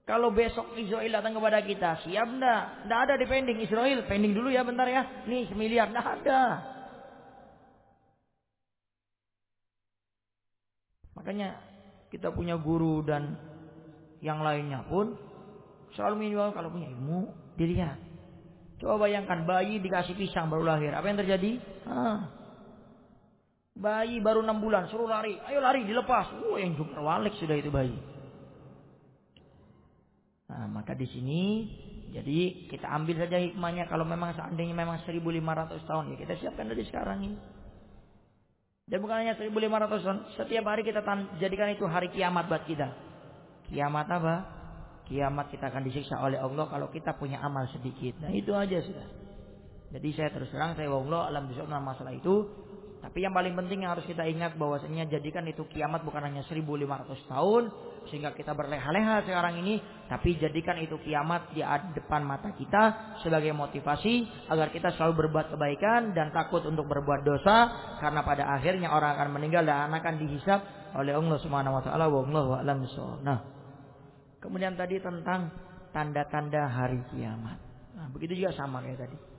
Kalau besok Israel datang kepada kita, siap ndak? Ndak ada di pending Israel. Pending dulu ya bentar ya. Nih semiliar. Ndak ada. Makanya kita punya guru dan yang lainnya pun selalu minimal kalau punya ilmu dilihat. Coba bayangkan bayi dikasih pisang baru lahir, apa yang terjadi? Ah. Bayi baru enam bulan suruh lari, ayo lari dilepas. Oh yang juga walik sudah itu bayi. Nah maka di sini jadi kita ambil saja hikmahnya kalau memang seandainya memang 1500 tahun ya kita siapkan dari sekarang ini. Dan bukan hanya 1500 tahun, setiap hari kita jadikan itu hari kiamat buat kita. Kiamat apa? Kiamat kita akan disiksa oleh Allah kalau kita punya amal sedikit. Nah itu aja sudah. Jadi saya terus terang saya Allah alam bisawab masalah itu tapi yang paling penting yang harus kita ingat bahwasanya jadikan itu kiamat bukan hanya 1500 tahun sehingga kita berleha-leha sekarang ini, tapi jadikan itu kiamat di depan mata kita sebagai motivasi agar kita selalu berbuat kebaikan dan takut untuk berbuat dosa karena pada akhirnya orang akan meninggal dan akan dihisap oleh Allah Subhanahu wa taala. Wallahu a'lam Nah, kemudian tadi tentang tanda-tanda hari kiamat. Nah, begitu juga sama kayak tadi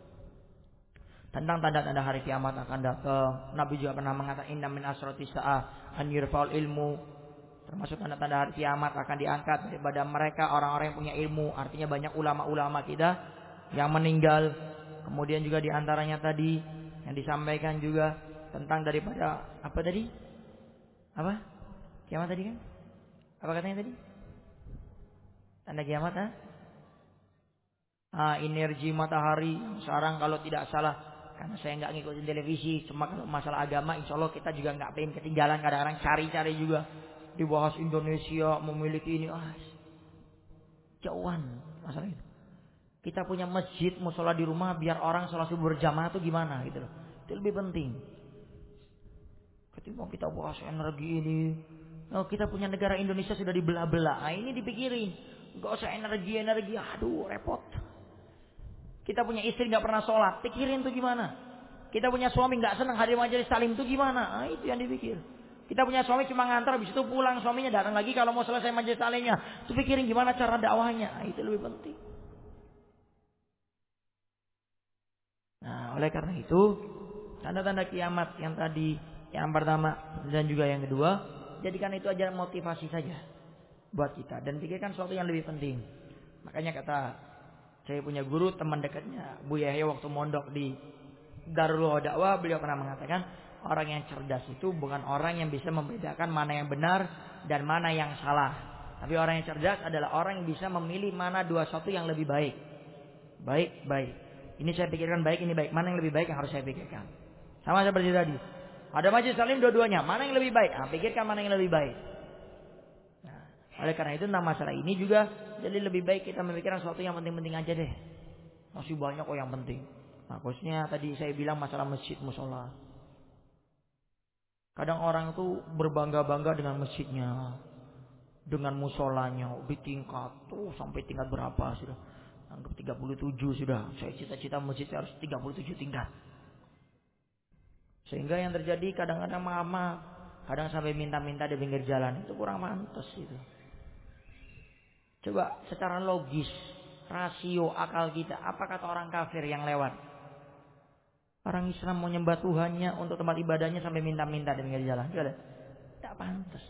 tentang tanda-tanda hari kiamat akan datang. Nabi juga pernah mengatakan inna min asrati sa'ah an yurfa'ul ilmu. Termasuk tanda-tanda hari kiamat akan diangkat daripada mereka orang-orang yang punya ilmu. Artinya banyak ulama-ulama kita yang meninggal. Kemudian juga di antaranya tadi yang disampaikan juga tentang daripada apa tadi? Apa? Kiamat tadi kan? Apa katanya tadi? Tanda kiamat ha? ah, energi matahari sekarang kalau tidak salah karena saya nggak ngikutin televisi cuma kalau masalah agama insya Allah kita juga nggak pengen ketinggalan kadang-kadang cari-cari juga dibahas Indonesia memiliki ini ah jauhan masalah itu kita punya masjid musola di rumah biar orang sholat subuh berjamaah itu gimana gitu loh itu lebih penting ketika kita bahas energi ini Oh, kita punya negara Indonesia sudah dibelah-belah. Nah, ini dipikirin. Gak usah energi-energi. Aduh, repot. Kita punya istri nggak pernah sholat. Pikirin tuh gimana. Kita punya suami nggak senang hadir majelis salim tuh gimana. Nah, itu yang dipikir. Kita punya suami cuma ngantar, habis itu pulang suaminya datang lagi kalau mau selesai majelis salimnya. Itu pikirin gimana cara dakwahnya. Nah, itu lebih penting. Nah, oleh karena itu, tanda-tanda kiamat yang tadi yang pertama dan juga yang kedua jadikan itu aja motivasi saja buat kita dan pikirkan sesuatu yang lebih penting. Makanya kata saya punya guru teman dekatnya Bu Yahya waktu mondok di Darul Dakwah beliau pernah mengatakan orang yang cerdas itu bukan orang yang bisa membedakan mana yang benar dan mana yang salah. Tapi orang yang cerdas adalah orang yang bisa memilih mana dua satu yang lebih baik. Baik, baik. Ini saya pikirkan baik, ini baik. Mana yang lebih baik yang harus saya pikirkan. Sama seperti tadi. Ada majlis salim dua-duanya. Mana yang lebih baik? Nah, pikirkan mana yang lebih baik. Nah, oleh karena itu tentang masalah ini juga jadi lebih baik kita memikirkan sesuatu yang penting-penting aja deh. Masih banyak kok yang penting. Nah, khususnya tadi saya bilang masalah masjid musola. Kadang orang itu berbangga-bangga dengan masjidnya, dengan musolanya di tingkat tuh sampai tingkat berapa sudah? Anggap 37 sudah. Saya cita-cita masjid saya harus 37 tingkat. Sehingga yang terjadi kadang-kadang mama, kadang sampai minta-minta di pinggir jalan itu kurang mantas itu. Coba secara logis, rasio akal kita, apa kata orang kafir yang lewat? Orang Islam mau nyembah Tuhannya untuk tempat ibadahnya sampai minta-minta di pinggir jalan. Tidak, tidak pantas.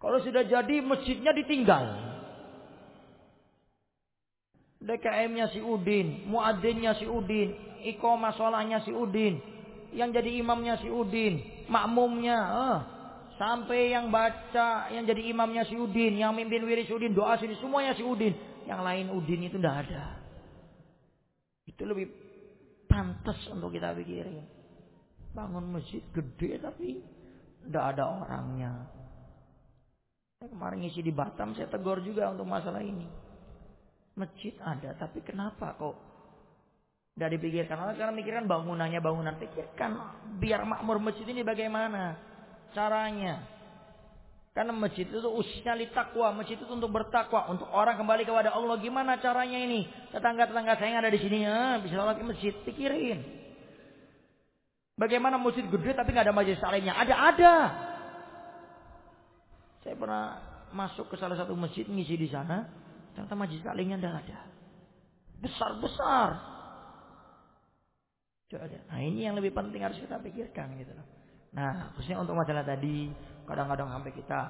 Kalau sudah jadi masjidnya ditinggal. DKM-nya si Udin, muadzinnya si Udin, iqomah sholahnya si Udin, yang jadi imamnya si Udin, makmumnya, eh, sampai yang baca, yang jadi imamnya si Udin, yang mimpin wirid si Udin, doa sini semuanya si Udin. Yang lain Udin itu tidak ada. Itu lebih pantas untuk kita pikirin. Bangun masjid gede tapi tidak ada orangnya. Saya kemarin ngisi di Batam, saya tegur juga untuk masalah ini. Masjid ada, tapi kenapa kok tidak dipikirkan karena mikirkan bangunannya bangunan pikirkan biar makmur masjid ini bagaimana caranya. Karena masjid itu usianya li takwa, masjid itu untuk bertakwa, untuk orang kembali kepada Allah. Gimana caranya ini? Tetangga-tetangga saya yang ada di sini ya, bisa ke masjid, pikirin. Bagaimana masjid gede tapi nggak ada majelis salimnya? Ada, ada. Saya pernah masuk ke salah satu masjid ngisi di sana, ternyata majelis salimnya tidak ada. Besar-besar. Nah ini yang lebih penting harus kita pikirkan gitu loh. Nah khususnya untuk masalah tadi kadang-kadang sampai kita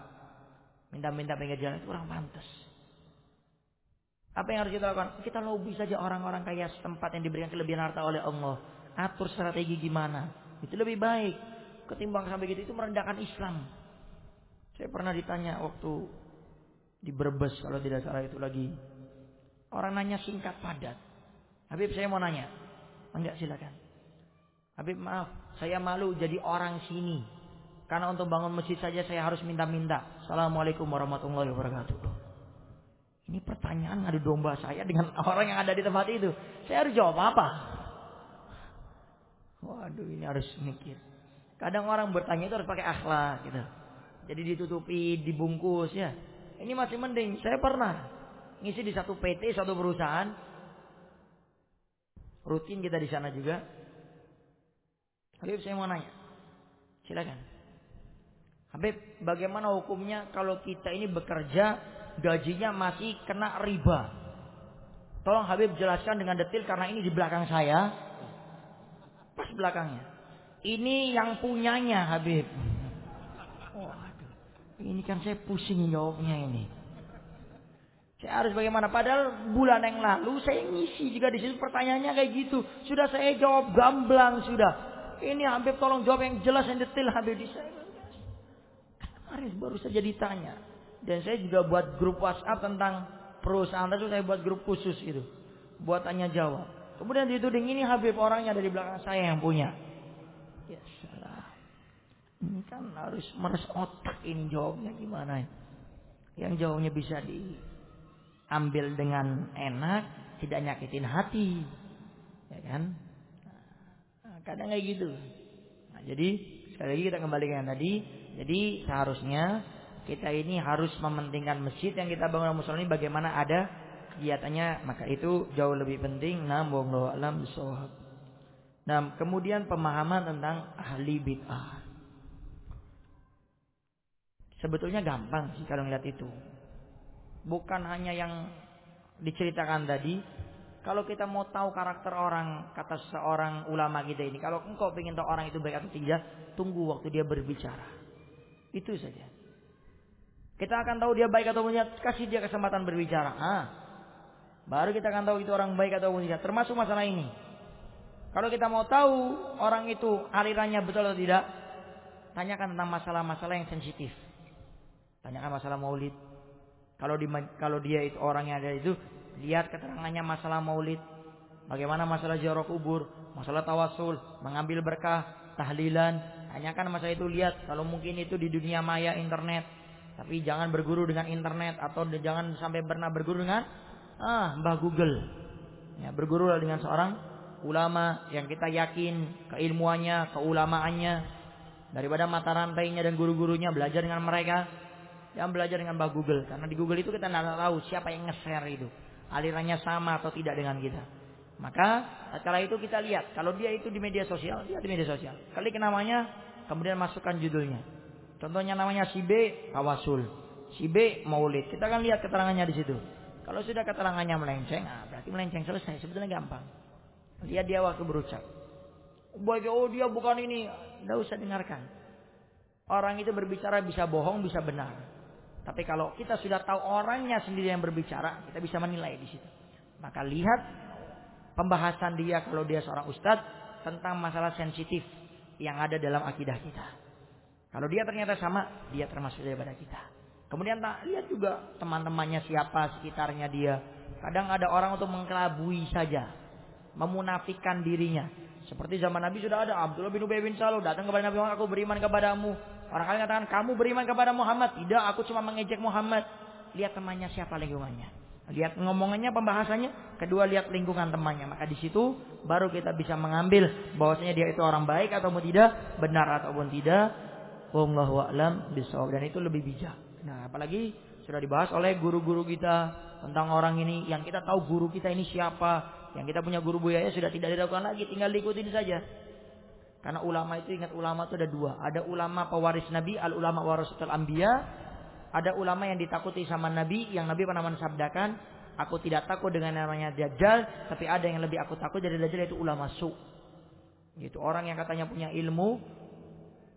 minta-minta pinggir jalan itu kurang pantas. Apa yang harus kita lakukan? Kita lobby saja orang-orang kaya setempat yang diberikan kelebihan harta oleh Allah. Atur strategi gimana. Itu lebih baik. Ketimbang sampai gitu itu merendahkan Islam. Saya pernah ditanya waktu di Brebes kalau tidak salah itu lagi. Orang nanya singkat padat. Habib saya mau nanya. Enggak silakan. Habib maaf, saya malu jadi orang sini. Karena untuk bangun masjid saja saya harus minta-minta. Assalamualaikum warahmatullahi wabarakatuh. Ini pertanyaan ngadu domba saya dengan orang yang ada di tempat itu. Saya harus jawab apa? Waduh ini harus mikir. Kadang orang bertanya itu harus pakai akhlak gitu. Jadi ditutupi, dibungkus ya. Ini masih mending. Saya pernah ngisi di satu PT, satu perusahaan. Rutin kita di sana juga. Habib saya mau nanya. Silakan. Habib, bagaimana hukumnya kalau kita ini bekerja gajinya masih kena riba? Tolong Habib jelaskan dengan detail karena ini di belakang saya. Pas belakangnya. Ini yang punyanya Habib. Oh, aduh. Ini kan saya pusing jawabnya ini. Saya harus bagaimana? Padahal bulan yang lalu saya ngisi juga di situ pertanyaannya kayak gitu. Sudah saya jawab gamblang sudah. Ini Habib tolong jawab yang jelas yang detail Habib di saya. Kemarin baru saja ditanya. Dan saya juga buat grup WhatsApp tentang perusahaan itu saya buat grup khusus itu. Buat tanya jawab. Kemudian dituding ini Habib orangnya dari belakang saya yang punya. Ya salah. Ini kan harus meres otak ini jawabnya gimana ya. Yang jawabnya bisa diambil dengan enak, tidak nyakitin hati. Ya kan? Kadang kayak gitu. Nah, jadi sekali lagi kita kembalikan tadi. Jadi seharusnya kita ini harus mementingkan masjid yang kita bangun musola ini bagaimana ada kegiatannya maka itu jauh lebih penting nah alam bisawab. Nah, kemudian pemahaman tentang ahli bid'ah. Sebetulnya gampang sih kalau ngeliat itu. Bukan hanya yang diceritakan tadi. Kalau kita mau tahu karakter orang, kata seorang ulama kita ini. Kalau engkau ingin tahu orang itu baik atau tidak, tunggu waktu dia berbicara. Itu saja. Kita akan tahu dia baik atau tidak, kasih dia kesempatan berbicara. Ah, baru kita akan tahu itu orang baik atau tidak. Termasuk masalah ini. Kalau kita mau tahu orang itu alirannya betul atau tidak, tanyakan tentang masalah-masalah yang sensitif. Tanyakan masalah maulid. Kalau di, kalau dia itu orang yang ada itu, lihat keterangannya masalah maulid. Bagaimana masalah ziarah kubur, masalah tawasul, mengambil berkah, tahlilan. Tanyakan masalah itu lihat. Kalau mungkin itu di dunia maya internet, tapi jangan berguru dengan internet atau jangan sampai pernah berguru dengan ah Mbah Google. Ya, berguru dengan seorang ulama yang kita yakin keilmuannya, keulamaannya daripada mata rantainya dan guru-gurunya belajar dengan mereka. Jangan belajar dengan Mbah Google karena di Google itu kita tidak tahu siapa yang nge-share itu. Alirannya sama atau tidak dengan kita. Maka setelah itu kita lihat kalau dia itu di media sosial, dia di media sosial. Klik namanya, kemudian masukkan judulnya. Contohnya namanya si B tawasul, si B maulid. Kita akan lihat keterangannya di situ. Kalau sudah keterangannya melenceng, ah, berarti melenceng selesai. Sebetulnya gampang. Lihat dia waktu berucap. Bagi oh dia bukan ini, tidak usah dengarkan. Orang itu berbicara bisa bohong, bisa benar. Tapi kalau kita sudah tahu orangnya sendiri yang berbicara, kita bisa menilai di situ. Maka lihat pembahasan dia kalau dia seorang ustadz tentang masalah sensitif yang ada dalam akidah kita. Kalau dia ternyata sama, dia termasuk daripada kita. Kemudian tak lihat juga teman-temannya siapa sekitarnya dia. Kadang ada orang untuk mengkelabui saja, memunafikan dirinya. Seperti zaman Nabi sudah ada Abdullah bin Ubay bin Salul datang kepada Nabi Muhammad, aku beriman kepadamu. Orang kalian katakan kamu beriman kepada Muhammad. Tidak, aku cuma mengejek Muhammad. Lihat temannya siapa lingkungannya. Lihat ngomongannya, pembahasannya. Kedua lihat lingkungan temannya. Maka di situ baru kita bisa mengambil bahwasanya dia itu orang baik ataupun tidak, benar ataupun tidak. Wallahu a'lam bisawab dan itu lebih bijak. Nah, apalagi sudah dibahas oleh guru-guru kita tentang orang ini yang kita tahu guru kita ini siapa, yang kita punya guru buaya sudah tidak diragukan lagi, tinggal diikutin saja. Karena ulama itu ingat ulama itu ada dua, ada ulama pewaris Nabi, al ulama warasatul anbiya, ada ulama yang ditakuti sama Nabi yang Nabi pernah mensabdakan, aku tidak takut dengan namanya Dajjal, tapi ada yang lebih aku takut dari Dajjal itu ulama su. Gitu. Orang yang katanya punya ilmu,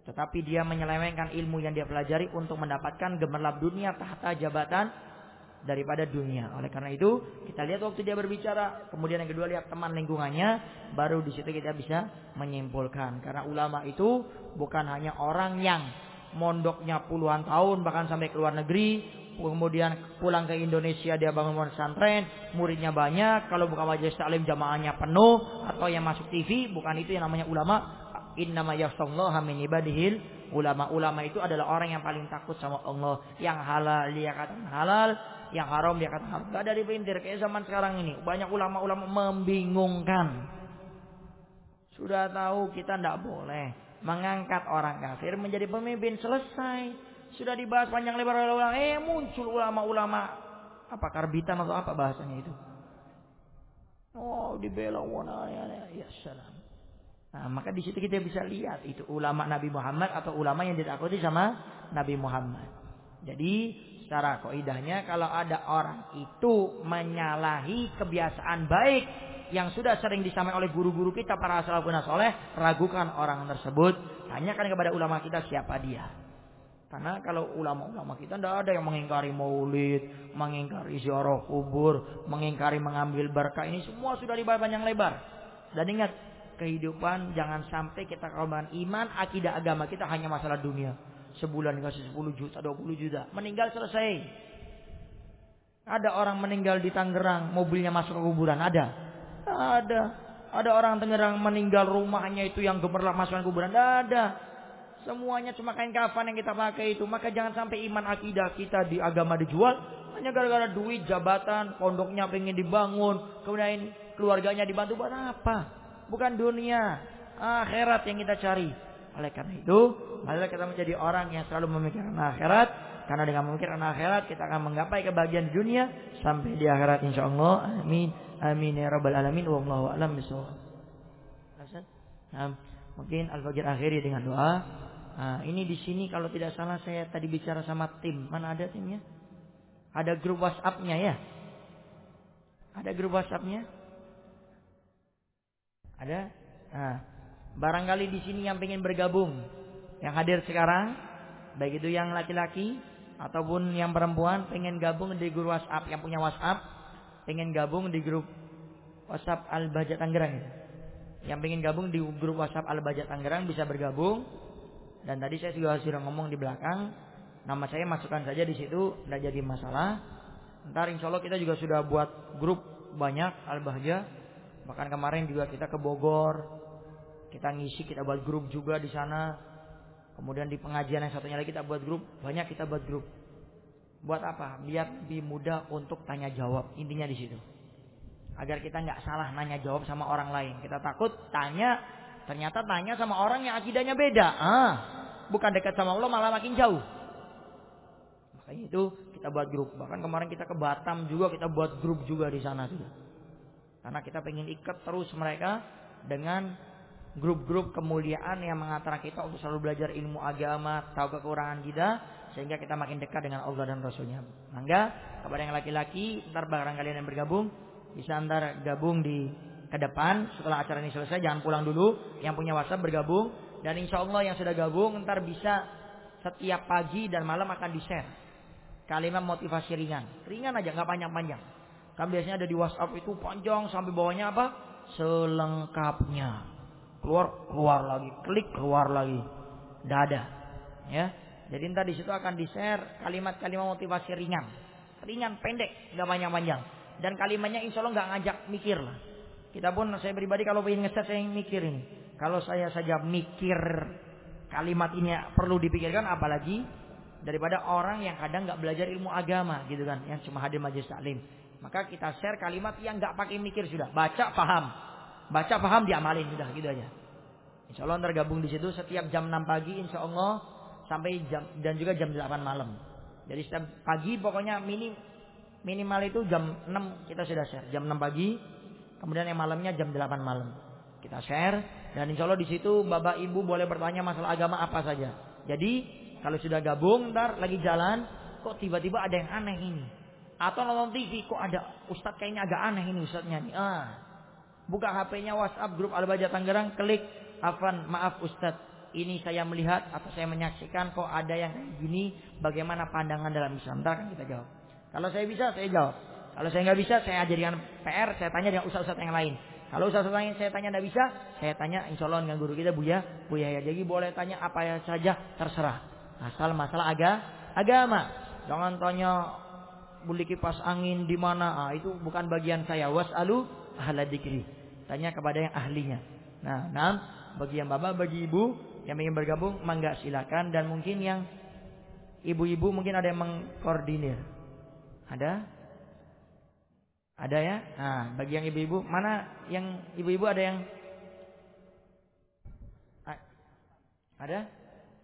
tetapi dia menyelewengkan ilmu yang dia pelajari untuk mendapatkan gemerlap dunia tahta jabatan daripada dunia. Oleh karena itu, kita lihat waktu dia berbicara, kemudian yang kedua lihat teman lingkungannya, baru di situ kita bisa menyimpulkan. Karena ulama itu bukan hanya orang yang mondoknya puluhan tahun bahkan sampai ke luar negeri, kemudian pulang ke Indonesia dia bangun pesantren, muridnya banyak, kalau bukan majelis taklim jamaahnya penuh atau yang masuk TV, bukan itu yang namanya ulama, Innama min ibadihil ulama-ulama itu adalah orang yang paling takut sama Allah. Yang halal dia katakan halal, yang haram dia katakan haram. Gak ada dipintir kayak zaman sekarang ini. Banyak ulama-ulama membingungkan. Sudah tahu kita tidak boleh mengangkat orang kafir menjadi pemimpin selesai. Sudah dibahas panjang lebar oleh ulama. Eh muncul ulama-ulama apa karbitan atau apa bahasanya itu. Oh dibela wana ya, ya salam. Nah, maka di situ kita bisa lihat itu ulama Nabi Muhammad atau ulama yang ditakuti sama Nabi Muhammad. Jadi secara koidahnya kalau ada orang itu menyalahi kebiasaan baik yang sudah sering disampaikan oleh guru-guru kita para salafun soleh, ragukan orang tersebut, tanyakan kepada ulama kita siapa dia. Karena kalau ulama-ulama kita tidak ada yang mengingkari maulid, mengingkari ziarah kubur, mengingkari mengambil berkah ini semua sudah dibahas panjang lebar. Dan ingat, kehidupan jangan sampai kita korban iman akidah agama kita hanya masalah dunia sebulan dikasih 10 juta 20 juta meninggal selesai Ada orang meninggal di Tangerang, mobilnya masuk ke kuburan, ada. Ada. Ada orang Tangerang meninggal rumahnya itu yang gemerlap masuk ke kuburan, ada. Semuanya cuma kain kafan yang kita pakai itu. Maka jangan sampai iman akidah kita di agama dijual hanya gara-gara duit, jabatan, pondoknya pengen dibangun, kemudian keluarganya dibantu buat apa? Bukan dunia, akhirat yang kita cari. Oleh karena itu, marilah kita menjadi orang yang selalu memikirkan akhirat. Karena dengan memikirkan akhirat, kita akan menggapai kebahagiaan dunia sampai di akhirat insya Allah. Amin. Amin ya rabbal alamin. Wallahu a'lam. Nah, mungkin al-fajr akhiri dengan doa. Nah, ini di sini kalau tidak salah saya tadi bicara sama tim. Mana ada timnya? Ada grup WhatsApp-nya ya? Ada grup WhatsApp-nya? Ada? Nah, Barangkali di sini yang ingin bergabung, yang hadir sekarang, baik itu yang laki-laki ataupun yang perempuan, pengen gabung di grup WhatsApp, yang punya WhatsApp, pengen gabung di grup WhatsApp Al Baja Tangerang. Yang pengen gabung di grup WhatsApp Al Baja Tangerang bisa bergabung. Dan tadi saya juga sudah ngomong di belakang, nama saya masukkan saja di situ, tidak jadi masalah. Ntar insya Allah kita juga sudah buat grup banyak Al Bahja. Bahkan kemarin juga kita ke Bogor, kita ngisi, kita buat grup juga di sana. Kemudian di pengajian yang satunya lagi kita buat grup, banyak kita buat grup. Buat apa? Biar lebih mudah untuk tanya jawab. Intinya di situ. Agar kita nggak salah nanya jawab sama orang lain. Kita takut tanya, ternyata tanya sama orang yang akidahnya beda. Ah, bukan dekat sama Allah malah makin jauh. Makanya itu kita buat grup. Bahkan kemarin kita ke Batam juga kita buat grup juga di sana juga. Karena kita pengen ikat terus mereka dengan grup-grup kemuliaan yang mengantar kita untuk selalu belajar ilmu agama, tahu kekurangan kita, sehingga kita makin dekat dengan Allah dan Rasulnya. Mangga kepada yang laki-laki, ntar barang kalian yang bergabung, bisa ntar gabung di ke depan setelah acara ini selesai, jangan pulang dulu. Yang punya WhatsApp bergabung dan insya Allah yang sudah gabung ntar bisa setiap pagi dan malam akan di share kalimat motivasi ringan, ringan aja nggak panjang-panjang. Kan biasanya ada di WhatsApp itu panjang sampai bawahnya apa? Selengkapnya keluar keluar lagi klik keluar lagi. Tidak ada ya. Jadi ntar di situ akan di share kalimat-kalimat motivasi ringan. Ringan pendek nggak panjang-panjang. Dan kalimatnya insya Allah nggak ngajak mikir lah. Kita pun saya pribadi kalau ingin ngeset saya mikir ini. Kalau saya saja mikir kalimat ini perlu dipikirkan apalagi daripada orang yang kadang nggak belajar ilmu agama gitu kan. Yang cuma hadir majelis taklim. Maka kita share kalimat yang nggak pakai mikir sudah. Baca paham baca paham diamalin sudah gitu aja Insya Allah tergabung di situ setiap jam 6 pagi Insya Allah sampai jam dan juga jam 8 malam. Jadi setiap pagi pokoknya minim minimal itu jam 6 kita sudah share jam 6 pagi. Kemudian yang malamnya jam 8 malam kita share dan insya Allah di situ bapak ibu boleh bertanya masalah agama apa saja. Jadi kalau sudah gabung ntar lagi jalan kok tiba-tiba ada yang aneh ini atau nonton TV kok ada ustadz kayaknya agak aneh ini ustadznya nih. Ah, buka HP-nya WhatsApp grup Al-Baja Tangerang klik Afan, maaf Ustadz, ini saya melihat atau saya menyaksikan kok ada yang gini, bagaimana pandangan dalam Islam? Ntar kan kita jawab. Kalau saya bisa, saya jawab. Kalau saya nggak bisa, saya ajarikan PR, saya tanya dengan ustaz-ustaz yang lain. Kalau ustaz-ustaz yang saya tanya nggak bisa, saya tanya insya Allah dengan guru kita Buya, Buya ya. Jadi boleh tanya apa ya saja, terserah. Asal masalah aga, agama. Jangan tanya beli kipas angin di mana, ah, itu bukan bagian saya. Wasalu ahla dikri. Tanya kepada yang ahlinya. Nah, nah bagi yang bapak, bagi ibu yang ingin bergabung, mangga silakan dan mungkin yang ibu-ibu mungkin ada yang mengkoordinir. Ada? Ada ya? Nah, bagi yang ibu-ibu, mana yang ibu-ibu ada yang ada?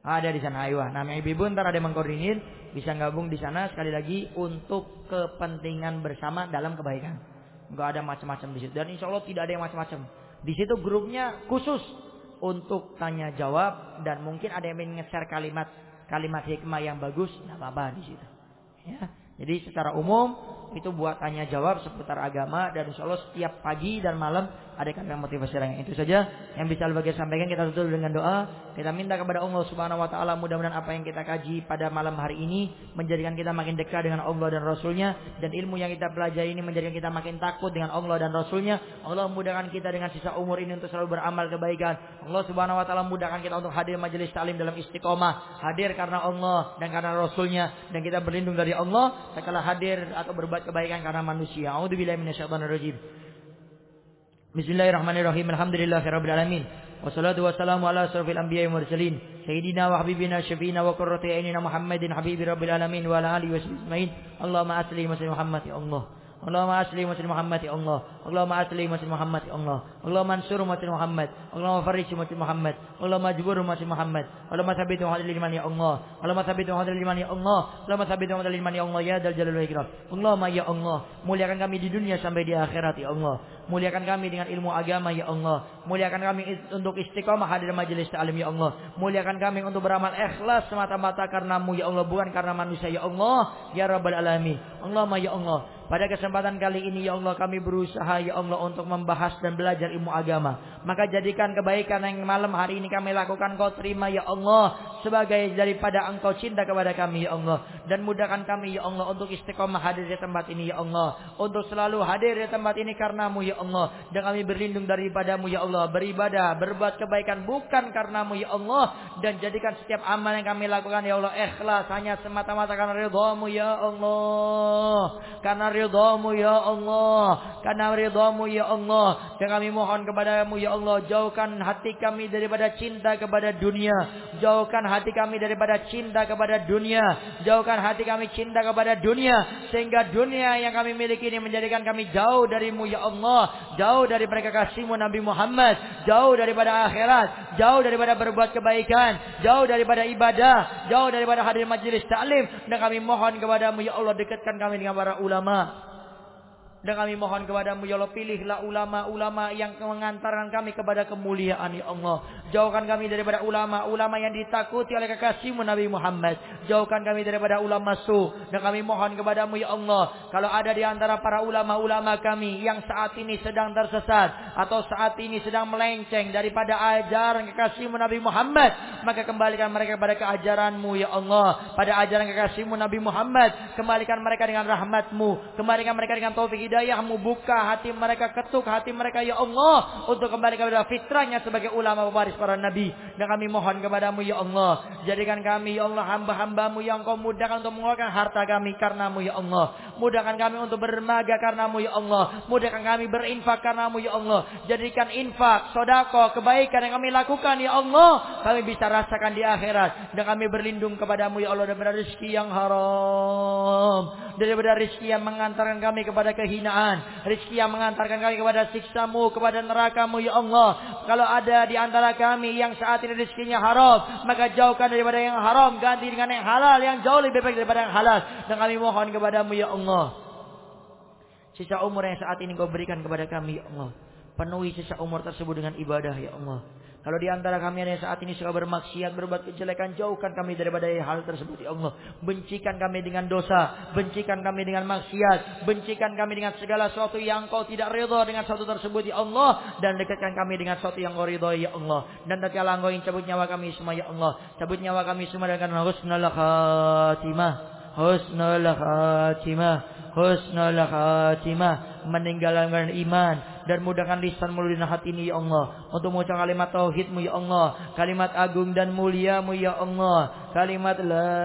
Ada di sana, ayo. Nah, yang ibu-ibu ntar ada yang mengkoordinir, bisa gabung di sana sekali lagi untuk kepentingan bersama dalam kebaikan. Enggak ada macam-macam di situ. Dan insya Allah tidak ada yang macam-macam. Di situ grupnya khusus untuk tanya jawab dan mungkin ada yang ingin share kalimat kalimat hikmah yang bagus, tidak apa-apa di situ. Ya. Jadi secara umum itu buat tanya jawab seputar agama dan insya Allah setiap pagi dan malam ada kalimat motivasi lain. Itu saja yang bisa bagi sampaikan kita tutup dengan doa. Kita minta kepada Allah Subhanahu wa taala mudah-mudahan apa yang kita kaji pada malam hari ini menjadikan kita makin dekat dengan Allah dan Rasulnya dan ilmu yang kita pelajari ini menjadikan kita makin takut dengan Allah dan Rasulnya. Allah mudahkan kita dengan sisa umur ini untuk selalu beramal kebaikan. Allah Subhanahu wa taala mudahkan kita untuk hadir majelis talim dalam istiqomah, hadir karena Allah dan karena Rasulnya dan kita berlindung dari Allah tak kalah hadir atau berbuat kebaikan karena manusia. A'udzubillahi minasyaitonirrajim. Bismillahirrahmanirrahim. Alhamdulillahirabbil alamin. Wassalatu wassalamu ala asrofil anbiya'i wal mursalin sayyidina wa habibina syafiina wa qurrati a'yunina Muhammadin habibi rabbil alamin wa ala alihi wa sahbihi Allahumma asli Muhammad ya Allah. Allahumma asli umat Muhammad ya Allah. Allahumma asli umat Muhammad ya Allah. Allahumma ansur umat Muhammad. Allahumma farij umat Muhammad. Allahumma jubur umat Muhammad. Allahumma tsabbit umat liman ya Allah. Allahumma tsabbit umat liman ya Allah. Allahumma tsabbit umat liman ya Allah ya dal jalal ikram. Allahumma ya Allah, muliakan kami di dunia sampai di akhirat ya Allah. Muliakan kami dengan ilmu agama ya Allah. Muliakan kami untuk istiqomah hadir majelis ta'lim ya Allah. Muliakan kami untuk beramal ikhlas semata-mata karenamu ya Allah, bukan karena manusia ya Allah. Ya Rabbal alamin. Allahumma ya Allah, pada kesempatan kali ini ya Allah kami berusaha ya Allah untuk membahas dan belajar ilmu agama. Maka jadikan kebaikan yang malam hari ini kami lakukan kau terima ya Allah. Sebagai daripada engkau cinta kepada kami ya Allah. Dan mudahkan kami ya Allah untuk istiqomah hadir di tempat ini ya Allah. Untuk selalu hadir di tempat ini karenamu ya Allah. Dan kami berlindung daripadamu ya Allah. Beribadah, berbuat kebaikan bukan karenamu ya Allah. Dan jadikan setiap amal yang kami lakukan ya Allah ikhlas. Hanya semata-mata karena ridhamu ya Allah. Karena ridhamu ya Allah. Karena ridhamu ya Allah. Dan kami mohon kepadamu ya Allah. Jauhkan hati kami daripada cinta kepada dunia. Jauhkan hati kami daripada cinta kepada dunia. Jauhkan hati kami cinta kepada dunia. Sehingga dunia yang kami miliki ini menjadikan kami jauh darimu ya Allah. Jauh dari mereka kasihmu Nabi Muhammad. Jauh daripada akhirat. Jauh daripada berbuat kebaikan. Jauh daripada ibadah. Jauh daripada hadir majlis taklim. Dan kami mohon kepadamu ya Allah dekatkan kami dengan para ulama. Dan kami mohon kepadamu ya Allah pilihlah ulama-ulama yang mengantarkan kami kepada kemuliaan ya Allah. Jauhkan kami daripada ulama-ulama yang ditakuti oleh kekasihmu Nabi Muhammad. Jauhkan kami daripada ulama su. Dan kami mohon kepadamu ya Allah. Kalau ada di antara para ulama-ulama kami yang saat ini sedang tersesat. Atau saat ini sedang melenceng daripada ajaran kekasihmu Nabi Muhammad. Maka kembalikan mereka kepada keajaranmu ya Allah. Pada ajaran kekasihmu Nabi Muhammad. Kembalikan mereka dengan rahmatmu. Kembalikan mereka dengan taufik hidayahmu buka hati mereka ketuk hati mereka ya Allah untuk kembali kepada fitrahnya sebagai ulama pewaris para nabi. Dan kami mohon kepadamu ya Allah jadikan kami ya Allah hamba-hambamu yang kau mudahkan untuk mengeluarkan harta kami karenamu ya Allah. Mudahkan kami untuk bermaga karenamu ya Allah. Mudahkan kami berinfak karenamu ya Allah. Jadikan infak sodako kebaikan yang kami lakukan ya Allah kami bisa rasakan di akhirat. Dan kami berlindung kepadamu ya Allah daripada rezeki yang haram. Daripada rezeki yang mengantarkan kami kepada kehidupan kehinaan. Rizki yang mengantarkan kami kepada siksamu, kepada nerakamu ya Allah. Kalau ada di antara kami yang saat ini rizkinya haram, maka jauhkan daripada yang haram, ganti dengan yang halal, yang jauh lebih baik daripada yang halal. Dan kami mohon kepadamu ya Allah. Sisa umur yang saat ini kau berikan kepada kami ya Allah. Penuhi sisa umur tersebut dengan ibadah ya Allah. Kalau di antara kami yang saat ini suka bermaksiat, berbuat kejelekan, jauhkan kami daripada hal tersebut ya Allah. Bencikan kami dengan dosa, bencikan kami dengan maksiat, bencikan kami dengan segala sesuatu yang kau tidak ridho dengan sesuatu tersebut ya Allah. Dan dekatkan kami dengan sesuatu yang kau ridho ya Allah. Dan tatkala engkau cabut nyawa kami semua ya Allah, cabut nyawa kami semua dengan husnul khatimah, husnul khatimah, husnul khatimah, meninggalkan iman, dan mudahkan lisan mulut dan hati ini ya Allah. Untuk mengucap kalimat tauhidmu ya Allah. Kalimat agung dan muliamu ya Allah. Kalimat la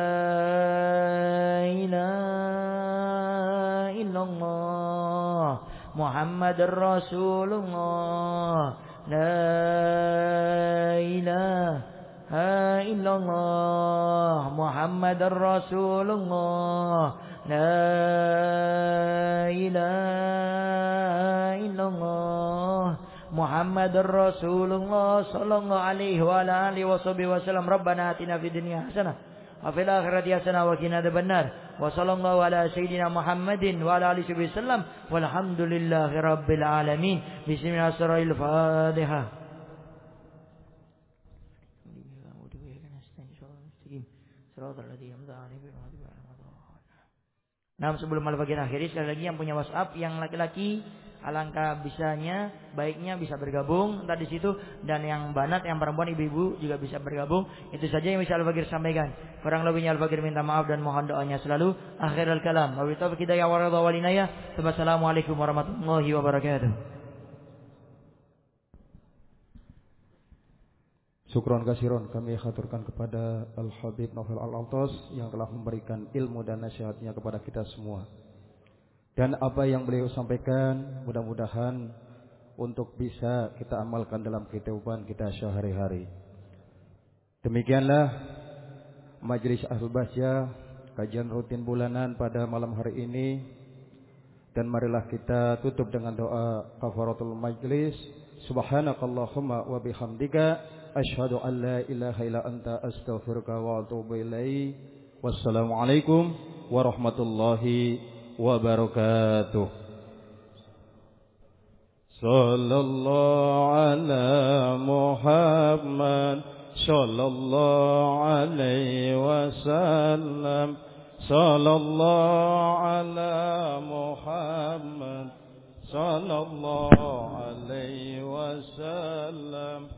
ilaha illallah. Muhammad Rasulullah. La ilaha illallah Muhammad Rasulullah لا إله إلا الله محمد رسول الله صلى الله عليه وعلى آله وصحبه وسلم. ربنا آتنا في الدنيا حسنة وفي الآخرة حسنة وقنا عذاب النار. وصلى الله على سيدنا محمد وعلى آله وصحبه وسلم. والحمد لله رب العالمين. بسم الله الفاتحة. Nah, sebelum malam bagian akhir sekali lagi yang punya WhatsApp yang laki-laki alangkah bisanya baiknya bisa bergabung entah di situ dan yang banat yang perempuan ibu-ibu juga bisa bergabung. Itu saja yang bisa Al-Fakir sampaikan. Kurang lebihnya Al-Fakir minta maaf dan mohon doanya selalu. akhir al kalam Wa kita Wassalamualaikum warahmatullahi wabarakatuh. Syukron kasiron kami haturkan kepada Al-Habib Novel Al-Altos yang telah memberikan ilmu dan nasihatnya kepada kita semua. Dan apa yang beliau sampaikan mudah-mudahan untuk bisa kita amalkan dalam kehidupan kita sehari-hari. Demikianlah Majelis Ahlul Bahja kajian rutin bulanan pada malam hari ini dan marilah kita tutup dengan doa kafaratul majlis subhanakallahumma wa bihamdika Ashhadu an la ilaha illa anta astaghfiruka wa atubu ilaik. Wassalamualaikum warahmatullahi wabarakatuh. Sallallahu ala Muhammad sallallahu alaihi wasallam. Sallallahu ala Muhammad sallallahu alaihi wasallam.